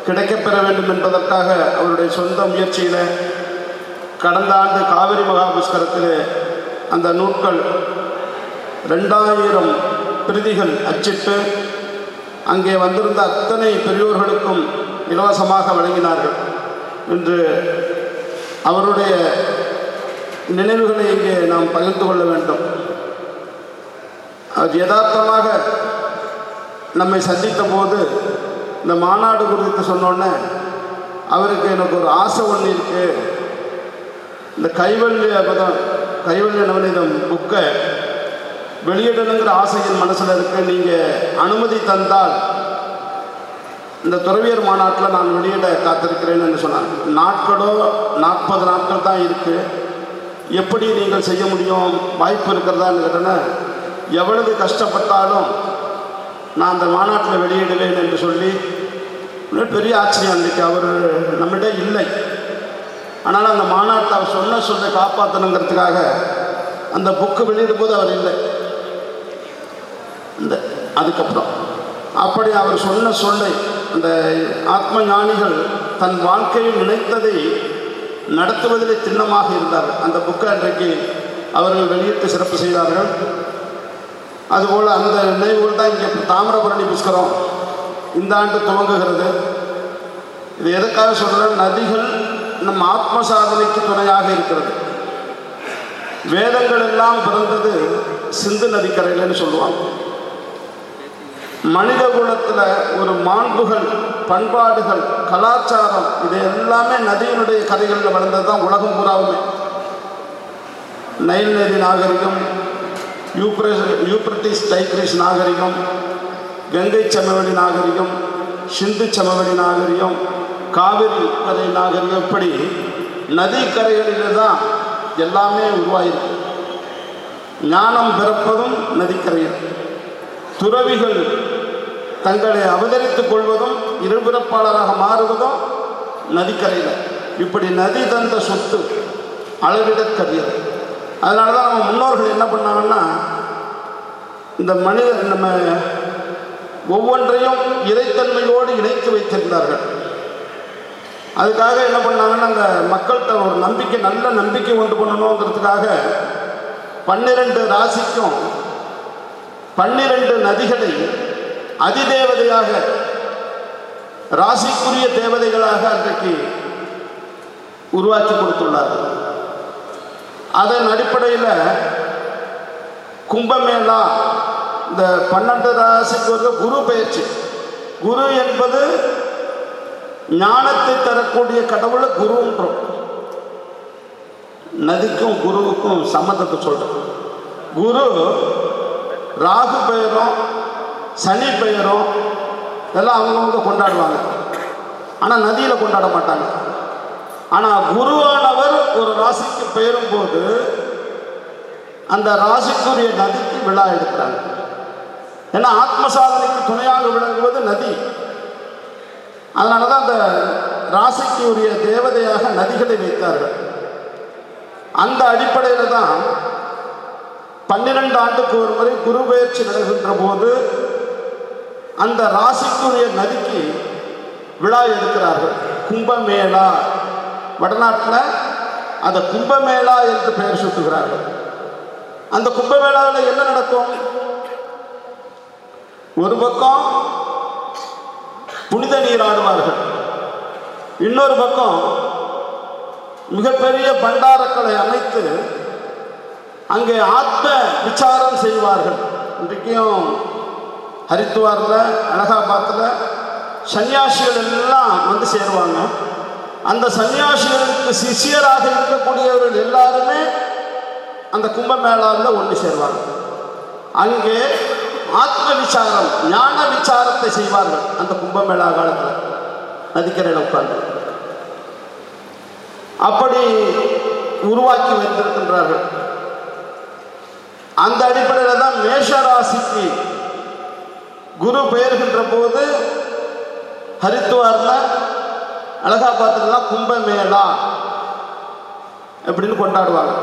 கிடைக்கப்பெற வேண்டும் என்பதற்காக அவருடைய சொந்த முயற்சியில் கடந்த ஆண்டு காவிரி மகாபுஷ்கரத்தில் அந்த நூட்கள் ரெண்டாயிரம் பிரதிகள் அச்சிட்டு அங்கே வந்திருந்த அத்தனை பெரியோர்களுக்கும் இலவசமாக வழங்கினார்கள். என்று அவருடைய நினைவுகளை இங்கே நாம் பகிர்ந்து கொள்ள வேண்டும். அது யதார்த்தமாக நம்மை சந்தித்த போது இந்த மாநாடு குறித்து சொன்னோன்னே அவருக்கு எனக்கு ஒரு ஆசை ஒன்று இருக்குது இந்த கைவல்ய பதம் கைவல்ய நவநீதம் புக்கை வெளியிடணுங்கிற ஆசையின் மனசில் இருக்கு. நீங்கள் அனுமதி தந்தால் இந்த துறவியர் மாநாட்டில் நான் வெளியிட காத்திருக்கிறேன்னு சொன்னாங்க நாட்களோ நாற்பது நாட்கள் தான் இருக்குது எப்படி நீங்கள் செய்ய முடியும்? வாய்ப்பு இருக்கிறதான்னு கேட்டேன்னா எவ்வளவு கஷ்டப்பட்டாலும் நான் அந்த மாநாட்டில் வெளியிடுவேன் என்று சொல்லி பெரிய ஆச்சரியம் அன்றைக்கு அவர் நம்மிடம் இல்லை. ஆனால் அந்த மாநாட்டை அவர் சொன்ன சொல்ல காப்பாற்றணுங்கிறதுக்காக அந்த புக்கு வெளியிடும்போது அவர் இல்லை. இந்த அதுக்கப்புறம். அப்படி அவர் சொன்ன சொல்லை அந்த ஆத்ம ஞானிகள் தன் வாழ்க்கையில் நினைத்ததை நடத்துவதிலே திண்ணமாக இருந்தார்கள். அந்த புக்கை அன்றைக்கு அவர்கள் வெளியிட்டு சிறப்பு செய்தார்கள். அதுபோல் அந்த நினைவுகள் தான் இங்கே தாமிரபரணி புஷ்கரம் இந்த ஆண்டு துவங்குகிறது. இது எதுக்காக சொல்கிறேன் நதிகள் நம் ஆத்ம சாதனைக்கு துணையாக இருக்கிறது. வேதங்கள் எல்லாம் பிறந்தது சிந்து நதிக்கரையிலன்னு சொல்லுவாங்க. மனித குலத்தில் ஒரு மாண்புகள் பண்பாடுகள் கலாச்சாரம் இது எல்லாமே நதியினுடைய கதைகளில் வளர்ந்தது தான் உலகம் பூராவுமே. நைல் நதி நாகரிகம் யூப்ரஸ் யூப்ரட்டிஸ் டைக்ரிஸ் நாகரிகம் கங்கை சமவெளி நாகரிகம் சிந்து சமவெளி நாகரிகம் காவிரி கரை நாகரிகம் இப்படி நதிக்கரைகளில் தான் எல்லாமே உருவாயிருக்கு. ஞானம் பிறப்பதும் நதிக்கரையில் துறவிகள் தங்களை அவதரித்துக் கொள்வதும் இருபிறப்பாளராக மாறுவதும் நதிக்கரையில் இப்படி நதி தந்த சொத்து அளவிடக்கரியது அதனால தான் நம்ம முன்னோர்கள் என்ன பண்ணாங்கன்னா இந்த மனித நம்ம ஒவ்வொன்றையும் இறைத்தன்மையோடு இணைத்து வைத்திருந்தார்கள். அதுக்காக என்ன பண்ணாங்கன்னா அந்த மக்கள்கிட்ட ஒரு நம்பிக்கை நல்ல நம்பிக்கை உண்டு பண்ணணுங்கிறதுக்காக பன்னிரண்டு ராசிக்கும் பன்னிரண்டு நதிகளை அதிதேவதையாக ராசிக்குரிய தேவதைகளாக அன்றைக்கு உருவாக்கி கொடுத்துள்ளார்கள். அதன் அடிப்படையில் கும்பமேளா இந்த பன்னெண்டு ராசிக்கு வந்து குரு பயிற்சி. குரு என்பது ஞானத்தை தரக்கூடிய கடவுளை குருன்றோம். நதிக்கும் குருவுக்கும் சம்மந்தத்தை சொல்கிறோம் குரு ராகு பெயரும் சனி பெயரும் இதெல்லாம் அவங்கவுங்க கொண்டாடுவாங்க. ஆனால் நதியில் கொண்டாட மாட்டாங்க. ஆனால் குருவானவர் ஒரு ராசிக்கு பெயரும் போது அந்த ராசிக்குரிய நதிக்கு விழா எடுக்கிறாங்க. ஏன்னா ஆத்ம சாதனைக்கு துணையாக விளங்குவது நதி. அதனால தான் அந்த ராசிக்கு உரிய தேவதையாக நதிகளை வைத்தார்கள். அந்த அடிப்படையில் தான் பன்னிரண்டு ஆண்டுக்கு ஒரு முறை குரு பயிற்சி நடக்கின்ற போது அந்த ராசிக்குரிய நதிக்கு விழா எடுக்கிறார்கள். கும்பமேளா. வடநாட்டில் அந்த கும்பமேளா என்று பெயர் சூட்டுகிறார்கள். அந்த கும்பமேளாவில் என்ன நடக்கும்? ஒரு பக்கம் புனித நீராடுவார்கள் இன்னொரு பக்கம் மிகப்பெரிய பண்டாரக்களை அமைத்து அங்கே ஆத்ம விசாரம் செய்வார்கள். இன்றைக்கும் ஹரித்துவாரில் அலகாபாத்தில் சன்னியாசிகள் எல்லாம் வந்து சேருவாங்க. அந்த சன்னியாசிகளுக்கு சிஷியராக இருக்கக்கூடியவர்கள் எல்லாருமே அந்த கும்பமேளாவில் ஒன்று சேர்வார்கள் அங்கே ஆத்ம விசாரம் ஞான விசாரத்தை செய்வார்கள் அந்த கும்பமேளா காலத்தில். நதிக்கரையில் உட்கார்ந்து. அப்படி உருவாக்கி வைத்திருக்கின்றார்கள். அந்த அடிப்படையில் தான் மேஷராசிக்கு குரு பெயர்கின்ற போது ஹரித்துவாரில் அலகாபாத்திரலாம் கும்பமேளா அப்படின்னு கொண்டாடுவாங்க.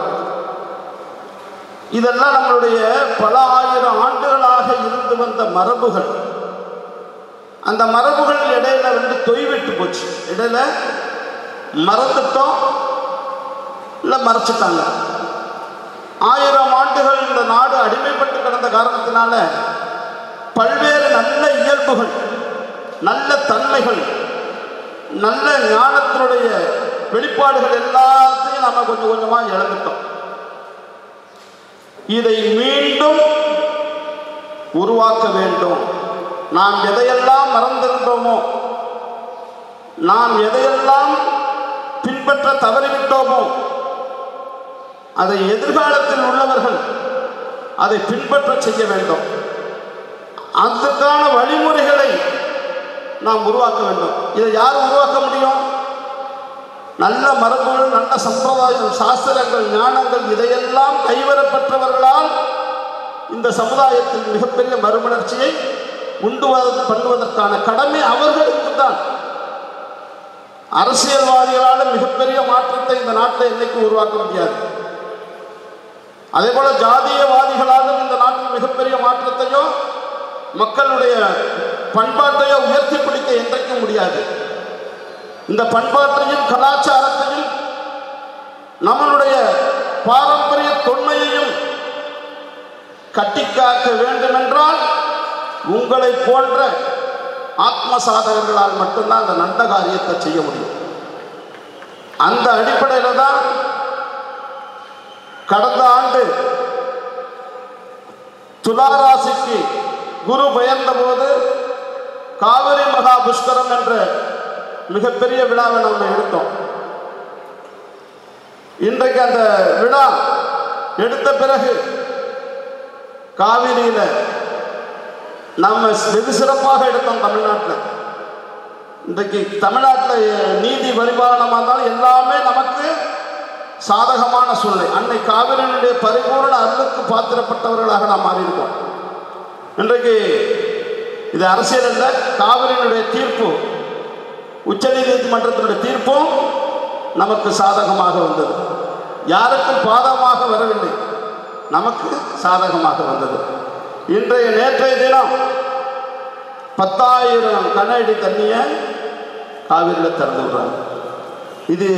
இதெல்லாம் நம்மளுடைய பல ஆயிரம் ஆண்டுகளாக இருந்து வந்த மரபுகள். அந்த மரபுகள் இடையில வந்து தொய்விட்டு போச்சு. இடையில மறந்துட்டோம் இல்லை மறைச்சிட்டாங்க. ஆயிரம் ஆண்டுகள் இந்த நாடு அடிமைப்பட்டு கிடந்த காரணத்தினால பல்வேறு நல்ல இயல்புகள் நல்ல தன்மைகள் நல்ல ஞானத்தினுடைய வெளிப்பாடுகள் எல்லாத்தையும் நம்ம கொஞ்சம் கொஞ்சமாக இழந்துட்டோம். இதை மீண்டும் உருவாக்க வேண்டும். நாம் எதையெல்லாம் மறந்திருந்தோமோ நாம் எதையெல்லாம் பின்பற்ற தவறிவிட்டோமோ அதை எதிர்காலத்தில் உள்ளவர்கள் அதை பின்பற்ற செய்ய வேண்டும். அதுக்கான வழிமுறைகளை நாம் உருவாக்க வேண்டும். இதை யார் உருவாக்க முடியும்? நல்ல மரபுகள் நல்ல சம்பிரதாயம் சாஸ்திரங்கள் ஞானங்கள் இதையெல்லாம் கைவரப்பெற்றவர்களால் இந்த சமுதாயத்தில் மிகப்பெரிய மறுமலர்ச்சியை உண்டு பண்ணுவதற்கான கடமை அவர்களுக்கு தான். அரசியல்வாதிகளால் மிகப்பெரிய மாற்றத்தை இந்த நாட்டில் என்னைக்கு உருவாக்க முடியாது. அதே போல ஜாதியவாதிகளாலும் இந்த நாட்டில் மிகப்பெரிய மாற்றத்தையோ மக்களுடைய பண்பாட்டையோ உயர்த்தி பிடிக்க என்றைக்கும் முடியாது. இந்த பண்பாட்டையும் கலாச்சாரத்தையும் நம்மளுடைய பாரம்பரிய தொன்மையையும் கட்டிக்காக்க வேண்டுமென்றால் உங்களை போன்ற ஆத்ம சாதகர்களால் மட்டும்தான் அந்த நல்ல காரியத்தை செய்ய முடியும். அந்த அடிப்படையில் தான் கடந்த ஆண்டு துளாராசிக்கு குரு பெயர்ந்த போது காவிரி மகா புஷ்கரம் என்ற மிகப்பெரிய விழாவை நம்ம எடுத்தோம். இன்றைக்கு அந்த விழா எடுத்த பிறகு காவிரியில் நம்ம வெகு சிறப்பாக எடுத்தோம் தமிழ்நாட்டில். இன்றைக்கு தமிழ்நாட்டில் நீதி பரிபாலனமாக இருந்தாலும் எல்லாமே நமக்கு சாதகமான சூழ்நிலை. அன்னை காவிரியினுடைய பரிபூர்ண அருளுக்கு பாத்திரப்பட்டவர்களாக நாம் மாறியிருக்கோம். இன்றைக்கு இது அரசியல் அல்ல காவிரியினுடைய தீர்ப்பு உச்சநீதிமன்றத்தினுடைய தீர்ப்பும் நமக்கு சாதகமாக வந்தது. யாருக்கும் பாதகமாக வரவில்லை. நமக்கு சாதகமாக வந்தது. இன்றைய நேற்றைய தினம் பத்தாயிரம் கனஅடி தண்ணியை காவிரியில் திறந்து விடுறாங்க. இது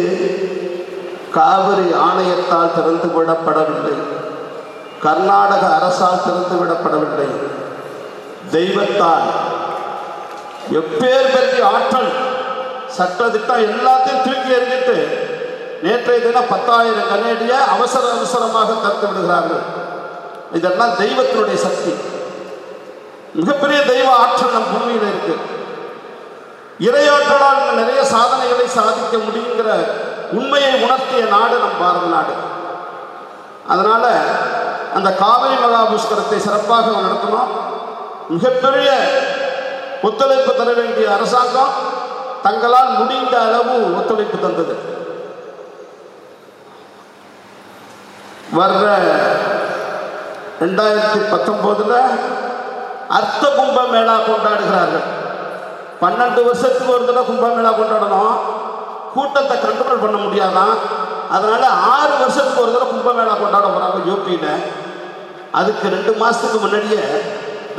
காவிரி ஆணையத்தால் திறந்து விடப்படவில்லை. கர்நாடக அரசால் திறந்து விடப்படவில்லை. தெய்வத்தால். எப்பேர் பெரிய ஆற்றல். சட்டத்திட்டம் எல்லாத்தையும் தூக்கி எறிஞ்சிட்டு நேற்றைய தினம் பத்தாயிரம் கனேடிய அவசர அவசரமாக திறந்து விடுகிறார்கள். இதெல்லாம் தெய்வத்தினுடைய சக்தி. மிகப்பெரிய தெய்வ ஆற்றல் நம் பூமியில் இருக்கு. இறையாற்றலால் நிறைய சாதனைகளை சாதிக்க முடியுங்கிற உண்மையை உணர்த்திய நாடு நம் பாரத நாடு. அதனால அந்த காவிரி மகா புஷ்கரத்தை சிறப்பாக நடத்தணும் மிகப்பெரிய ஒத்துழைப்பு தர வேண்டிய அரசாங்கம் தங்களால் முடிந்த அளவு ஒத்துழைப்பு தந்தது. வர்ற ரெண்டாயிரத்தி பத்தொம்போதில் அர்த்த கும்ப மேளா கொண்டாடுகிறார்கள். பன்னெண்டு வருஷத்துக்கு ஒரு தடவை கும்பமேளா கொண்டாடணும். கூட்டத்தை கண்ட்ரோல் பண்ண முடியாதான் அதனால ஆறு வருஷத்துக்கு ஒரு தடவை கும்பமேளா கொண்டாட போகிறாங்க யூபியில். அதுக்கு ரெண்டு மாதத்துக்கு முன்னாடியே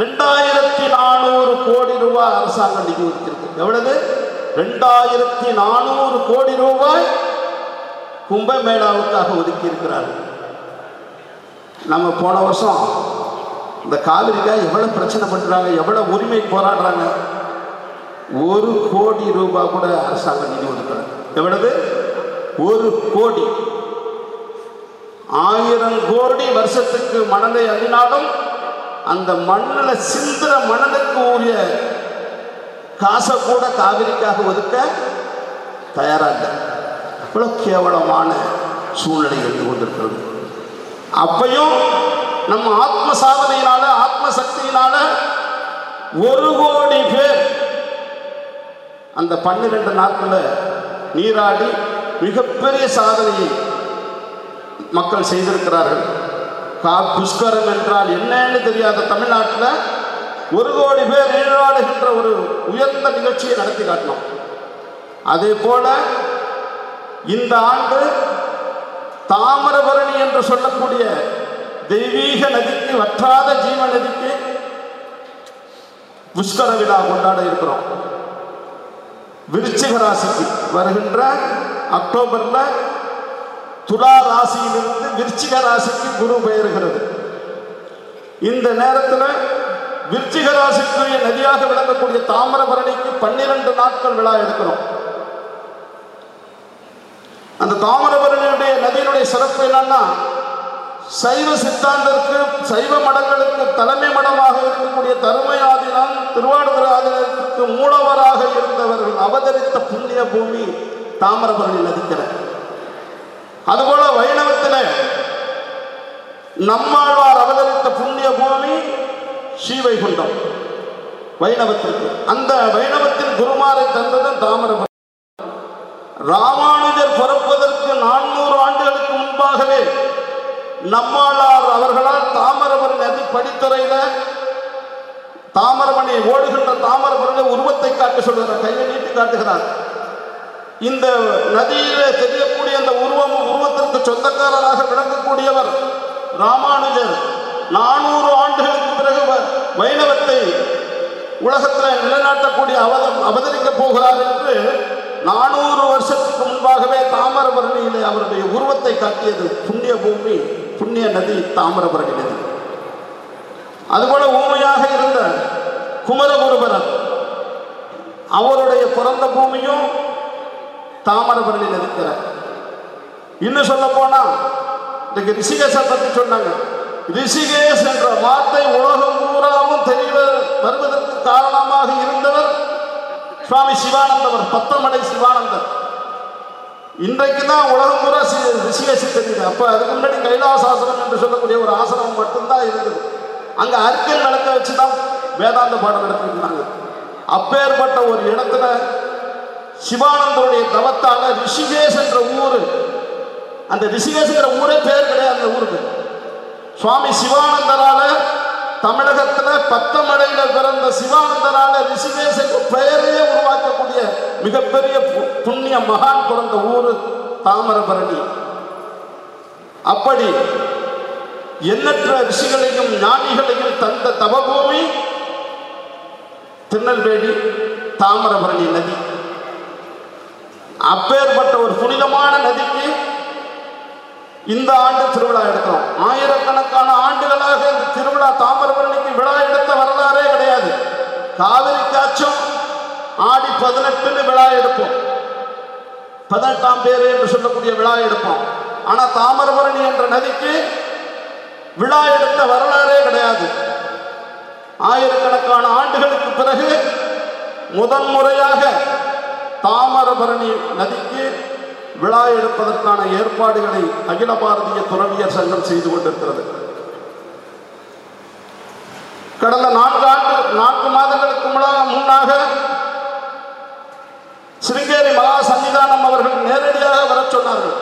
ரெண்டாயிரத்தி நானூறு கோடி ரூபாய் அரசாங்கம் நிதி ஒதுக்கியிருக்கு. எவ்வளவு? ரெண்டாயிரத்தி நானூறு கோடி ரூபாய் கும்பமேளாவுக்காக ஒதுக்கி இருக்கிறார்கள் நம்ம போன வருஷம் இந்த காவிரிக்காக எவ்வளோ பிரச்சனை பண்ணுறாங்க எவ்வளோ உரிமை போராடுறாங்க ஒரு கோடி ரூபாய் கூட அரசாங்கம் நிதி ஒதுக்கிறாங்க. எவ்வளவு? ஒரு கோடி. ஆயிரம் கோடி வருஷத்துக்கு மணலை அள்ளினாலும் அந்த மண்ணில் சிந்துற மணலுக்கு உரிய காசை கூட காவிரிக்காக ஒதுக்க தயாராக. அவ்வளோ கேவலமான சூழ்நிலை இருந்து கொண்டிருக்கிறது. அப்பையும் நம்ம ஆத்ம சாதனையினால ஆத்ம சக்தியினால ஒரு கோடி பேர் அந்த பன்னிரெண்டு நாட்களில் நீராடி மிகப்பெரிய சாதனையை மக்கள் செய்திருக்கிறார்கள். கா புஷ்கரம் என்றால் என்னன்னு தெரியாத தமிழ்நாட்டில் ஒரு கோடி பேர் நீராடுகின்ற ஒரு உயர்ந்த நிகழ்ச்சியை நடத்தி காட்டினோம். அதே போல இந்த ஆண்டு தாமிரபரணி என்று சொல்லக்கூடிய தெய்வீக நதிக்கு வற்றாத ஜீவ நதிக்கு புஷ்கர விழா கொண்டாட இருக்கிறோம். விருச்சிக ராசிக்கு வருகின்ற அக்டோபர்ல துலா ராசியிலிருந்து விருச்சிக ராசிக்கு குரு பெயர்கிறது. இந்த நேரத்தில் விருச்சிக ராசிக்குரிய நதியாக விளங்கக்கூடிய தாமிரபரணிக்கு பன்னிரண்டு நாட்கள் விழா எடுக்கிறோம் அந்த தாமிரபரணியுடைய நதியினுடைய சிறப்பு என்னன்னா சைவ சித்தாந்தத்திற்கு சைவ மடங்களுக்கு தலைமை மடமாக இருக்கக்கூடிய தருமையாதினம் திருவாடுதுறை ஆதீனத்திற்கு மூலவராக இருந்தவர்கள் அவதரித்த புண்ணிய பூமி தாமிரபரணி நதிக்கிற அதுபோல வைணவத்தில் நம்மாழ்வார் அவதரித்த புண்ணிய பூமி ஸ்ரீவைகுண்டம் வைணவத்திற்கு. அந்த வைணவத்தின் குருமாரை தந்தது தாமிரபரணி ராமானுஜர் பிறப்பதற்கு நானூறு ஆண்டுகளுக்கு முன்பாகவே நம்மாளார் அவர்களால் தாமிரபரணி நதி படித்துறையில தாமிரபரணி ஓடுகின்ற தாமரபரணி உருவத்தை காட்ட சொல்கிறார். கையை நீட்டி காட்டுகிறார். இந்த நதியிலே தெரியக்கூடிய அந்த உருவம் உருவத்திற்கு சொந்தக்காரராக விளங்கக்கூடியவர் ராமானுஜர். நானூறு ஆண்டுகளுக்கு பிறகு வைணவத்தை உலகத்தில் நிலைநாட்டக்கூடிய அவதம் அவதரிக்க போகிறார் என்று நானூறு வருஷத்துக்கு முன்பாகவே தாமிரபரணியிலே அவருடைய உருவத்தை காட்டியது புண்ணிய பூமி புண்ணிய நதி தாமிரபரணி நதி அதுபோல ஊமையாக இருந்த குமரகுருபரர் அவருடைய பிறந்த பூமியும் தாமரபரணியில் இருக்கிற இன்னும் சொல்ல போனா இன்னைக்கு ரிஷிகேஷை பற்றி சொன்னாங்க. ரிஷிகேஷ் என்ற வார்த்தை உலகம் பூராவும் தெரிய வருவதற்கு காரணமாக இருந்தவர் சுவாமி சிவானந்தவர் பத்தமடை சிவானந்தர். இன்றைக்கு தான் உலகம் பூரா ரிஷிகேஷன் ரிஷிகேஷ் தெரியுது. அப்போ அதுக்கு முன்னாடி கைலாசாசனம் என்று சொல்லக்கூடிய ஒரு ஆசனம் மட்டும்தான் இருந்தது. அங்கே அர்க்கல் நடக்க வச்சு தான் வேதாந்த பாடம் நடத்திருந்தாங்க அப்பேற்பட்ட ஒரு இடத்துல சிவானந்தருடைய தவத்தால ரிஷிகேஷ் என்ற ஊர். அந்த ரிஷிகேஷ்ங்கிற ஊரே பேர் கிடையாது அந்த ஊருக்கு. சுவாமி சிவானந்தரால தமிழகத்துல பத்தமடையில பிறந்த சிவானந்தரால ரிஷிகேஷ் என்ற பெயரையே உருவாக்கக்கூடிய மிகப்பெரிய பு- புண்ணிய மகான் பிறந்த ஊரு தாமிரபரணி. அப்படி எண்ணற்ற ரிஷிகளையும் ஞானிகளையும் தந்த தவபூமி திருநெல்வேலி தாமிரபரணி நதி. அப்பேற்பட்ட ஒரு புனிதமான நதிக்கு இந்த ஆண்டு திருவிழா எடுக்கிறோம். ஆயிரக்கணக்கான ஆண்டுகளாக இந்த திருவிழா தாமிரபரணிக்கு விழா எடுத்த வரலாறே கிடையாது. காவிரிக்காச்சும் ஆடி பதினெட்டுன்னு விழா எடுப்போம். பதினெட்டாம் பேரு என்று சொல்லக்கூடிய விழா எடுப்போம். ஆனா தாமிரபரணி என்ற நதிக்கு விழா எடுத்த வரலாறே கிடையாது. ஆயிரக்கணக்கான ஆண்டுகளுக்கு பிறகு முதன் முறையாக தாமரபரணி நதிக்கு விழா எடுப்பதற்கான ஏற்பாடுகளை அகில பாரதிய துறவியர் சங்கம் செய்து கொண்டிருக்கிறது. கடந்த நான்கு ஆண்டு நான்கு மாதங்களுக்கு முன்னாக சிருங்கேரி மகா சன்னிதானம் அவர்கள் நேரடியாக வரச் சொன்னார்கள்.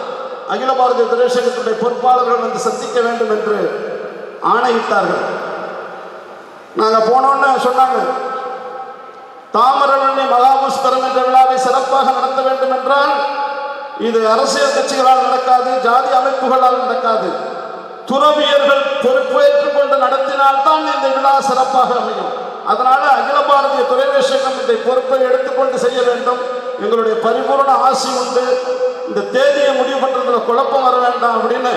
அகில பாரதிய துறைசங்கத்துடைய பொறுப்பாளர்கள் வந்து சந்திக்க வேண்டும் என்று ஆணையிட்டார்கள். நாங்கள் போனோன்னு சொன்னாங்க. தாமரவண்ணி மகாபுஷ்கரம் என்ற விழாவை சிறப்பாக நடத்த வேண்டும் என்றால் இது அரசியல் கட்சிகளால் நடக்காது ஜாதி அமைப்புகளால் நடக்காது. துறவியர்கள் பொறுப்பேற்றுக் கொண்டு நடத்தினால்தான் இந்த விழா சிறப்பாக அமையும். அதனால அகில பாரதிய துறைவேஷகம் இந்த பொறுப்பை எடுத்துக்கொண்டு செய்ய வேண்டும். எங்களுடைய பரிபூர்ண ஆசி உண்டு. இந்த தேதியை முடிவு பண்றதுல குழப்பம் வர வேண்டாம் அப்படின்னு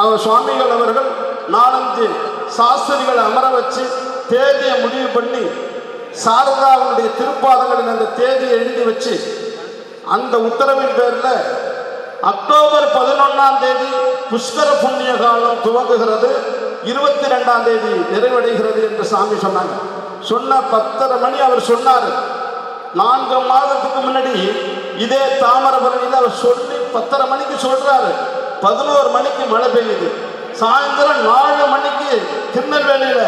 அவர் சுவாமிகள் அவர்கள் நாலஞ்சு சாஸ்திரிகளை அமர வச்சு தேதியை முடிவு பண்ணி சாரதாவுடைய திருப்பாதங்களின் அந்த தேதியை எழுதி வச்சு அந்த உத்தரவின் பேரில் அக்டோபர் பதினொன்றாம் தேதி புஷ்கர புண்ணிய காலம் துவங்குகிறது இருபத்தி ரெண்டாம் தேதி நிறைவடைகிறது என்று சாமி சொன்னாங்க. சொன்ன பத்தரை மணி அவர் சொன்னார். நான்கு மாதத்துக்கு முன்னாடி இதே தாமரபரணியில் அவர் சொல்லி பத்தரை மணிக்கு சொல்றாரு. பதினோரு மணிக்கு மழை பெய்யுது. சாயந்தரம் நாலு மணிக்கு திருநெல்வேலியில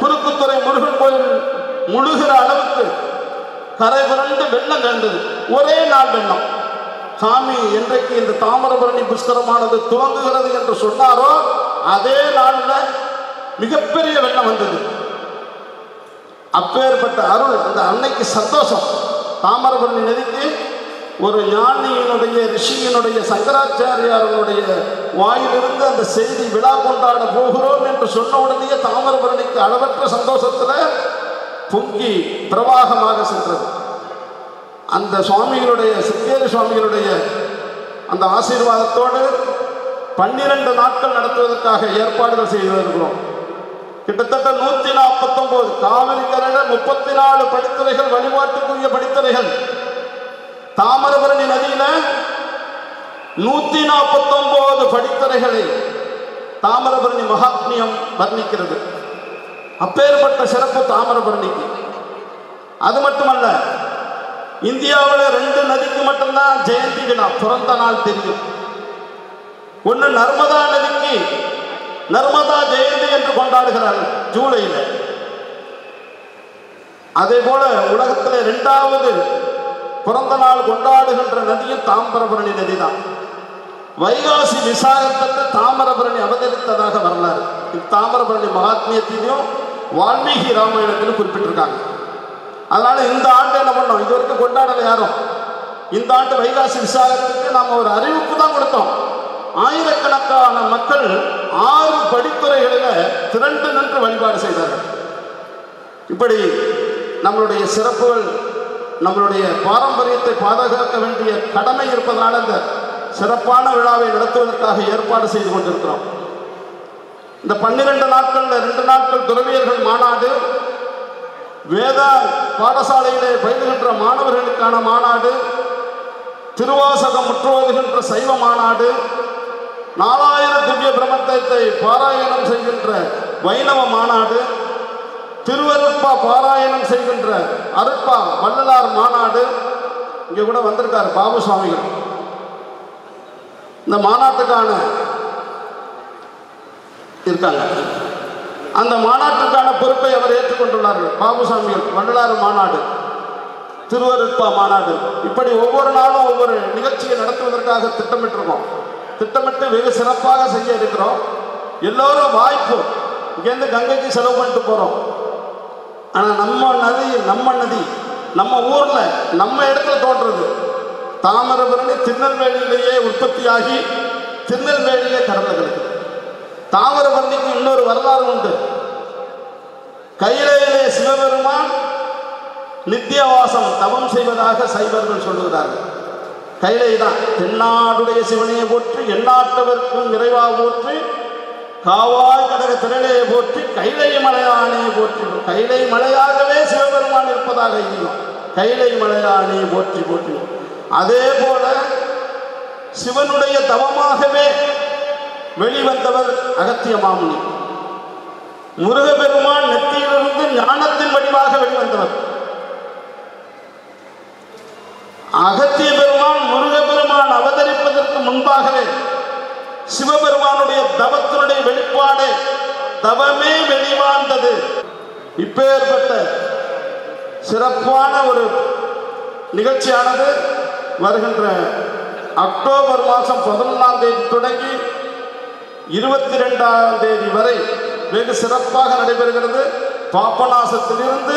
குறுக்குத்துறை முருகன் கோயில் முழுகிற அளவுக்கு கரை புரண்டு வெள்ளம் கண்டது ஒரே நாள் வெள்ளம். சாமி என்றைக்கு இந்த தாமிரபரணி புஷ்கரமானது துவங்குகிறது என்று சொன்னாரோ அதே நாளில் மிகப்பெரிய வெள்ளம் வந்தது. அப்பேற்பட்ட அருள் அந்த அன்னைக்கு சந்தோஷம். தாமிரபரணி நதிக்கு ஒரு ஞானியினுடைய ரிஷியினுடைய சங்கராச்சாரியாரனுடைய வாயிலிருந்து அந்த செய்தி விழா கொண்டாட போகிறோம் என்று சொன்ன உடனே தாமிரபரணிக்கு அளவற்ற சந்தோஷத்தில் பொங்கி பிரவாகமாக சென்றது. அந்த சுவாமிகளுடைய சித்தேரி சுவாமிகளுடைய அந்த ஆசீர்வாதத்தோடு பன்னிரண்டு நாட்கள் நடத்துவதற்காக ஏற்பாடுகள் செய்து வருகிறோம். கிட்டத்தட்ட நூத்தி நாற்பத்தொன்பது காவிரி கரையில முப்பத்தி நாலு படித்துறைகள் வழிபாட்டுக்குரிய படித்துறைகள் தாமிரபரணி நதியில நூத்தி நாற்பத்தொன்பது படித்துறைகளை தாமிரபரணி மகாத்மியம் வர்ணிக்கிறது. அப்பேற்பட்ட சிறப்பு தாமிரபரணிக்கு அது மட்டுமல்ல இந்தியாவில் ரெண்டு நதிக்கு மட்டும்தான் ஜெயந்தி விழா பிறந்த நாள் தெரியும். ஒன்று நர்மதா நதிக்கு நர்மதா ஜெயந்தி என்று கொண்டாடுகிறார்கள் ஜூலையில். அதே போல உலகத்தில் இரண்டாவது பிறந்த நாள் கொண்டாடுகின்ற நதியும் தாமிரபரணி நதி தான் வைகாசி விசாகத்தன்று தாமிரபரணி அவதரித்ததாக வரலாறு. தாமிரபரணி மகாத்மியத்திலையும் வால்மீகி ராமாயணத்தில் குறிப்பிட்டிருக்காங்க. அதனால இந்த ஆண்டு என்ன பண்ணோம்? இது வரைக்கும் கொண்டாடல யாரும். இந்த ஆண்டு வைகாசி விசாகத்துக்கு நாம் ஒரு அறிவிப்பு தான் கொடுத்தோம். ஆயிரக்கணக்கான மக்கள் ஆறு படித்துறைகளில் திரண்டு நின்று வழிபாடு செய்தார்கள். இப்படி நம்மளுடைய சிறப்புகள் நம்மளுடைய பாரம்பரியத்தை பாதுகாக்க வேண்டிய கடமை இருப்பதனால இந்த சிறப்பான விழாவை நடத்துவதற்காக ஏற்பாடு செய்து கொண்டிருக்கிறோம். இந்த பன்னிரண்டு நாட்கள்ல ரெண்டு நாட்கள் துறவியர்கள் மாநாடு வேத பாடசாலையிலே பயிலுகின்ற மாணவர்களுக்கான மாநாடு திருவாசகம் முற்றுவதுகின்ற சைவ மாநாடு நாலாயிரம் திவ்ய பிரபந்தத்தை பாராயணம் செய்கின்ற வைணவ மாநாடு திருவருப்பா பாராயணம் செய்கின்ற அருப்பா வள்ளலார் மாநாடு இங்கே கூட வந்திருக்கார் பாபு சுவாமிகள் இந்த மாநாட்டுக்கான இருக்காங்க. அந்த மாநாட்டுக்கான பொறுப்பை அவர் ஏற்றுக்கொண்டுள்ளார்கள். பாபுசாமிகள் வள்ளலாறு மாநாடு திருவருட்பா மாநாடு. இப்படி ஒவ்வொரு நாளும் ஒவ்வொரு நிகழ்ச்சியை நடத்துவதற்காக திட்டமிட்டிருக்கோம். திட்டமிட்டு வெகு சிறப்பாக செய்ய இருக்கிறோம். எல்லோரும் வாய்ப்பு. இங்கேருந்து கங்கைக்கு செலவு பண்ணிட்டு போகிறோம் ஆனால் நம்ம நதி நம்ம நதி நம்ம ஊரில் நம்ம இடத்துல தோன்றது. தாமிரபரணி திருநெல்வேலியிலேயே உற்பத்தியாகி திருநெல்வேலியிலே கடலில் கிடக்குது. தாமிரபரணிக்கு இன்னொரு வரலாறு உண்டு. கையிலேயே சிவபெருமான் நித்தியவாசம் தவம் செய்வதாக சைவர்கள் சொல்லுகிறார்கள். கைலை தான் தென்னாடுடைய சிவனையை போற்றி எண்ணாட்டவர்க்கும் நிறைவா போற்றி காவாய் கடக திரளையை போற்றி கைலை மலையானையை போற்றி கைலை மலையாகவே சிவபெருமான் இருப்பதாக இருக்கும் கைலை மலையானையை போற்றி போற்றி. அதே போல சிவனுடைய தவமாகவே வெளிவந்தவர் அகத்திய மாமுனி. முருகபெருமான் நெத்தியிலிருந்து ஞானத்தின் வடிவாக வெளிவந்தவர். அகத்திய பெருமான் முருகபெருமான் அவதரிப்பதற்கு முன்பாகவே சிவபெருமானுடைய தவத்தினுடைய வெளிப்பாடு தவமே வெளிவாழ்ந்தது இப்பேற்பட்ட சிறப்பான ஒரு நிகழ்ச்சியானது வருகின்ற அக்டோபர் மாதம் பதினொன்றாம் தேதி தொடங்கி இருபத்தி ரெண்டாம் தேதி வரை வெகு சிறப்பாக நடைபெறுகிறது. பாப்பநாசத்திலிருந்து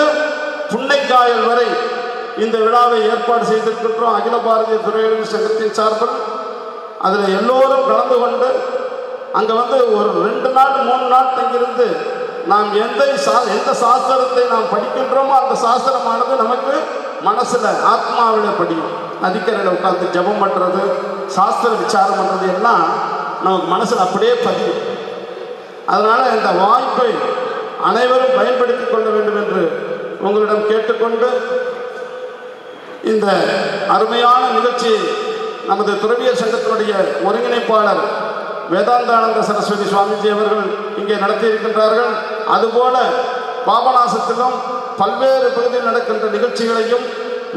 புன்னைக்காயல் வரை இந்த விழாவை ஏற்பாடு செய்திருக்கின்றோம். அகில பாரதிய துறையில் சங்கத்தின் சார்பில். அதில் எல்லோரும் கலந்து கொண்டு அங்கே வந்து ஒரு ரெண்டு நாள் மூணு நாள் தங்கியிருந்து நாம் எந்த சா எந்த சாஸ்திரத்தை நாம் படிக்கின்றோமோ அந்த சாஸ்திரமானது நமக்கு மனசில் ஆத்மாவில் படியும். நதிக்கரையில் உட்காந்து ஜபம் பண்ணுறது சாஸ்திர விசாரம் பண்ணுறது எல்லாம் நமக்கு மனசில் அப்படியே பதியும். அதனால் இந்த வாய்ப்பை அனைவரும் பயன்படுத்தி கொள்ள வேண்டும் என்று உங்களிடம் கேட்டுக்கொண்டு இந்த அருமையான நிகழ்ச்சி நமது துறவியர் சங்கத்தினுடைய ஒருங்கிணைப்பாளர் வேதாந்தானந்த சரஸ்வதி சுவாமிஜி அவர்கள் இங்கே நடத்தியிருக்கின்றார்கள். அதுபோல பாபநாசத்திலும் பல்வேறு பகுதியில் நடக்கின்ற நிகழ்ச்சிகளையும்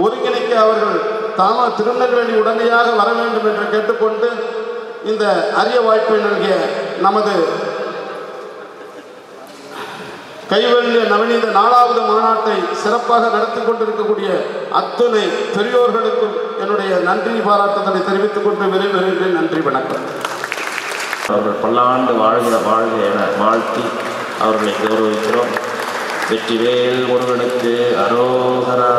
ஒருங்கிணைக்க அவர்கள் தாம திருநெல்வேலி உடனடியாக வர வேண்டும் என்று கேட்டுக்கொண்டு இந்த அரிய வாய்ப்பை நல்கிய நமது கைவல்ய நவநீத நாலாவது மாநாட்டை சிறப்பாக நடத்தி கொண்டிருக்கக்கூடிய அத்துணை பெரியோர்களுக்கும் என்னுடைய நன்றி பாராட்டுதலை தெரிவித்துக் கொண்டு விரைவில் நன்றி வணக்கம். அவர்கள் பல்லாண்டு வாழ்கிற வாழ்க என வாழ்த்தி அவர்களை கௌரவிக்கிறோம். வெற்றிவேல் ஒருவனுக்கு அரோகரா.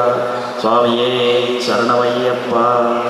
சுவாமியே சரணமையப்பா.